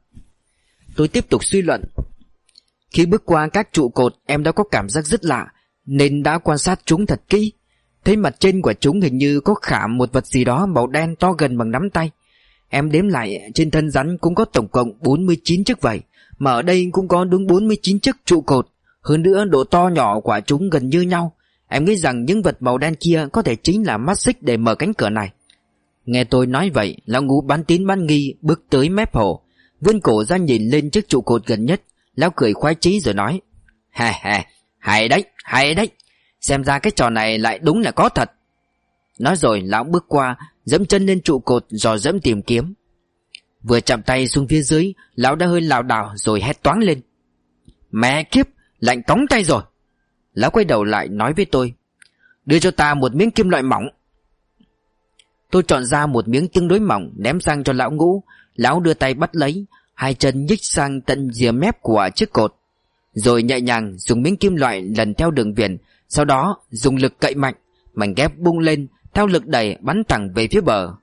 Tôi tiếp tục suy luận. Khi bước qua các trụ cột, Em đã có cảm giác rất lạ, Nên đã quan sát chúng thật kỹ. Thấy mặt trên của chúng hình như có khảm một vật gì đó màu đen to gần bằng nắm tay. Em đếm lại, trên thân rắn cũng có tổng cộng 49 chiếc vảy, Mà ở đây cũng có đúng 49 chiếc trụ cột. Hơn nữa, độ to nhỏ của chúng gần như nhau. Em nghĩ rằng những vật màu đen kia có thể chính là mắt xích để mở cánh cửa này. Nghe tôi nói vậy, Lão ngũ bán tín bán nghi bước tới mép hồ. Vươn cổ ra nhìn lên chiếc trụ cột gần nhất. Lão cười khoái chí rồi nói Hè hè, Hay đấy hay đấy. Xem ra cái trò này lại đúng là có thật. Nói rồi lão bước qua Dẫm chân lên trụ cột dò dẫm tìm kiếm. Vừa chạm tay xuống phía dưới Lão đã hơi lảo đảo rồi hét toáng lên Mẹ kiếp Lạnh tóng tay rồi. Lão quay đầu lại nói với tôi Đưa cho ta một miếng kim loại mỏng. Tôi chọn ra một miếng tương đối mỏng Ném sang cho lão ngũ. Lão đưa tay bắt lấy Hai chân nhích sang tận rìa mép của chiếc cột, Rồi nhẹ nhàng dùng miếng kim loại lần theo đường viền, Sau đó dùng lực cậy mạnh, Mảnh ghép bung lên Theo lực đẩy bắn thẳng về phía bờ.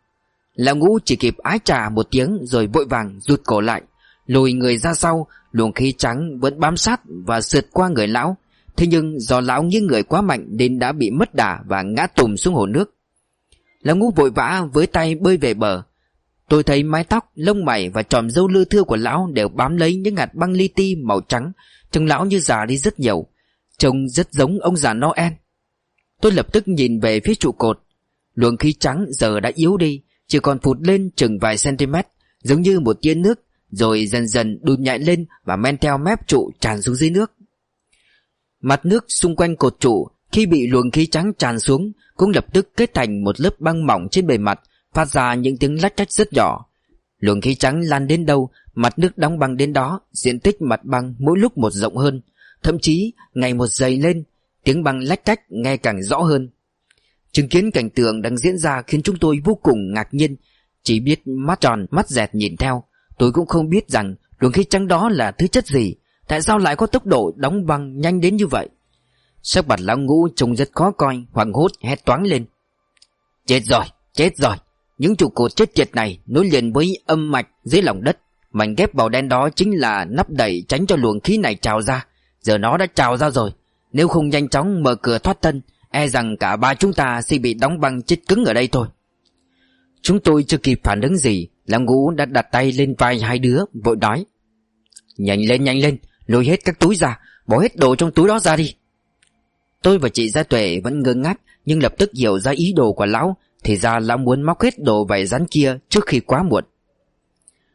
Lão ngũ chỉ kịp ái trà một tiếng Rồi vội vàng rụt cổ lại, Lùi người ra sau, Luồng khí trắng vẫn bám sát và sượt qua người lão. Thế nhưng do lão nghiêng người quá mạnh Nên đã bị mất đà và ngã tùm xuống hồ nước. Lão ngũ vội vã với tay bơi về bờ Tôi thấy mái tóc, lông mày và tròm râu lưa thưa của lão đều bám lấy những hạt băng li ti màu trắng. Trông lão như già đi rất nhiều. Trông rất giống ông già Noel. Tôi lập tức nhìn về phía trụ cột. Luồng khí trắng giờ đã yếu đi Chỉ còn phụt lên chừng vài cm Giống như một tia nước Rồi dần dần đùn nhạy lên Và men theo mép trụ tràn xuống dưới nước. Mặt nước xung quanh cột trụ Khi bị luồng khí trắng tràn xuống Cũng lập tức kết thành một lớp băng mỏng trên bề mặt Phát ra những tiếng lách cách rất nhỏ. Luồng khí trắng lan đến đâu Mặt nước đóng băng đến đó Diện tích mặt băng mỗi lúc một rộng hơn. Thậm chí ngày một dày lên Tiếng băng lách cách nghe càng rõ hơn. Chứng kiến cảnh tượng đang diễn ra Khiến chúng tôi vô cùng ngạc nhiên. Chỉ biết mắt tròn mắt dẹt nhìn theo. Tôi cũng không biết rằng luồng khí trắng đó là thứ chất gì. Tại sao lại có tốc độ đóng băng nhanh đến như vậy? Sắc mặt lão ngũ trông rất khó coi hoảng hốt hét toáng lên. Chết rồi, chết rồi. Những trụ cột chết tiệt này Nối liền với âm mạch dưới lòng đất. Mảnh ghép màu đen đó chính là nắp đẩy Tránh cho luồng khí này trào ra. Giờ nó đã trào ra rồi. Nếu không nhanh chóng mở cửa thoát thân E rằng cả ba chúng ta sẽ bị đóng băng chết cứng ở đây thôi. Chúng tôi chưa kịp phản ứng gì Lão ngũ đã đặt tay lên vai hai đứa, Vội nói. Nhanh lên nhanh lên, Lôi hết các túi ra, Bỏ hết đồ trong túi đó ra đi. Tôi và chị Gia Tuệ vẫn ngơ ngác, Nhưng lập tức hiểu ra ý đồ của lão thì ra lão muốn móc hết đồ vải rắn kia Trước khi quá muộn.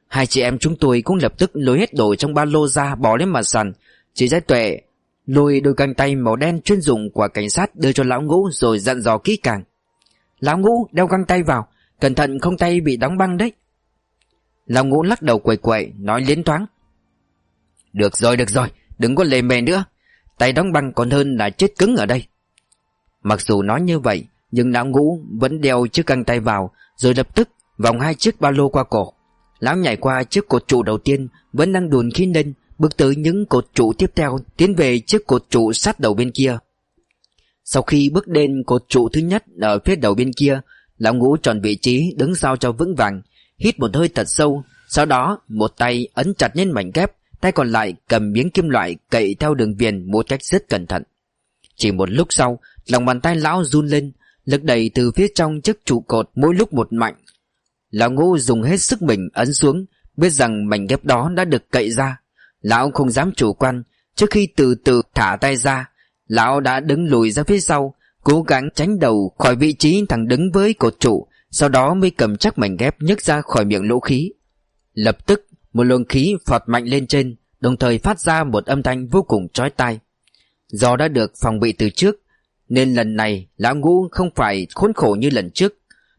Hai chị em chúng tôi cũng lập tức lôi hết đồ trong ba lô ra bỏ lên mặt sàn. Chị Gia Tuệ lôi đôi găng tay màu đen chuyên dụng của cảnh sát đưa cho lão ngũ rồi dặn dò kỹ càng. Lão ngũ đeo găng tay vào, Cẩn thận không tay bị đóng băng đấy. Lão ngũ lắc đầu quậy quậy, Nói liến thoáng. Được rồi được rồi, Đừng có lề mề nữa. Tay đóng băng còn hơn là chết cứng ở đây. Mặc dù nói như vậy nhưng lão ngũ vẫn đeo chiếc găng tay vào, Rồi lập tức vòng hai chiếc ba lô qua cổ. Lão nhảy qua chiếc cột trụ đầu tiên, Vẫn đang đùn khí lên, Bước tới những cột trụ tiếp theo, Tiến về chiếc cột trụ sát đầu bên kia. Sau khi bước lên cột trụ thứ nhất Ở phía đầu bên kia, Lão ngũ chọn vị trí đứng sau cho vững vàng, Hít một hơi thật sâu, Sau đó một tay ấn chặt lên mảnh ghép, Tay còn lại cầm miếng kim loại cậy theo đường viền một cách rất cẩn thận. Chỉ một lúc sau, Lòng bàn tay lão run lên Lực đẩy từ phía trong chiếc trụ cột mỗi lúc một mạnh. Lão Ngô dùng hết sức mình ấn xuống, Biết rằng mảnh ghép đó đã được cậy ra. Lão không dám chủ quan, Trước khi từ từ thả tay ra, Lão đã đứng lùi ra phía sau, Cố gắng tránh đầu khỏi vị trí thằng đứng với cột trụ, Sau đó mới cầm chắc mảnh ghép nhấc ra khỏi miệng lỗ khí. Lập tức, một luồng khí phọt mạnh lên trên, Đồng thời phát ra một âm thanh vô cùng chói tai. Do đã được phòng bị từ trước nên lần này, lão ngũ không phải khốn khổ như lần trước.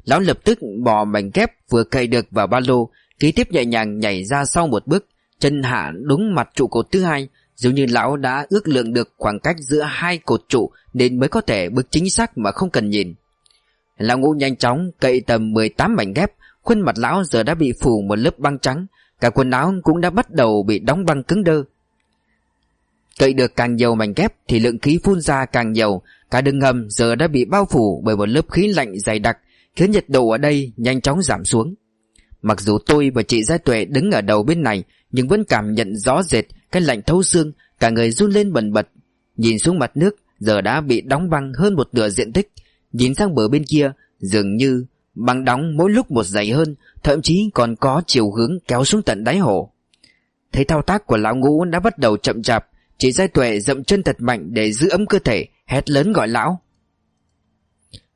Lão lập tức bỏ mảnh ghép vừa cậy được vào ba lô, Kế tiếp nhẹ nhàng nhảy ra sau một bước, Chân hạ đúng mặt trụ cột thứ hai. Dường như lão đã ước lượng được khoảng cách giữa hai cột trụ Nên mới có thể bước chính xác mà không cần nhìn. Lão ngũ nhanh chóng cậy tầm 18 mảnh ghép, Khuôn mặt lão giờ đã bị phủ một lớp băng trắng, Cả quần áo cũng đã bắt đầu bị đóng băng cứng đơ. Cậy được càng nhiều mảnh ghép Thì lượng khí phun ra càng nhiều Cả đường hầm giờ đã bị bao phủ Bởi một lớp khí lạnh dày đặc, Khiến nhiệt độ ở đây nhanh chóng giảm xuống. Mặc dù tôi và chị Gia Tuệ đứng ở đầu bên này, Nhưng vẫn cảm nhận rõ rệt Cái lạnh thấu xương, Cả người run lên bần bật. Nhìn xuống mặt nước, Giờ đã bị đóng băng hơn một nửa diện tích. Nhìn sang bờ bên kia, Dường như băng đóng mỗi lúc một dày hơn, Thậm chí còn có chiều hướng kéo xuống tận đáy hồ. Thấy thao tác của lão ngũ đã bắt đầu chậm chạp, Chị Giai Tuệ dậm chân thật mạnh để giữ ấm cơ thể. Hét lớn gọi lão.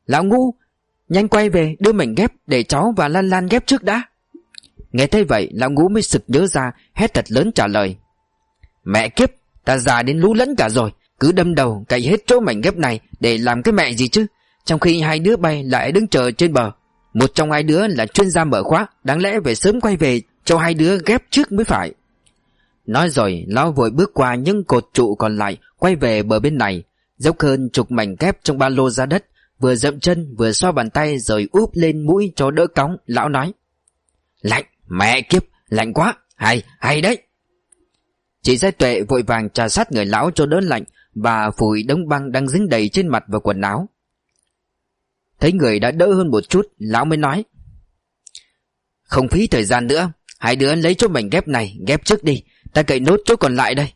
Lão ngu, Nhanh quay về đưa mảnh ghép Để cháu và Lan Lan ghép trước đã. Nghe thấy vậy, lão ngũ mới sực nhớ ra, Hét thật lớn trả lời. Mẹ kiếp, Ta già đến lú lẫn cả rồi, Cứ đâm đầu cậy hết chỗ mảnh ghép này Để làm cái mẹ gì chứ? Trong khi hai đứa bay lại đứng chờ trên bờ, Một trong hai đứa là chuyên gia mở khóa, Đáng lẽ phải sớm quay về Cho hai đứa ghép trước mới phải. Nói rồi, lão vội bước qua những cột trụ còn lại, Quay về bờ bên này. Dốc hơn chục mảnh ghép trong ba lô ra đất, Vừa dậm chân, vừa xoa bàn tay Rồi úp lên mũi cho đỡ cóng, Lão nói. Lạnh, mẹ kiếp, lạnh quá, Hay hay đấy. Chị Giai Tuệ vội vàng trà sát người lão cho đỡ lạnh Và phủi đống băng đang dính đầy trên mặt và quần áo. Thấy người đã đỡ hơn một chút, Lão mới nói. Không phí thời gian nữa, Hai đứa lấy chỗ mảnh ghép này, Ghép trước đi, Ta cậy nốt chỗ còn lại đây.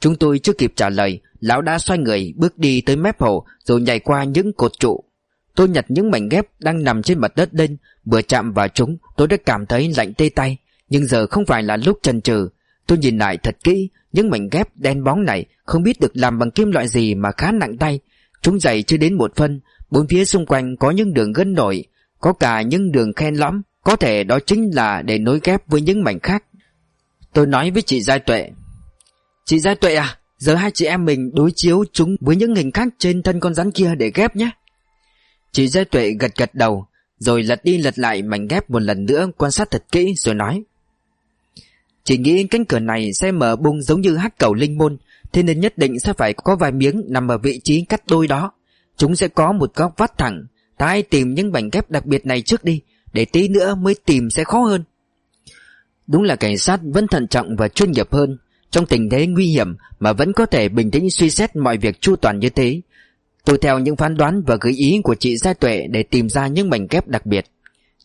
Chúng tôi chưa kịp trả lời, Lão đã xoay người bước đi tới mép hồ Rồi nhảy qua những cột trụ. Tôi nhặt những mảnh ghép đang nằm trên mặt đất lên, Vừa chạm vào chúng, tôi đã cảm thấy lạnh tê tay. Nhưng giờ không phải là lúc chần chừ. Tôi nhìn lại thật kỹ, Những mảnh ghép đen bóng này Không biết được làm bằng kim loại gì mà khá nặng tay. Chúng dày chưa đến một phân, Bốn phía xung quanh có những đường gân nổi, Có cả những đường khen lõm. Có thể đó chính là để nối ghép với những mảnh khác. Tôi nói với chị Giai Tuệ. Chị Giai Tuệ à Giờ hai chị em mình đối chiếu chúng với những hình khác trên thân con rắn kia để ghép nhé. Chị Giai Tuệ gật gật đầu, Rồi lật đi lật lại mảnh ghép một lần nữa Quan sát thật kỹ rồi nói. Chị nghĩ cánh cửa này sẽ mở bung giống như hắc cầu linh môn, Thế nên nhất định sẽ phải có vài miếng nằm ở vị trí cắt đôi đó. Chúng sẽ có một góc vắt thẳng Ta hãy tìm những mảnh ghép đặc biệt này trước đi, Để tí nữa mới tìm sẽ khó hơn. Đúng là cảnh sát vẫn thận trọng và chuyên nghiệp hơn. Trong tình thế nguy hiểm Mà vẫn có thể bình tĩnh suy xét mọi việc chu toàn như thế, Tôi theo những phán đoán và gợi ý của chị Gia Tuệ Để tìm ra những mảnh ghép đặc biệt.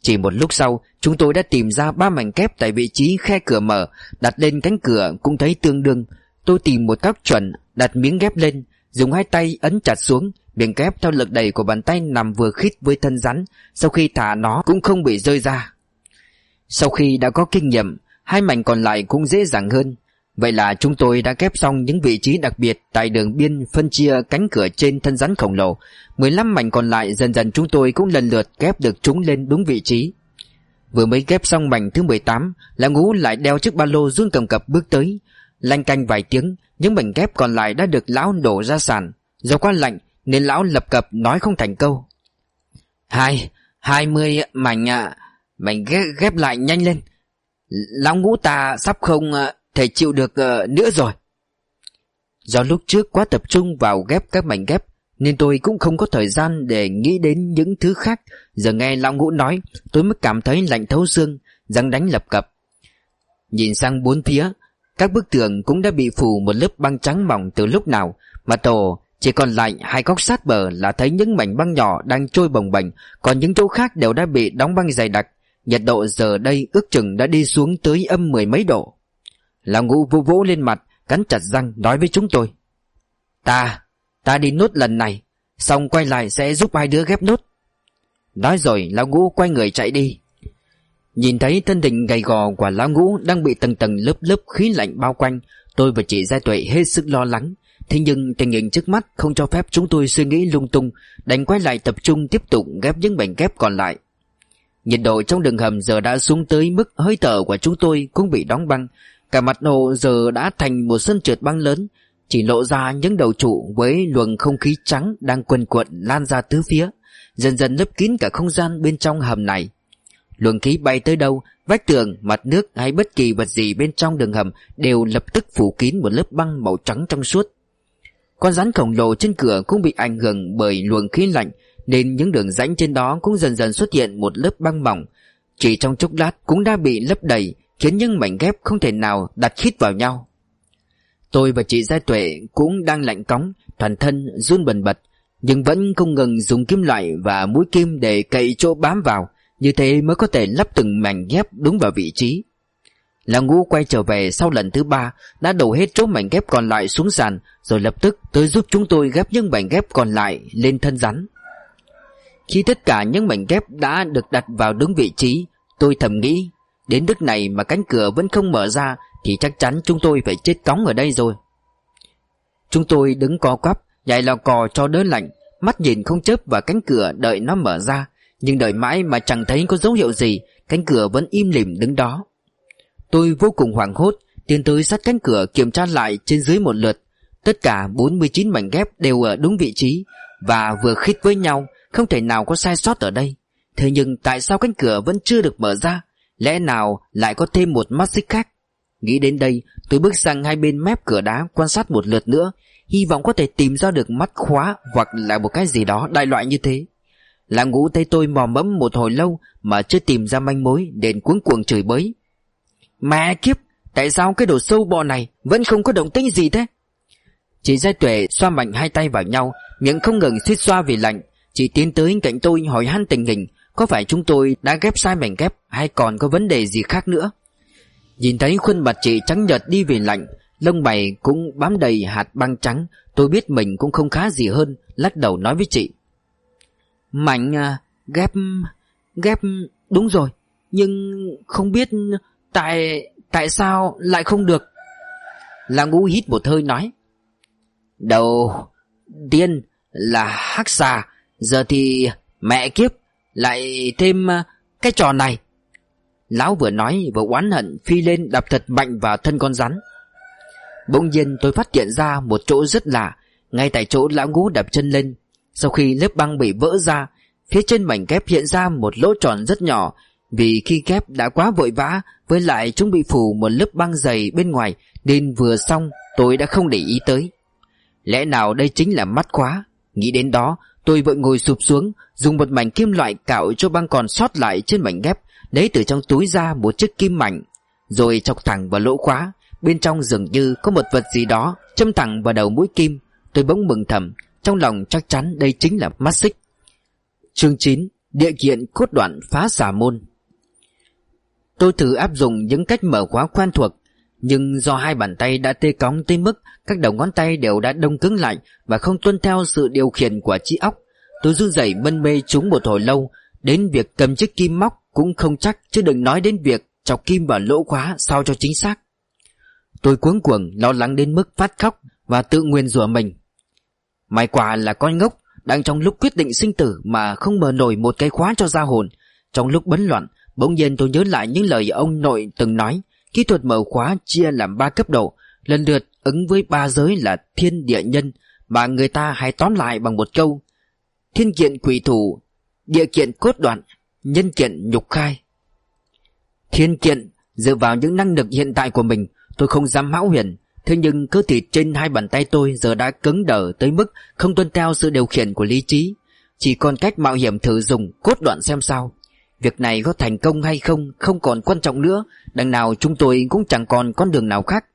Chỉ một lúc sau, Chúng tôi đã tìm ra ba mảnh ghép Tại vị trí khe cửa mở, Đặt lên cánh cửa cũng thấy tương đương. Tôi tìm một góc chuẩn, Đặt miếng ghép lên, Dùng hai tay ấn chặt xuống, Miếng ghép theo lực đẩy của bàn tay nằm vừa khít với thân rắn, Sau khi thả nó cũng không bị rơi ra. Sau khi đã có kinh nghiệm, Hai mảnh còn lại cũng dễ dàng hơn. Vậy là chúng tôi đã ghép xong những vị trí đặc biệt Tại đường biên phân chia cánh cửa trên thân rắn khổng lồ. 15 mảnh còn lại dần dần chúng tôi cũng lần lượt ghép được chúng lên đúng vị trí. Vừa mới ghép xong mảnh thứ 18 Là ngũ lại đeo chiếc ba lô run cầm cập bước tới. Lanh canh vài tiếng Những mảnh ghép còn lại đã được lão đổ ra sàn. Do quá lạnh nên lão lập cập nói không thành câu. Hai, hai mươi mảnh ạ mảnh ghép, ghép lại nhanh lên. Lão ngũ ta sắp không À, thể chịu được uh, nữa rồi. Do lúc trước quá tập trung vào ghép các mảnh ghép Nên tôi cũng không có thời gian để nghĩ đến những thứ khác. Giờ nghe lão ngũ nói Tôi mới cảm thấy lạnh thấu xương Răng đánh lập cập. Nhìn sang bốn phía Các bức tường cũng đã bị phủ một lớp băng trắng mỏng từ lúc nào Mà tổ chỉ còn lại hai góc sát bờ là thấy những mảnh băng nhỏ đang trôi bồng bềnh Còn những chỗ khác đều đã bị đóng băng dày đặc. Nhiệt độ giờ đây ước chừng đã đi xuống tới âm mười mấy độ. Lão ngũ vô vỗ lên mặt Cắn chặt răng nói với chúng tôi. Ta, ta đi nốt lần này Xong quay lại sẽ giúp hai đứa ghép nốt. Nói rồi lão ngũ quay người chạy đi. Nhìn thấy thân đình gầy gò của lão ngũ Đang bị tầng tầng lớp lớp khí lạnh bao quanh Tôi và chị Gia Tuệ hết sức lo lắng. Thế nhưng tình hình trước mắt không cho phép chúng tôi suy nghĩ lung tung Đành quay lại tập trung tiếp tục ghép những mảnh ghép còn lại. Nhiệt độ trong đường hầm giờ đã xuống tới mức hơi thở của chúng tôi cũng bị đóng băng. Cả mặt hồ giờ đã thành một sân trượt băng lớn, chỉ lộ ra những đầu trụ với luồng không khí trắng đang quần cuộn lan ra tứ phía, dần dần lấp kín cả không gian bên trong hầm này. Luồng khí bay tới đâu, vách tường, mặt nước hay bất kỳ vật gì bên trong đường hầm đều lập tức phủ kín một lớp băng màu trắng trong suốt. Con rắn khổng lồ trên cửa cũng bị ảnh hưởng bởi luồng khí lạnh Nên những đường rãnh trên đó cũng dần dần xuất hiện một lớp băng mỏng Chỉ trong chốc lát cũng đã bị lấp đầy Khiến những mảnh ghép không thể nào đặt khít vào nhau. Tôi và chị gia Tuệ cũng đang lạnh cóng, Toàn thân run bần bật, Nhưng vẫn không ngừng dùng kim loại và mũi kim để cậy chỗ bám vào, Như thế mới có thể lắp từng mảnh ghép đúng vào vị trí. Lão ngũ quay trở về sau lần thứ ba, Đã đổ hết chỗ mảnh ghép còn lại xuống sàn, Rồi lập tức tới giúp chúng tôi ghép những mảnh ghép còn lại lên thân rắn. Khi tất cả những mảnh ghép đã được đặt vào đúng vị trí, Tôi thầm nghĩ Đến nước này mà cánh cửa vẫn không mở ra, Thì chắc chắn chúng tôi phải chết cóng ở đây rồi. Chúng tôi đứng co quắp, Nhảy lò cò cho đỡ lạnh, Mắt nhìn không chớp vào cánh cửa đợi nó mở ra. Nhưng đợi mãi mà chẳng thấy có dấu hiệu gì, Cánh cửa vẫn im lìm đứng đó. Tôi vô cùng hoảng hốt, Tiến tới sát cánh cửa kiểm tra lại trên dưới một lượt. Tất cả 49 mảnh ghép đều ở đúng vị trí, Và vừa khít với nhau, Không thể nào có sai sót ở đây. Thế nhưng tại sao cánh cửa vẫn chưa được mở ra? Lẽ nào lại có thêm một mắt xích khác? Nghĩ đến đây, tôi bước sang hai bên mép cửa đá Quan sát một lượt nữa, Hy vọng có thể tìm ra được mắt khóa Hoặc là một cái gì đó đại loại như thế. Là ngũ tay tôi mò mẫm một hồi lâu Mà chưa tìm ra manh mối, đền cuống cuồng chửi bới. Mẹ kiếp, Tại sao cái đồ sâu bò này Vẫn không có động tĩnh gì thế? Chị Giai Tuệ xoa mạnh hai tay vào nhau, Miệng không ngừng suýt xoa vì lạnh. Chị tiến tới cạnh tôi hỏi han tình hình có phải chúng tôi đã ghép sai mảnh ghép Hay còn có vấn đề gì khác nữa? Nhìn thấy khuôn mặt chị trắng nhợt đi về lạnh Lông mày cũng bám đầy hạt băng trắng Tôi biết mình cũng không khá gì hơn Lắc đầu nói với chị. Mảnh à, ghép Ghép đúng rồi Nhưng không biết Tại tại sao lại không được. Là ngũ hít một hơi nói. Đầu tiên là hắc xà Giờ thì mẹ kiếp lại thêm à, cái trò này. Lão vừa nói vừa oán hận phi lên đập thật mạnh vào thân con rắn. Bỗng nhiên tôi phát hiện ra một chỗ rất lạ. Ngay tại chỗ lão ngũ đập chân lên. Sau khi lớp băng bị vỡ ra, Phía trên mảnh kép hiện ra một lỗ tròn rất nhỏ. Vì khi kép đã quá vội vã Với lại chúng bị phủ một lớp băng dày bên ngoài, Nên vừa xong tôi đã không để ý tới. Lẽ nào đây chính là mắt khóa Nghĩ đến đó Tôi vội ngồi sụp xuống, Dùng một mảnh kim loại cạo cho băng còn sót lại trên mảnh ghép, Lấy từ trong túi ra một chiếc kim mảnh, Rồi chọc thẳng vào lỗ khóa. Bên trong dường như có một vật gì đó, Châm thẳng vào đầu mũi kim. Tôi bỗng mừng thầm, Trong lòng chắc chắn đây chính là mắt xích Chương 9 Địa kiện cốt đoạn phá xà môn. Tôi thử áp dụng những cách mở khóa quen thuộc nhưng do hai bàn tay đã tê cóng tới mức Các đầu ngón tay đều đã đông cứng lại Và không tuân theo sự điều khiển của trí óc, Tôi run rẩy mân mê chúng một hồi lâu. Đến việc cầm chiếc kim móc cũng không chắc, Chứ đừng nói đến việc chọc kim vào lỗ khóa sao cho chính xác. Tôi cuống cuồng, lo lắng đến mức phát khóc Và tự nguyên rủa mình. May quả là con ngốc Đang trong lúc quyết định sinh tử Mà không mở nổi một cái khóa cho ra hồn. Trong lúc bấn loạn, Bỗng nhiên tôi nhớ lại những lời ông nội từng nói. Kỹ thuật mở khóa chia làm ba cấp độ. Lần lượt ứng với ba giới là thiên địa nhân, Mà người ta hay tóm lại bằng một câu, Thiên kiện quỷ thủ, Địa kiện cốt đoạn, Nhân kiện nhục khai. Thiên kiện, Dựa vào những năng lực hiện tại của mình, Tôi không dám mão huyền Thế nhưng cơ thể trên hai bàn tay tôi Giờ đã cứng đờ tới mức Không tuân theo sự điều khiển của lý trí. Chỉ còn cách mạo hiểm thử dùng cốt đoạn xem sao. Việc này có thành công hay không Không còn quan trọng nữa, Đằng nào chúng tôi cũng chẳng còn con đường nào khác.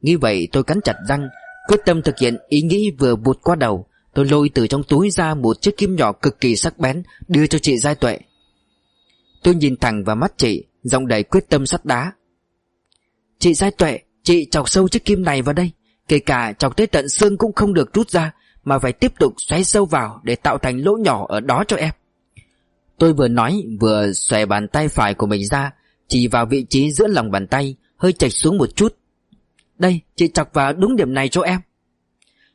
Như vậy tôi cắn chặt răng, Quyết tâm thực hiện ý nghĩ vừa vụt qua đầu. Tôi lôi từ trong túi ra một chiếc kim nhỏ cực kỳ sắc bén, Đưa cho chị Giai Tuệ. Tôi nhìn thẳng vào mắt chị, Giọng đầy quyết tâm sắt đá. Chị Giai Tuệ, Chị chọc sâu chiếc kim này vào đây. Kể cả chọc tới tận xương cũng không được rút ra, Mà phải tiếp tục xoáy sâu vào Để tạo thành lỗ nhỏ ở đó cho em. Tôi vừa nói, vừa xòe bàn tay phải của mình ra, Chỉ vào vị trí giữa lòng bàn tay, Hơi chạch xuống một chút. Đây, chị chọc vào đúng điểm này cho em.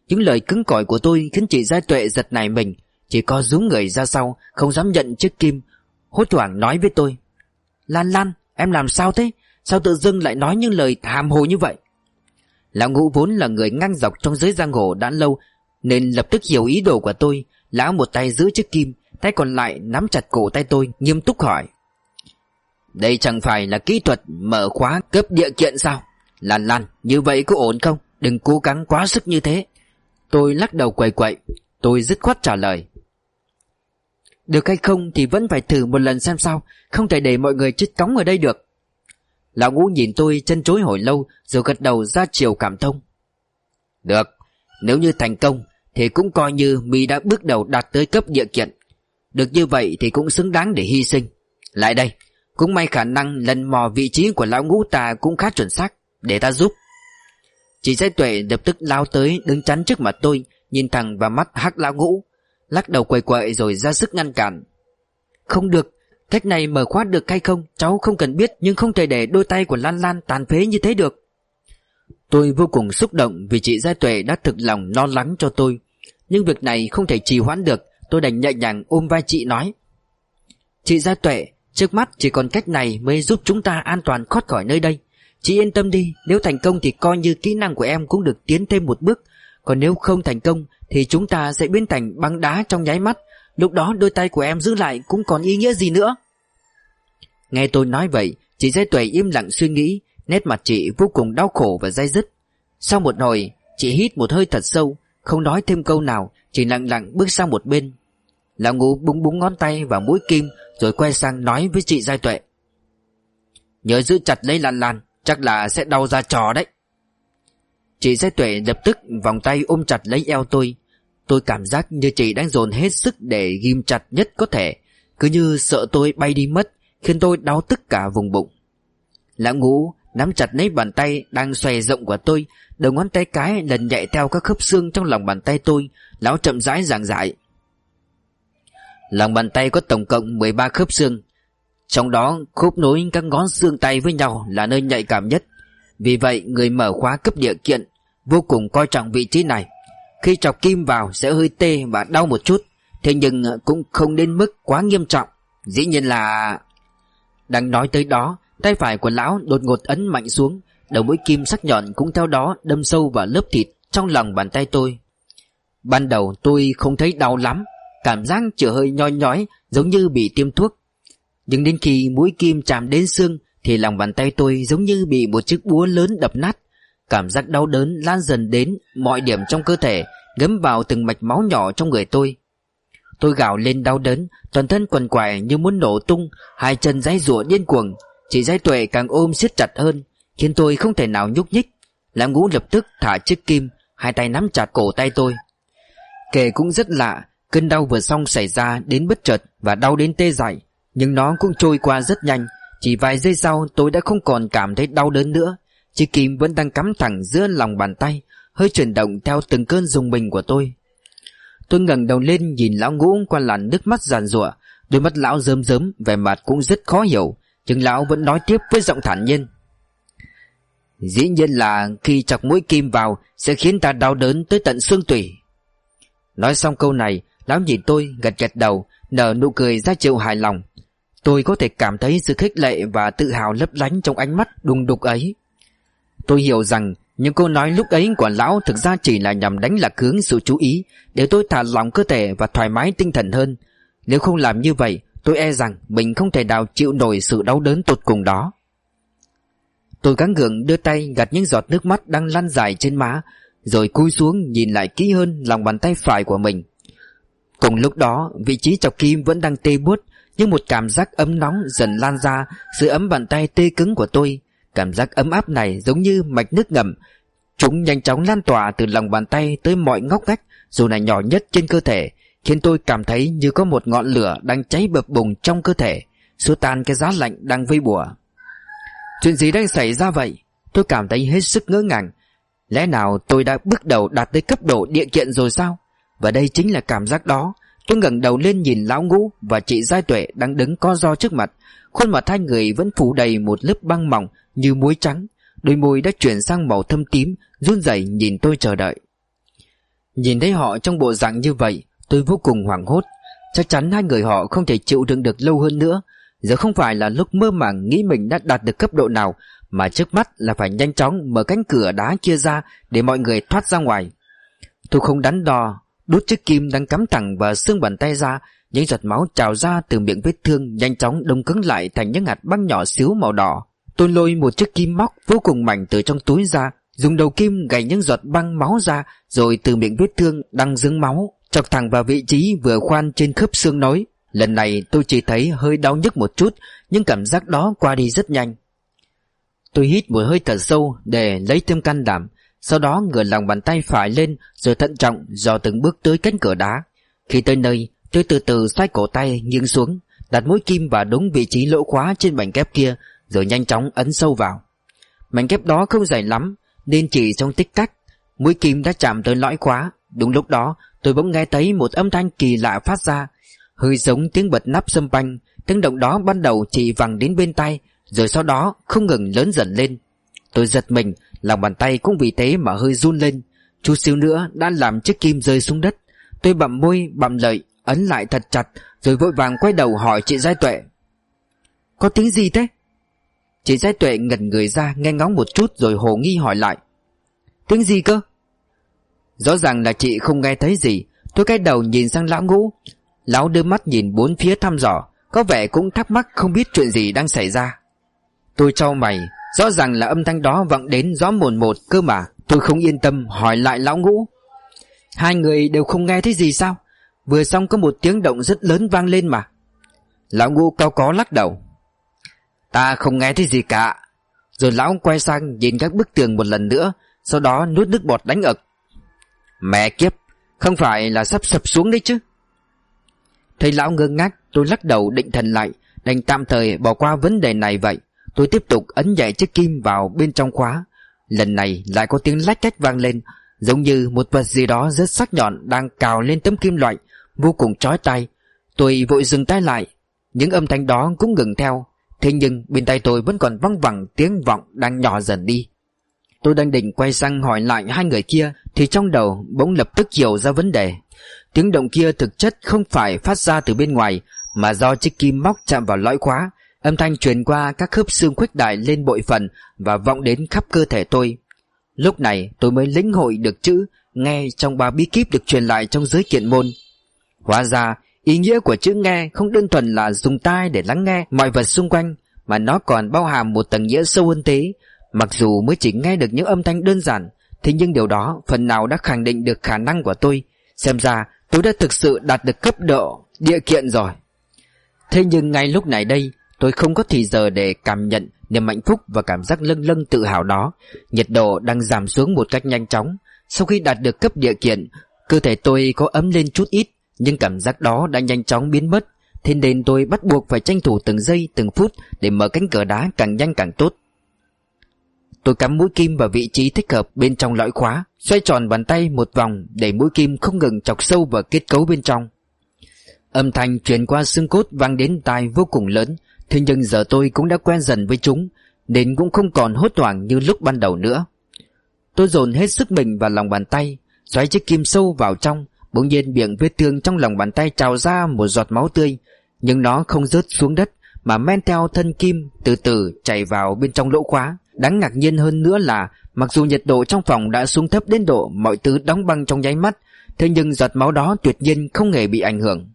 Những lời cứng cỏi của tôi khiến chị Gia Tuệ giật nảy mình. Chỉ có rúm người ra sau, Không dám nhận chiếc kim, Hốt hoảng nói với tôi. Lan Lan, em làm sao thế? Sao tự dưng lại nói những lời hàm hồ như vậy? Lão ngũ vốn là người ngang dọc trong giới giang hồ đã lâu, Nên lập tức hiểu ý đồ của tôi. Lão một tay giữ chiếc kim Tay còn lại nắm chặt cổ tay tôi, Nghiêm túc hỏi. Đây chẳng phải là kỹ thuật mở khóa cấp địa kiện sao? Lan Lan như vậy có ổn không? Đừng cố gắng quá sức như thế. Tôi lắc đầu quậy quậy, Tôi dứt khoát trả lời. Được hay không thì vẫn phải thử một lần xem sao, Không thể để mọi người chết cóng ở đây được. Lão ngũ nhìn tôi chân chối hồi lâu, Rồi gật đầu ra chiều cảm thông. Được, Nếu như thành công Thì cũng coi như mi đã bước đầu đạt tới cấp địa kiện. Được như vậy thì cũng xứng đáng để hy sinh. Lại đây, Cũng may khả năng lần mò vị trí của lão ngũ ta cũng khá chuẩn xác, Để ta giúp. Chị giai tuệ lập tức lao tới, đứng chắn trước mặt tôi, Nhìn thẳng vào mắt hắc lão ngũ, Lắc đầu quầy quậy rồi ra sức ngăn cản. Không được, Cách này mở khóa được hay không, Cháu không cần biết, Nhưng không thể để đôi tay của Lan Lan tàn phế như thế được. Tôi vô cùng xúc động Vì chị Gia Tuệ đã thực lòng lo lắng cho tôi, Nhưng việc này không thể trì hoãn được Tôi đành nhẹ nhàng ôm vai chị nói. Chị Gia Tuệ, Trước mắt chỉ còn cách này mới giúp chúng ta an toàn thoát khỏi nơi đây. Chị yên tâm đi, Nếu thành công thì coi như kỹ năng của em cũng được tiến thêm một bước. Còn nếu không thành công Thì chúng ta sẽ biến thành băng đá trong nháy mắt. Lúc đó đôi tay của em giữ lại Cũng còn ý nghĩa gì nữa? Nghe tôi nói vậy, Chị Giai Tuệ im lặng suy nghĩ, Nét mặt chị vô cùng đau khổ và dai dứt. Sau một hồi, Chị hít một hơi thật sâu, Không nói thêm câu nào chỉ lặng lặng bước sang một bên. Lão ngũ búng búng ngón tay vào mũi kim, Rồi quay sang nói với chị Giai Tuệ. Nhớ giữ chặt lấy Lan Lan, Chắc là sẽ đau ra trò đấy. Chị Giai Tuệ lập tức vòng tay ôm chặt lấy eo tôi. Tôi cảm giác như chị đang dồn hết sức để ghim chặt nhất có thể. Cứ như sợ tôi bay đi mất, Khiến tôi đau tất cả vùng bụng. Lão ngũ nắm chặt lấy bàn tay đang xoay rộng của tôi, Đầu ngón tay cái lần nhạy theo các khớp xương trong lòng bàn tay tôi, Lão chậm rãi giảng giải Lòng bàn tay có tổng cộng 13 khớp xương, Trong đó khớp nối các ngón xương tay với nhau là nơi nhạy cảm nhất. Vì vậy, người mở khóa cấp địa kiện Vô cùng coi trọng vị trí này. Khi chọc kim vào sẽ hơi tê và đau một chút, Thế nhưng cũng không đến mức quá nghiêm trọng. Dĩ nhiên là... Đang nói tới đó Tay phải của lão đột ngột ấn mạnh xuống, Đầu mũi kim sắc nhọn cũng theo đó đâm sâu vào lớp thịt trong lòng bàn tay tôi. Ban đầu tôi không thấy đau lắm, Cảm giác chỉ hơi nhoi nhói Giống như bị tiêm thuốc. Nhưng đến khi mũi kim chạm đến xương Thì lòng bàn tay tôi giống như bị một chiếc búa lớn đập nát. Cảm giác đau đớn lan dần đến mọi điểm trong cơ thể, Ngấm vào từng mạch máu nhỏ trong người tôi. Tôi gào lên đau đớn, Toàn thân quằn quại như muốn nổ tung, Hai chân giãy rủa điên cuồng. Chị giai tuệ càng ôm siết chặt hơn, Khiến tôi không thể nào nhúc nhích. Lãm ngũ lập tức thả chiếc kim, Hai tay nắm chặt cổ tay tôi. Kể cũng rất lạ, Cơn đau vừa xong xảy ra đến bất chợt Và đau đến tê dại, Nhưng nó cũng trôi qua rất nhanh. Chỉ vài giây sau, tôi đã không còn cảm thấy đau đớn nữa. Chiếc kim vẫn đang cắm thẳng giữa lòng bàn tay, Hơi chuyển động theo từng cơn dùng mình của tôi. Tôi ngẩng đầu lên nhìn lão ngũ qua làn nước mắt giàn rủa Đôi mắt lão rơm rớm, Vẻ mặt cũng rất khó hiểu. Nhưng lão vẫn nói tiếp với giọng thản nhiên. Dĩ nhiên là khi chọc mũi kim vào Sẽ khiến ta đau đớn tới tận xương tủy. Nói xong câu này Lão nhìn tôi gật gật đầu Nở nụ cười ra chịu hài lòng. Tôi có thể cảm thấy sự khích lệ Và tự hào lấp lánh trong ánh mắt đùng đục ấy. Tôi hiểu rằng những câu nói lúc ấy của lão thực ra chỉ là nhằm đánh lạc hướng sự chú ý để tôi thả lòng cơ thể và thoải mái tinh thần hơn. Nếu không làm như vậy, tôi e rằng mình không thể nào chịu nổi sự đau đớn tột cùng đó. Tôi gắng gượng đưa tay gạt những giọt nước mắt đang lăn dài trên má, rồi cúi xuống nhìn lại kỹ hơn lòng bàn tay phải của mình. Cùng lúc đó, vị trí chọc kim vẫn đang tê buốt, nhưng một cảm giác ấm nóng dần lan ra Sự ấm bàn tay tê cứng của tôi. Cảm giác ấm áp này giống như mạch nước ngầm Chúng nhanh chóng lan tỏa từ lòng bàn tay tới mọi ngóc ngách Dù là nhỏ nhất trên cơ thể Khiến tôi cảm thấy như có một ngọn lửa đang cháy bập bùng trong cơ thể, Xua tan cái giá lạnh đang vây bùa. Chuyện gì đang xảy ra vậy? Tôi cảm thấy hết sức ngỡ ngàng. Lẽ nào tôi đã bước đầu đạt tới cấp độ địa kiện rồi sao? Và đây chính là cảm giác đó. Tôi ngẩng đầu lên nhìn lão ngũ và chị Giai Tuệ đang đứng co do trước mặt. Khuôn mặt hai người vẫn phủ đầy một lớp băng mỏng như muối trắng. Đôi môi đã chuyển sang màu thâm tím, Run rẩy nhìn tôi chờ đợi. Nhìn thấy họ trong bộ dạng như vậy Tôi vô cùng hoảng hốt. Chắc chắn hai người họ không thể chịu đựng được lâu hơn nữa. Giờ không phải là lúc mơ màng nghĩ mình đã đạt được cấp độ nào, Mà trước mắt là phải nhanh chóng mở cánh cửa đá kia ra Để mọi người thoát ra ngoài. Tôi không đắn đo Đút chiếc kim đang cắm thẳng vào xương bàn tay ra, Những giọt máu trào ra từ miệng vết thương Nhanh chóng đông cứng lại thành những hạt băng nhỏ xíu màu đỏ. Tôi lôi một chiếc kim móc vô cùng mảnh từ trong túi ra, Dùng đầu kim gảy những giọt băng máu ra, Rồi từ miệng vết thương đang dưng máu. Chọc thẳng vào vị trí vừa khoan trên khớp xương nối Lần này tôi chỉ thấy hơi đau nhức một chút, Nhưng cảm giác đó qua đi rất nhanh. Tôi hít một hơi thở sâu để lấy thêm can đảm, Sau đó ngửa lòng bàn tay phải lên Rồi thận trọng dò từng bước tới cánh cửa đá. Khi tới nơi, tôi từ từ xoay cổ tay nghiêng xuống, Đặt mũi kim vào đúng vị trí lỗ khóa trên mảnh kép kia, Rồi nhanh chóng ấn sâu vào. Mảnh kép đó không dày lắm, Nên chỉ trong tích tắc, Mũi kim đã chạm tới lõi khóa. Đúng lúc đó tôi bỗng nghe thấy một âm thanh kỳ lạ phát ra, Hơi giống tiếng bật nắp sâm banh Tiếng động đó ban đầu chỉ vẳng đến bên tay Rồi sau đó không ngừng lớn dần lên. Tôi giật mình, Lòng bàn tay cũng vì thế mà hơi run lên. Chút xíu nữa đã làm chiếc kim rơi xuống đất. Tôi bặm môi, bặm lợi, Ấn lại thật chặt, Rồi vội vàng quay đầu hỏi chị Giai Tuệ. Có tiếng gì thế? Chị Giai Tuệ ngẩn người ra, nghe ngóng một chút Rồi hồ nghi hỏi lại. Tiếng gì cơ? Rõ ràng là chị không nghe thấy gì. Tôi cái đầu nhìn sang lão ngũ. Lão đưa mắt nhìn bốn phía thăm dò. Có vẻ cũng thắc mắc không biết chuyện gì đang xảy ra. Tôi trao mày. Rõ ràng là âm thanh đó vọng đến rõ mồn một cơ mà. Tôi không yên tâm hỏi lại lão ngũ. Hai người đều không nghe thấy gì sao? Vừa xong có một tiếng động rất lớn vang lên mà. Lão ngũ cao có lắc đầu. Ta không nghe thấy gì cả. Rồi lão quay sang nhìn các bức tường một lần nữa. Sau đó nuốt nước bọt đánh ực Mẹ kiếp, Không phải là sắp sập xuống đấy chứ? Thấy lão ngơ ngác, Tôi lắc đầu định thần lại, Đành tạm thời bỏ qua vấn đề này vậy. Tôi tiếp tục ấn dạy chiếc kim vào bên trong khóa. Lần này lại có tiếng lách cách vang lên, Giống như một vật gì đó rất sắc nhọn Đang cào lên tấm kim loại, Vô cùng chói tay Tôi vội dừng tay lại, Những âm thanh đó cũng ngừng theo, Thế nhưng bên tay tôi vẫn còn văng vẳng tiếng vọng đang nhỏ dần đi. Tôi đang định quay sang hỏi lại hai người kia, Thì trong đầu bỗng lập tức hiểu ra vấn đề. Tiếng động kia thực chất không phải phát ra từ bên ngoài, Mà do chiếc kim móc chạm vào lõi khóa. Âm thanh truyền qua các khớp xương khuếch đại lên bội phần Và vọng đến khắp cơ thể tôi. Lúc này, tôi mới lĩnh hội được chữ, Nghe trong ba bí kíp được truyền lại trong giới kiện môn. Hóa ra, ý nghĩa của chữ nghe không đơn thuần là dùng tai để lắng nghe mọi vật xung quanh, Mà nó còn bao hàm một tầng nghĩa sâu hơn thế Mặc dù mới chỉ nghe được những âm thanh đơn giản, Thế nhưng điều đó phần nào đã khẳng định được khả năng của tôi. Xem ra, tôi đã thực sự đạt được cấp độ địa kiện rồi. Thế nhưng ngay lúc này đây, Tôi không có thì giờ để cảm nhận niềm hạnh phúc và cảm giác lâng lâng tự hào đó. Nhiệt độ đang giảm xuống một cách nhanh chóng. Sau khi đạt được cấp địa kiện, Cơ thể tôi có ấm lên chút ít, Nhưng cảm giác đó đã nhanh chóng biến mất. Thế nên tôi bắt buộc phải tranh thủ từng giây, từng phút Để mở cánh cửa đá càng nhanh càng tốt. Tôi cắm mũi kim vào vị trí thích hợp bên trong lõi khóa, Xoay tròn bàn tay một vòng Để mũi kim không ngừng chọc sâu vào kết cấu bên trong. Âm thanh truyền qua xương cốt vang đến tai vô cùng lớn, Thế nhưng giờ tôi cũng đã quen dần với chúng, Nên cũng không còn hốt hoảng như lúc ban đầu nữa. Tôi dồn hết sức mình vào lòng bàn tay, Xoáy chiếc kim sâu vào trong, Bỗng nhiên miệng vết thương trong lòng bàn tay trào ra một giọt máu tươi, Nhưng nó không rớt xuống đất, Mà men theo thân kim từ từ chảy vào bên trong lỗ khóa. Đáng ngạc nhiên hơn nữa là, Mặc dù nhiệt độ trong phòng đã xuống thấp đến độ Mọi thứ đóng băng trong nháy mắt, Thế nhưng giọt máu đó tuyệt nhiên không hề bị ảnh hưởng.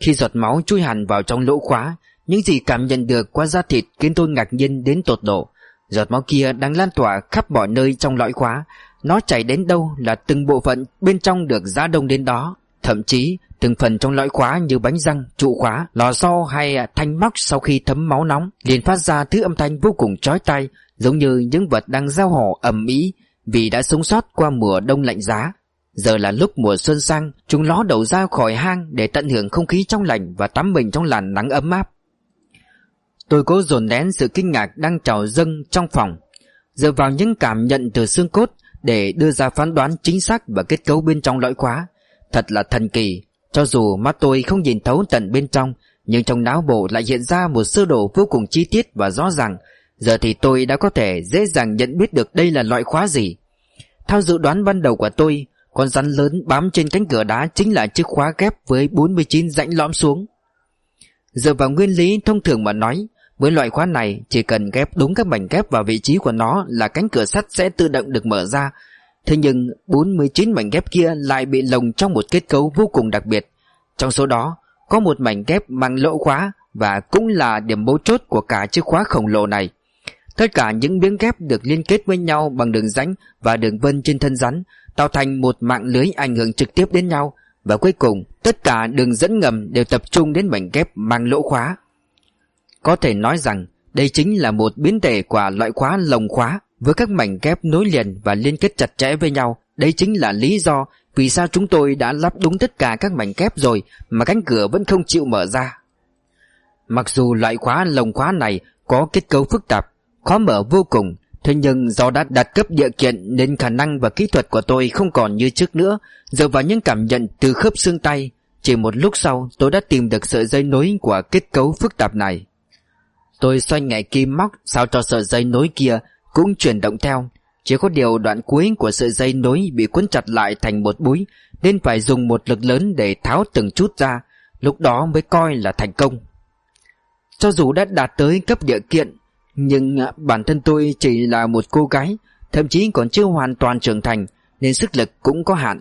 Khi giọt máu chui hẳn vào trong lỗ khóa, những gì cảm nhận được qua da thịt khiến tôi ngạc nhiên đến tột độ. Giọt máu kia đang lan tỏa khắp mọi nơi trong lõi khóa. Nó chảy đến đâu là từng bộ phận bên trong được giá đông đến đó. Thậm chí từng phần trong lõi khóa như bánh răng, trụ khóa, lò xo hay à, thanh móc sau khi thấm máu nóng liền phát ra thứ âm thanh vô cùng chói tai Giống như những vật đang giao hò ầm ĩ vì đã sống sót qua mùa đông lạnh giá. Giờ là lúc mùa xuân sang Chúng ló đầu ra khỏi hang để tận hưởng không khí trong lành Và tắm mình trong làn nắng ấm áp. Tôi cố dồn nén sự kinh ngạc đang trào dâng trong phòng Dựa vào những cảm nhận từ xương cốt Để đưa ra phán đoán chính xác và kết cấu bên trong lõi khóa. Thật là thần kỳ cho dù mắt tôi không nhìn thấu tận bên trong, Nhưng trong não bộ lại hiện ra một sơ đồ vô cùng chi tiết và rõ ràng Giờ thì tôi đã có thể dễ dàng nhận biết được đây là loại khóa gì Theo dự đoán ban đầu của tôi, Con rắn lớn bám trên cánh cửa đá chính là chiếc khóa ghép với 49 rãnh lõm xuống Dựa vào nguyên lý thông thường mà nói, với loại khóa này chỉ cần ghép đúng các mảnh ghép vào vị trí của nó là cánh cửa sắt sẽ tự động được mở ra. Thế nhưng 49 mảnh ghép kia lại bị lồng trong một kết cấu vô cùng đặc biệt. Trong số đó, có một mảnh ghép mang lỗ khóa và cũng là điểm mấu chốt của cả chiếc khóa khổng lồ này. Tất cả những miếng ghép được liên kết với nhau bằng đường rãnh và đường vân trên thân rắn, tạo thành một mạng lưới ảnh hưởng trực tiếp đến nhau Và cuối cùng, tất cả đường dẫn ngầm đều tập trung đến mảnh ghép mang lỗ khóa Có thể nói rằng đây chính là một biến thể của loại khóa lồng khóa với các mảnh ghép nối liền và liên kết chặt chẽ với nhau Đây chính là lý do vì sao chúng tôi đã lắp đúng tất cả các mảnh kép rồi Mà cánh cửa vẫn không chịu mở ra. Mặc dù loại khóa lồng khóa này có kết cấu phức tạp, Khó mở vô cùng, Thế nhưng do đã đạt cấp địa kiện Nên khả năng và kỹ thuật của tôi không còn như trước nữa. Dựa vào những cảm nhận từ khớp xương tay, Chỉ một lúc sau tôi đã tìm được sợi dây nối của kết cấu phức tạp này. Tôi xoay nhẹ kim móc sao cho sợi dây nối kia cũng chuyển động theo, Chỉ có điều đoạn cuối của sợi dây nối bị cuốn chặt lại thành một búi, Nên phải dùng một lực lớn để tháo từng chút ra, Lúc đó mới coi là thành công. Cho dù đã đạt tới cấp địa kiện, Nhưng à, bản thân tôi chỉ là một cô gái, Thậm chí còn chưa hoàn toàn trưởng thành, Nên sức lực cũng có hạn.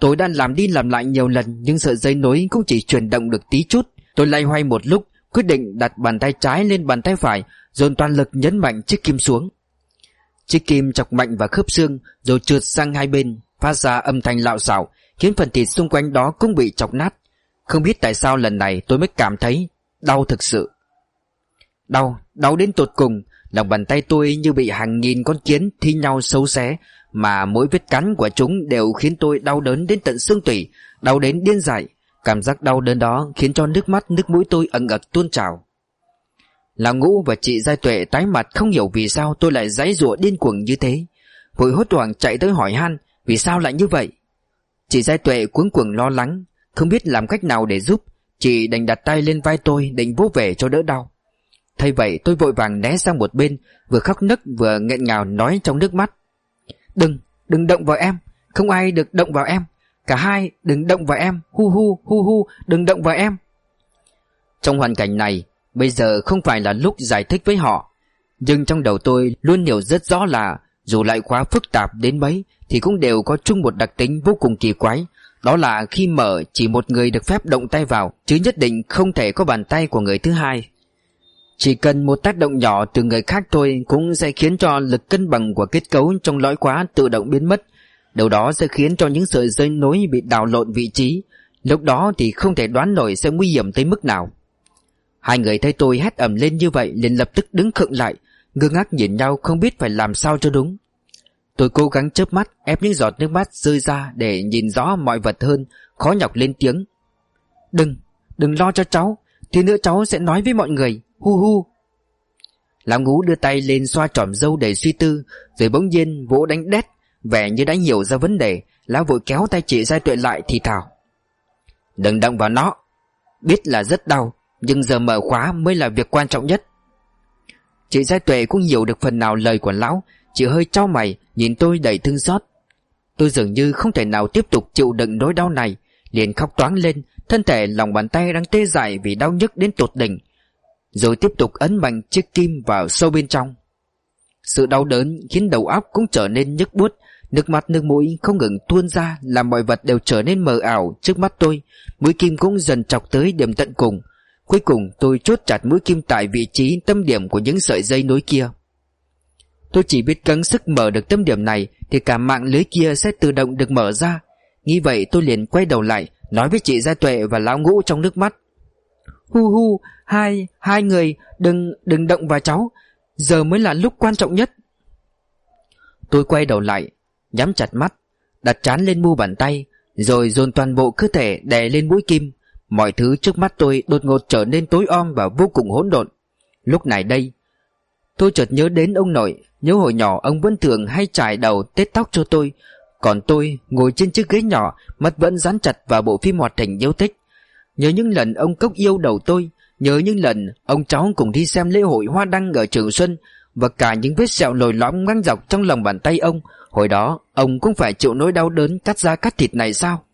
Tôi đã làm đi làm lại nhiều lần, Nhưng sợi dây nối cũng chỉ chuyển động được tí chút. Tôi lay hoay một lúc, Quyết định đặt bàn tay trái lên bàn tay phải, Dồn toàn lực nhấn mạnh chiếc kim xuống. Chiếc kim chọc mạnh vào khớp xương Rồi trượt sang hai bên Phát ra âm thanh lạo xạo Khiến phần thịt xung quanh đó cũng bị chọc nát. Không biết tại sao lần này tôi mới cảm thấy Đau thực sự. Đau, đau đến tột cùng Lòng bàn tay tôi như bị hàng nghìn con kiến thi nhau xấu xé Mà mỗi vết cắn của chúng đều khiến tôi đau đớn đến tận xương tủy Đau đến điên dại. Cảm giác đau đớn đó khiến cho nước mắt nước mũi tôi ẩn ật tuôn trào. Lão ngũ và chị Giai Tuệ tái mặt không hiểu vì sao tôi lại giấy rủa điên cuồng như thế. Vội hốt hoảng chạy tới hỏi han Vì sao lại như vậy? Chị Giai Tuệ cuống cuồng lo lắng Không biết làm cách nào để giúp. Chị đành đặt tay lên vai tôi định vỗ về cho đỡ đau. Thay vậy tôi vội vàng né sang một bên Vừa khóc nức vừa nghẹn ngào nói trong nước mắt. Đừng, đừng động vào em Không ai được động vào em. Cả hai đừng động vào em Hu hu hu hu đừng động vào em. Trong hoàn cảnh này Bây giờ không phải là lúc giải thích với họ, Nhưng trong đầu tôi luôn hiểu rất rõ là Dù lại quá phức tạp đến mấy Thì cũng đều có chung một đặc tính vô cùng kỳ quái, Đó là khi mở chỉ một người được phép động tay vào Chứ nhất định không thể có bàn tay của người thứ hai. Chỉ cần một tác động nhỏ từ người khác thôi Cũng sẽ khiến cho lực cân bằng của kết cấu trong lõi khóa tự động biến mất, Điều đó sẽ khiến cho những sợi dây nối bị đảo lộn vị trí, Lúc đó thì không thể đoán nổi sẽ nguy hiểm tới mức nào. Hai người thấy tôi hét ầm lên như vậy liền lập tức đứng khựng lại Ngơ ngác nhìn nhau không biết phải làm sao cho đúng. Tôi cố gắng chớp mắt ép những giọt nước mắt rơi ra để nhìn rõ mọi vật hơn Khó nhọc lên tiếng. Đừng, đừng lo cho cháu Thì nữa cháu sẽ nói với mọi người Hu hu. Lão ngũ đưa tay lên xoa trỏm dâu để suy tư Rồi bỗng nhiên vỗ đánh đét Vẻ như đã hiểu ra vấn đề Lão vội kéo tay chị Giai Tuệ lại thì thảo Đừng động vào nó Biết là rất đau nhưng giờ mở khóa mới là việc quan trọng nhất. Chị Giai Tuệ cũng hiểu được phần nào lời của lão. Chị hơi trao mày, Nhìn tôi đầy thương xót. Tôi dường như không thể nào tiếp tục chịu đựng nỗi đau này. Liền khóc toáng lên, Thân thể lòng bàn tay đang tê dại vì đau nhức đến tột đỉnh. Rồi tiếp tục ấn mạnh chiếc kim vào sâu bên trong. Sự đau đớn khiến đầu óc cũng trở nên nhức buốt. Nước mắt, nước mũi không ngừng tuôn ra, Làm mọi vật đều trở nên mờ ảo trước mắt tôi. Mũi kim cũng dần chọc tới điểm tận cùng. Cuối cùng tôi chốt chặt mũi kim tại vị trí tâm điểm của những sợi dây nối kia. Tôi chỉ biết cắn sức mở được tâm điểm này Thì cả mạng lưới kia sẽ tự động được mở ra. Nghĩ vậy tôi liền quay đầu lại Nói với chị Gia Tuệ và Lão Ngũ trong nước mắt. Hu hu Hai, hai người Đừng, đừng động vào cháu. Giờ mới là lúc quan trọng nhất. Tôi quay đầu lại Nhắm chặt mắt Đặt chán lên mu bàn tay Rồi dồn toàn bộ cơ thể đè lên mũi kim. Mọi thứ trước mắt tôi đột ngột trở nên tối om và vô cùng hỗn độn. Lúc này đây, Tôi chợt nhớ đến ông nội, Nhớ hồi nhỏ ông vẫn thường hay trải đầu tết tóc cho tôi. Còn tôi ngồi trên chiếc ghế nhỏ, Mắt vẫn dán chặt vào bộ phim hoạt hình yêu thích. Nhớ những lần ông cốc yêu đầu tôi, Nhớ những lần ông cháu cùng đi xem lễ hội hoa đăng ở Trường Xuân Và cả những vết sẹo lồi lõm ngang dọc trong lòng bàn tay ông. Hồi đó, ông cũng phải chịu nỗi đau đớn cắt da cắt thịt này sao?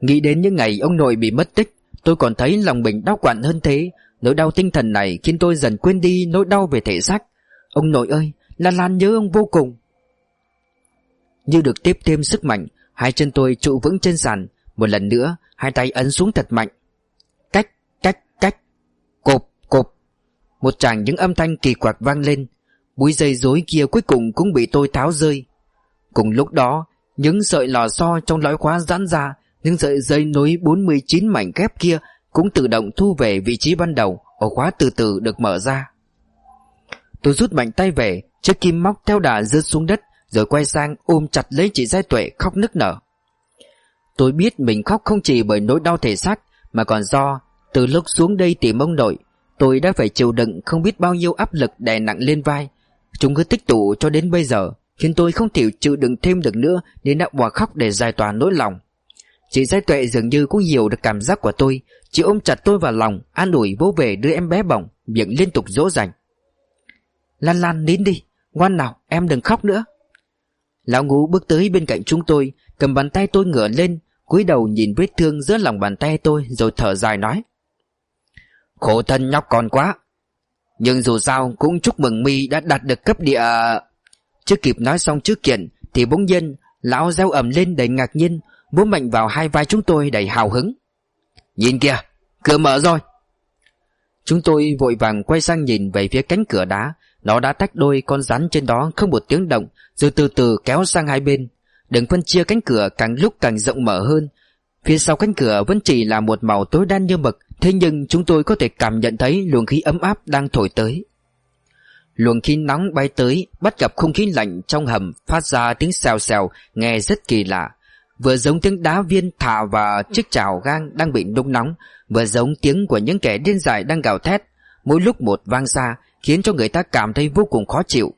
Nghĩ đến những ngày ông nội bị mất tích Tôi còn thấy lòng mình đau quặn hơn thế. Nỗi đau tinh thần này khiến tôi dần quên đi nỗi đau về thể xác. Ông nội ơi Lan Lan nhớ ông vô cùng. Như được tiếp thêm sức mạnh Hai chân tôi trụ vững trên sàn. Một lần nữa Hai tay ấn xuống thật mạnh. Cách, cách, cách. Cộp, cộp. Một tràng những âm thanh kỳ quặc vang lên. Búi dây rối kia cuối cùng cũng bị tôi tháo rơi. Cùng lúc đó Những sợi lò xo trong lõi khóa giãn ra nhưng sợi dây nối 49 mảnh ghép kia cũng tự động thu về vị trí ban đầu, ổ khóa từ từ được mở ra. Tôi rút mạnh tay về, chiếc kim móc theo đà rớt xuống đất, rồi quay sang ôm chặt lấy chị Giai Tuệ khóc nức nở. Tôi biết mình khóc không chỉ bởi nỗi đau thể xác, mà còn do từ lúc xuống đây tìm ông nội, tôi đã phải chịu đựng không biết bao nhiêu áp lực đè nặng lên vai. Chúng cứ tích tụ cho đến bây giờ, khiến tôi không thể chịu đựng thêm được nữa nên đã bỏ khóc để giải tỏa nỗi lòng. Chị Giai Tuệ dường như cũng hiểu được cảm giác của tôi. Chị ôm chặt tôi vào lòng, An ủi bố về đưa em bé bỏng, Miệng liên tục dỗ dành. Lan Lan nín đi, Ngoan nào, em đừng khóc nữa. Lão ngũ bước tới bên cạnh chúng tôi, Cầm bàn tay tôi ngửa lên, cúi đầu nhìn vết thương giữa lòng bàn tay tôi Rồi thở dài nói. Khổ thân nhóc con quá. Nhưng dù sao cũng chúc mừng mi đã đạt được cấp địa. Chưa kịp nói xong trước kiện, Thì bỗng nhiên, Lão reo ẩm lên đầy ngạc nhiên Bố mạnh vào hai vai chúng tôi đầy hào hứng. Nhìn kìa, Cửa mở rồi. Chúng tôi vội vàng quay sang nhìn về phía cánh cửa đá. Nó đã tách đôi con rắn trên đó không một tiếng động, Rồi từ từ kéo sang hai bên. Đường phân chia cánh cửa càng lúc càng rộng mở hơn. Phía sau cánh cửa vẫn chỉ là một màu tối đen như mực, Thế nhưng chúng tôi có thể cảm nhận thấy luồng khí ấm áp đang thổi tới. Luồng khí nóng bay tới, Bắt gặp không khí lạnh trong hầm, Phát ra tiếng xèo xèo, Nghe rất kỳ lạ. Vừa giống tiếng đá viên thả vào chiếc chảo gang đang bị nung nóng, Vừa giống tiếng của những kẻ điên dại đang gào thét. Mỗi lúc một vang xa, Khiến cho người ta cảm thấy vô cùng khó chịu.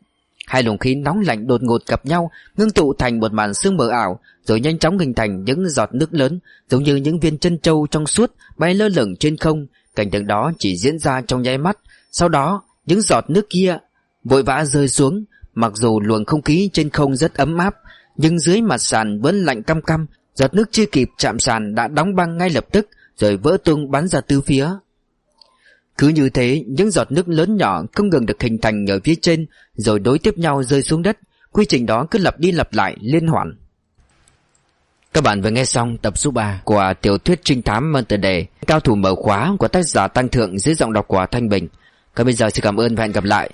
Hai luồng khí nóng lạnh đột ngột gặp nhau, Ngưng tụ thành một màn sương mờ ảo, Rồi nhanh chóng hình thành những giọt nước lớn, Giống như những viên chân trâu trong suốt Bay lơ lửng trên không. Cảnh tượng đó chỉ diễn ra trong nháy mắt. Sau đó, những giọt nước kia Vội vã rơi xuống, Mặc dù luồng không khí trên không rất ấm áp nhưng dưới mặt sàn vẫn lạnh căm căm Giọt nước chưa kịp chạm sàn đã đóng băng ngay lập tức, Rồi vỡ tung bắn ra tứ phía. Cứ như thế, Những giọt nước lớn nhỏ không ngừng được hình thành ở phía trên, Rồi đối tiếp nhau rơi xuống đất. Quy trình đó cứ lặp đi lặp lại, liên hoàn. Các bạn vừa nghe xong tập số 3 của tiểu thuyết trinh thám mang tựa đề Cao thủ mở khóa của tác giả Tăng Thượng dưới giọng đọc của Thanh Bình. Còn bây giờ xin cảm ơn và hẹn gặp lại.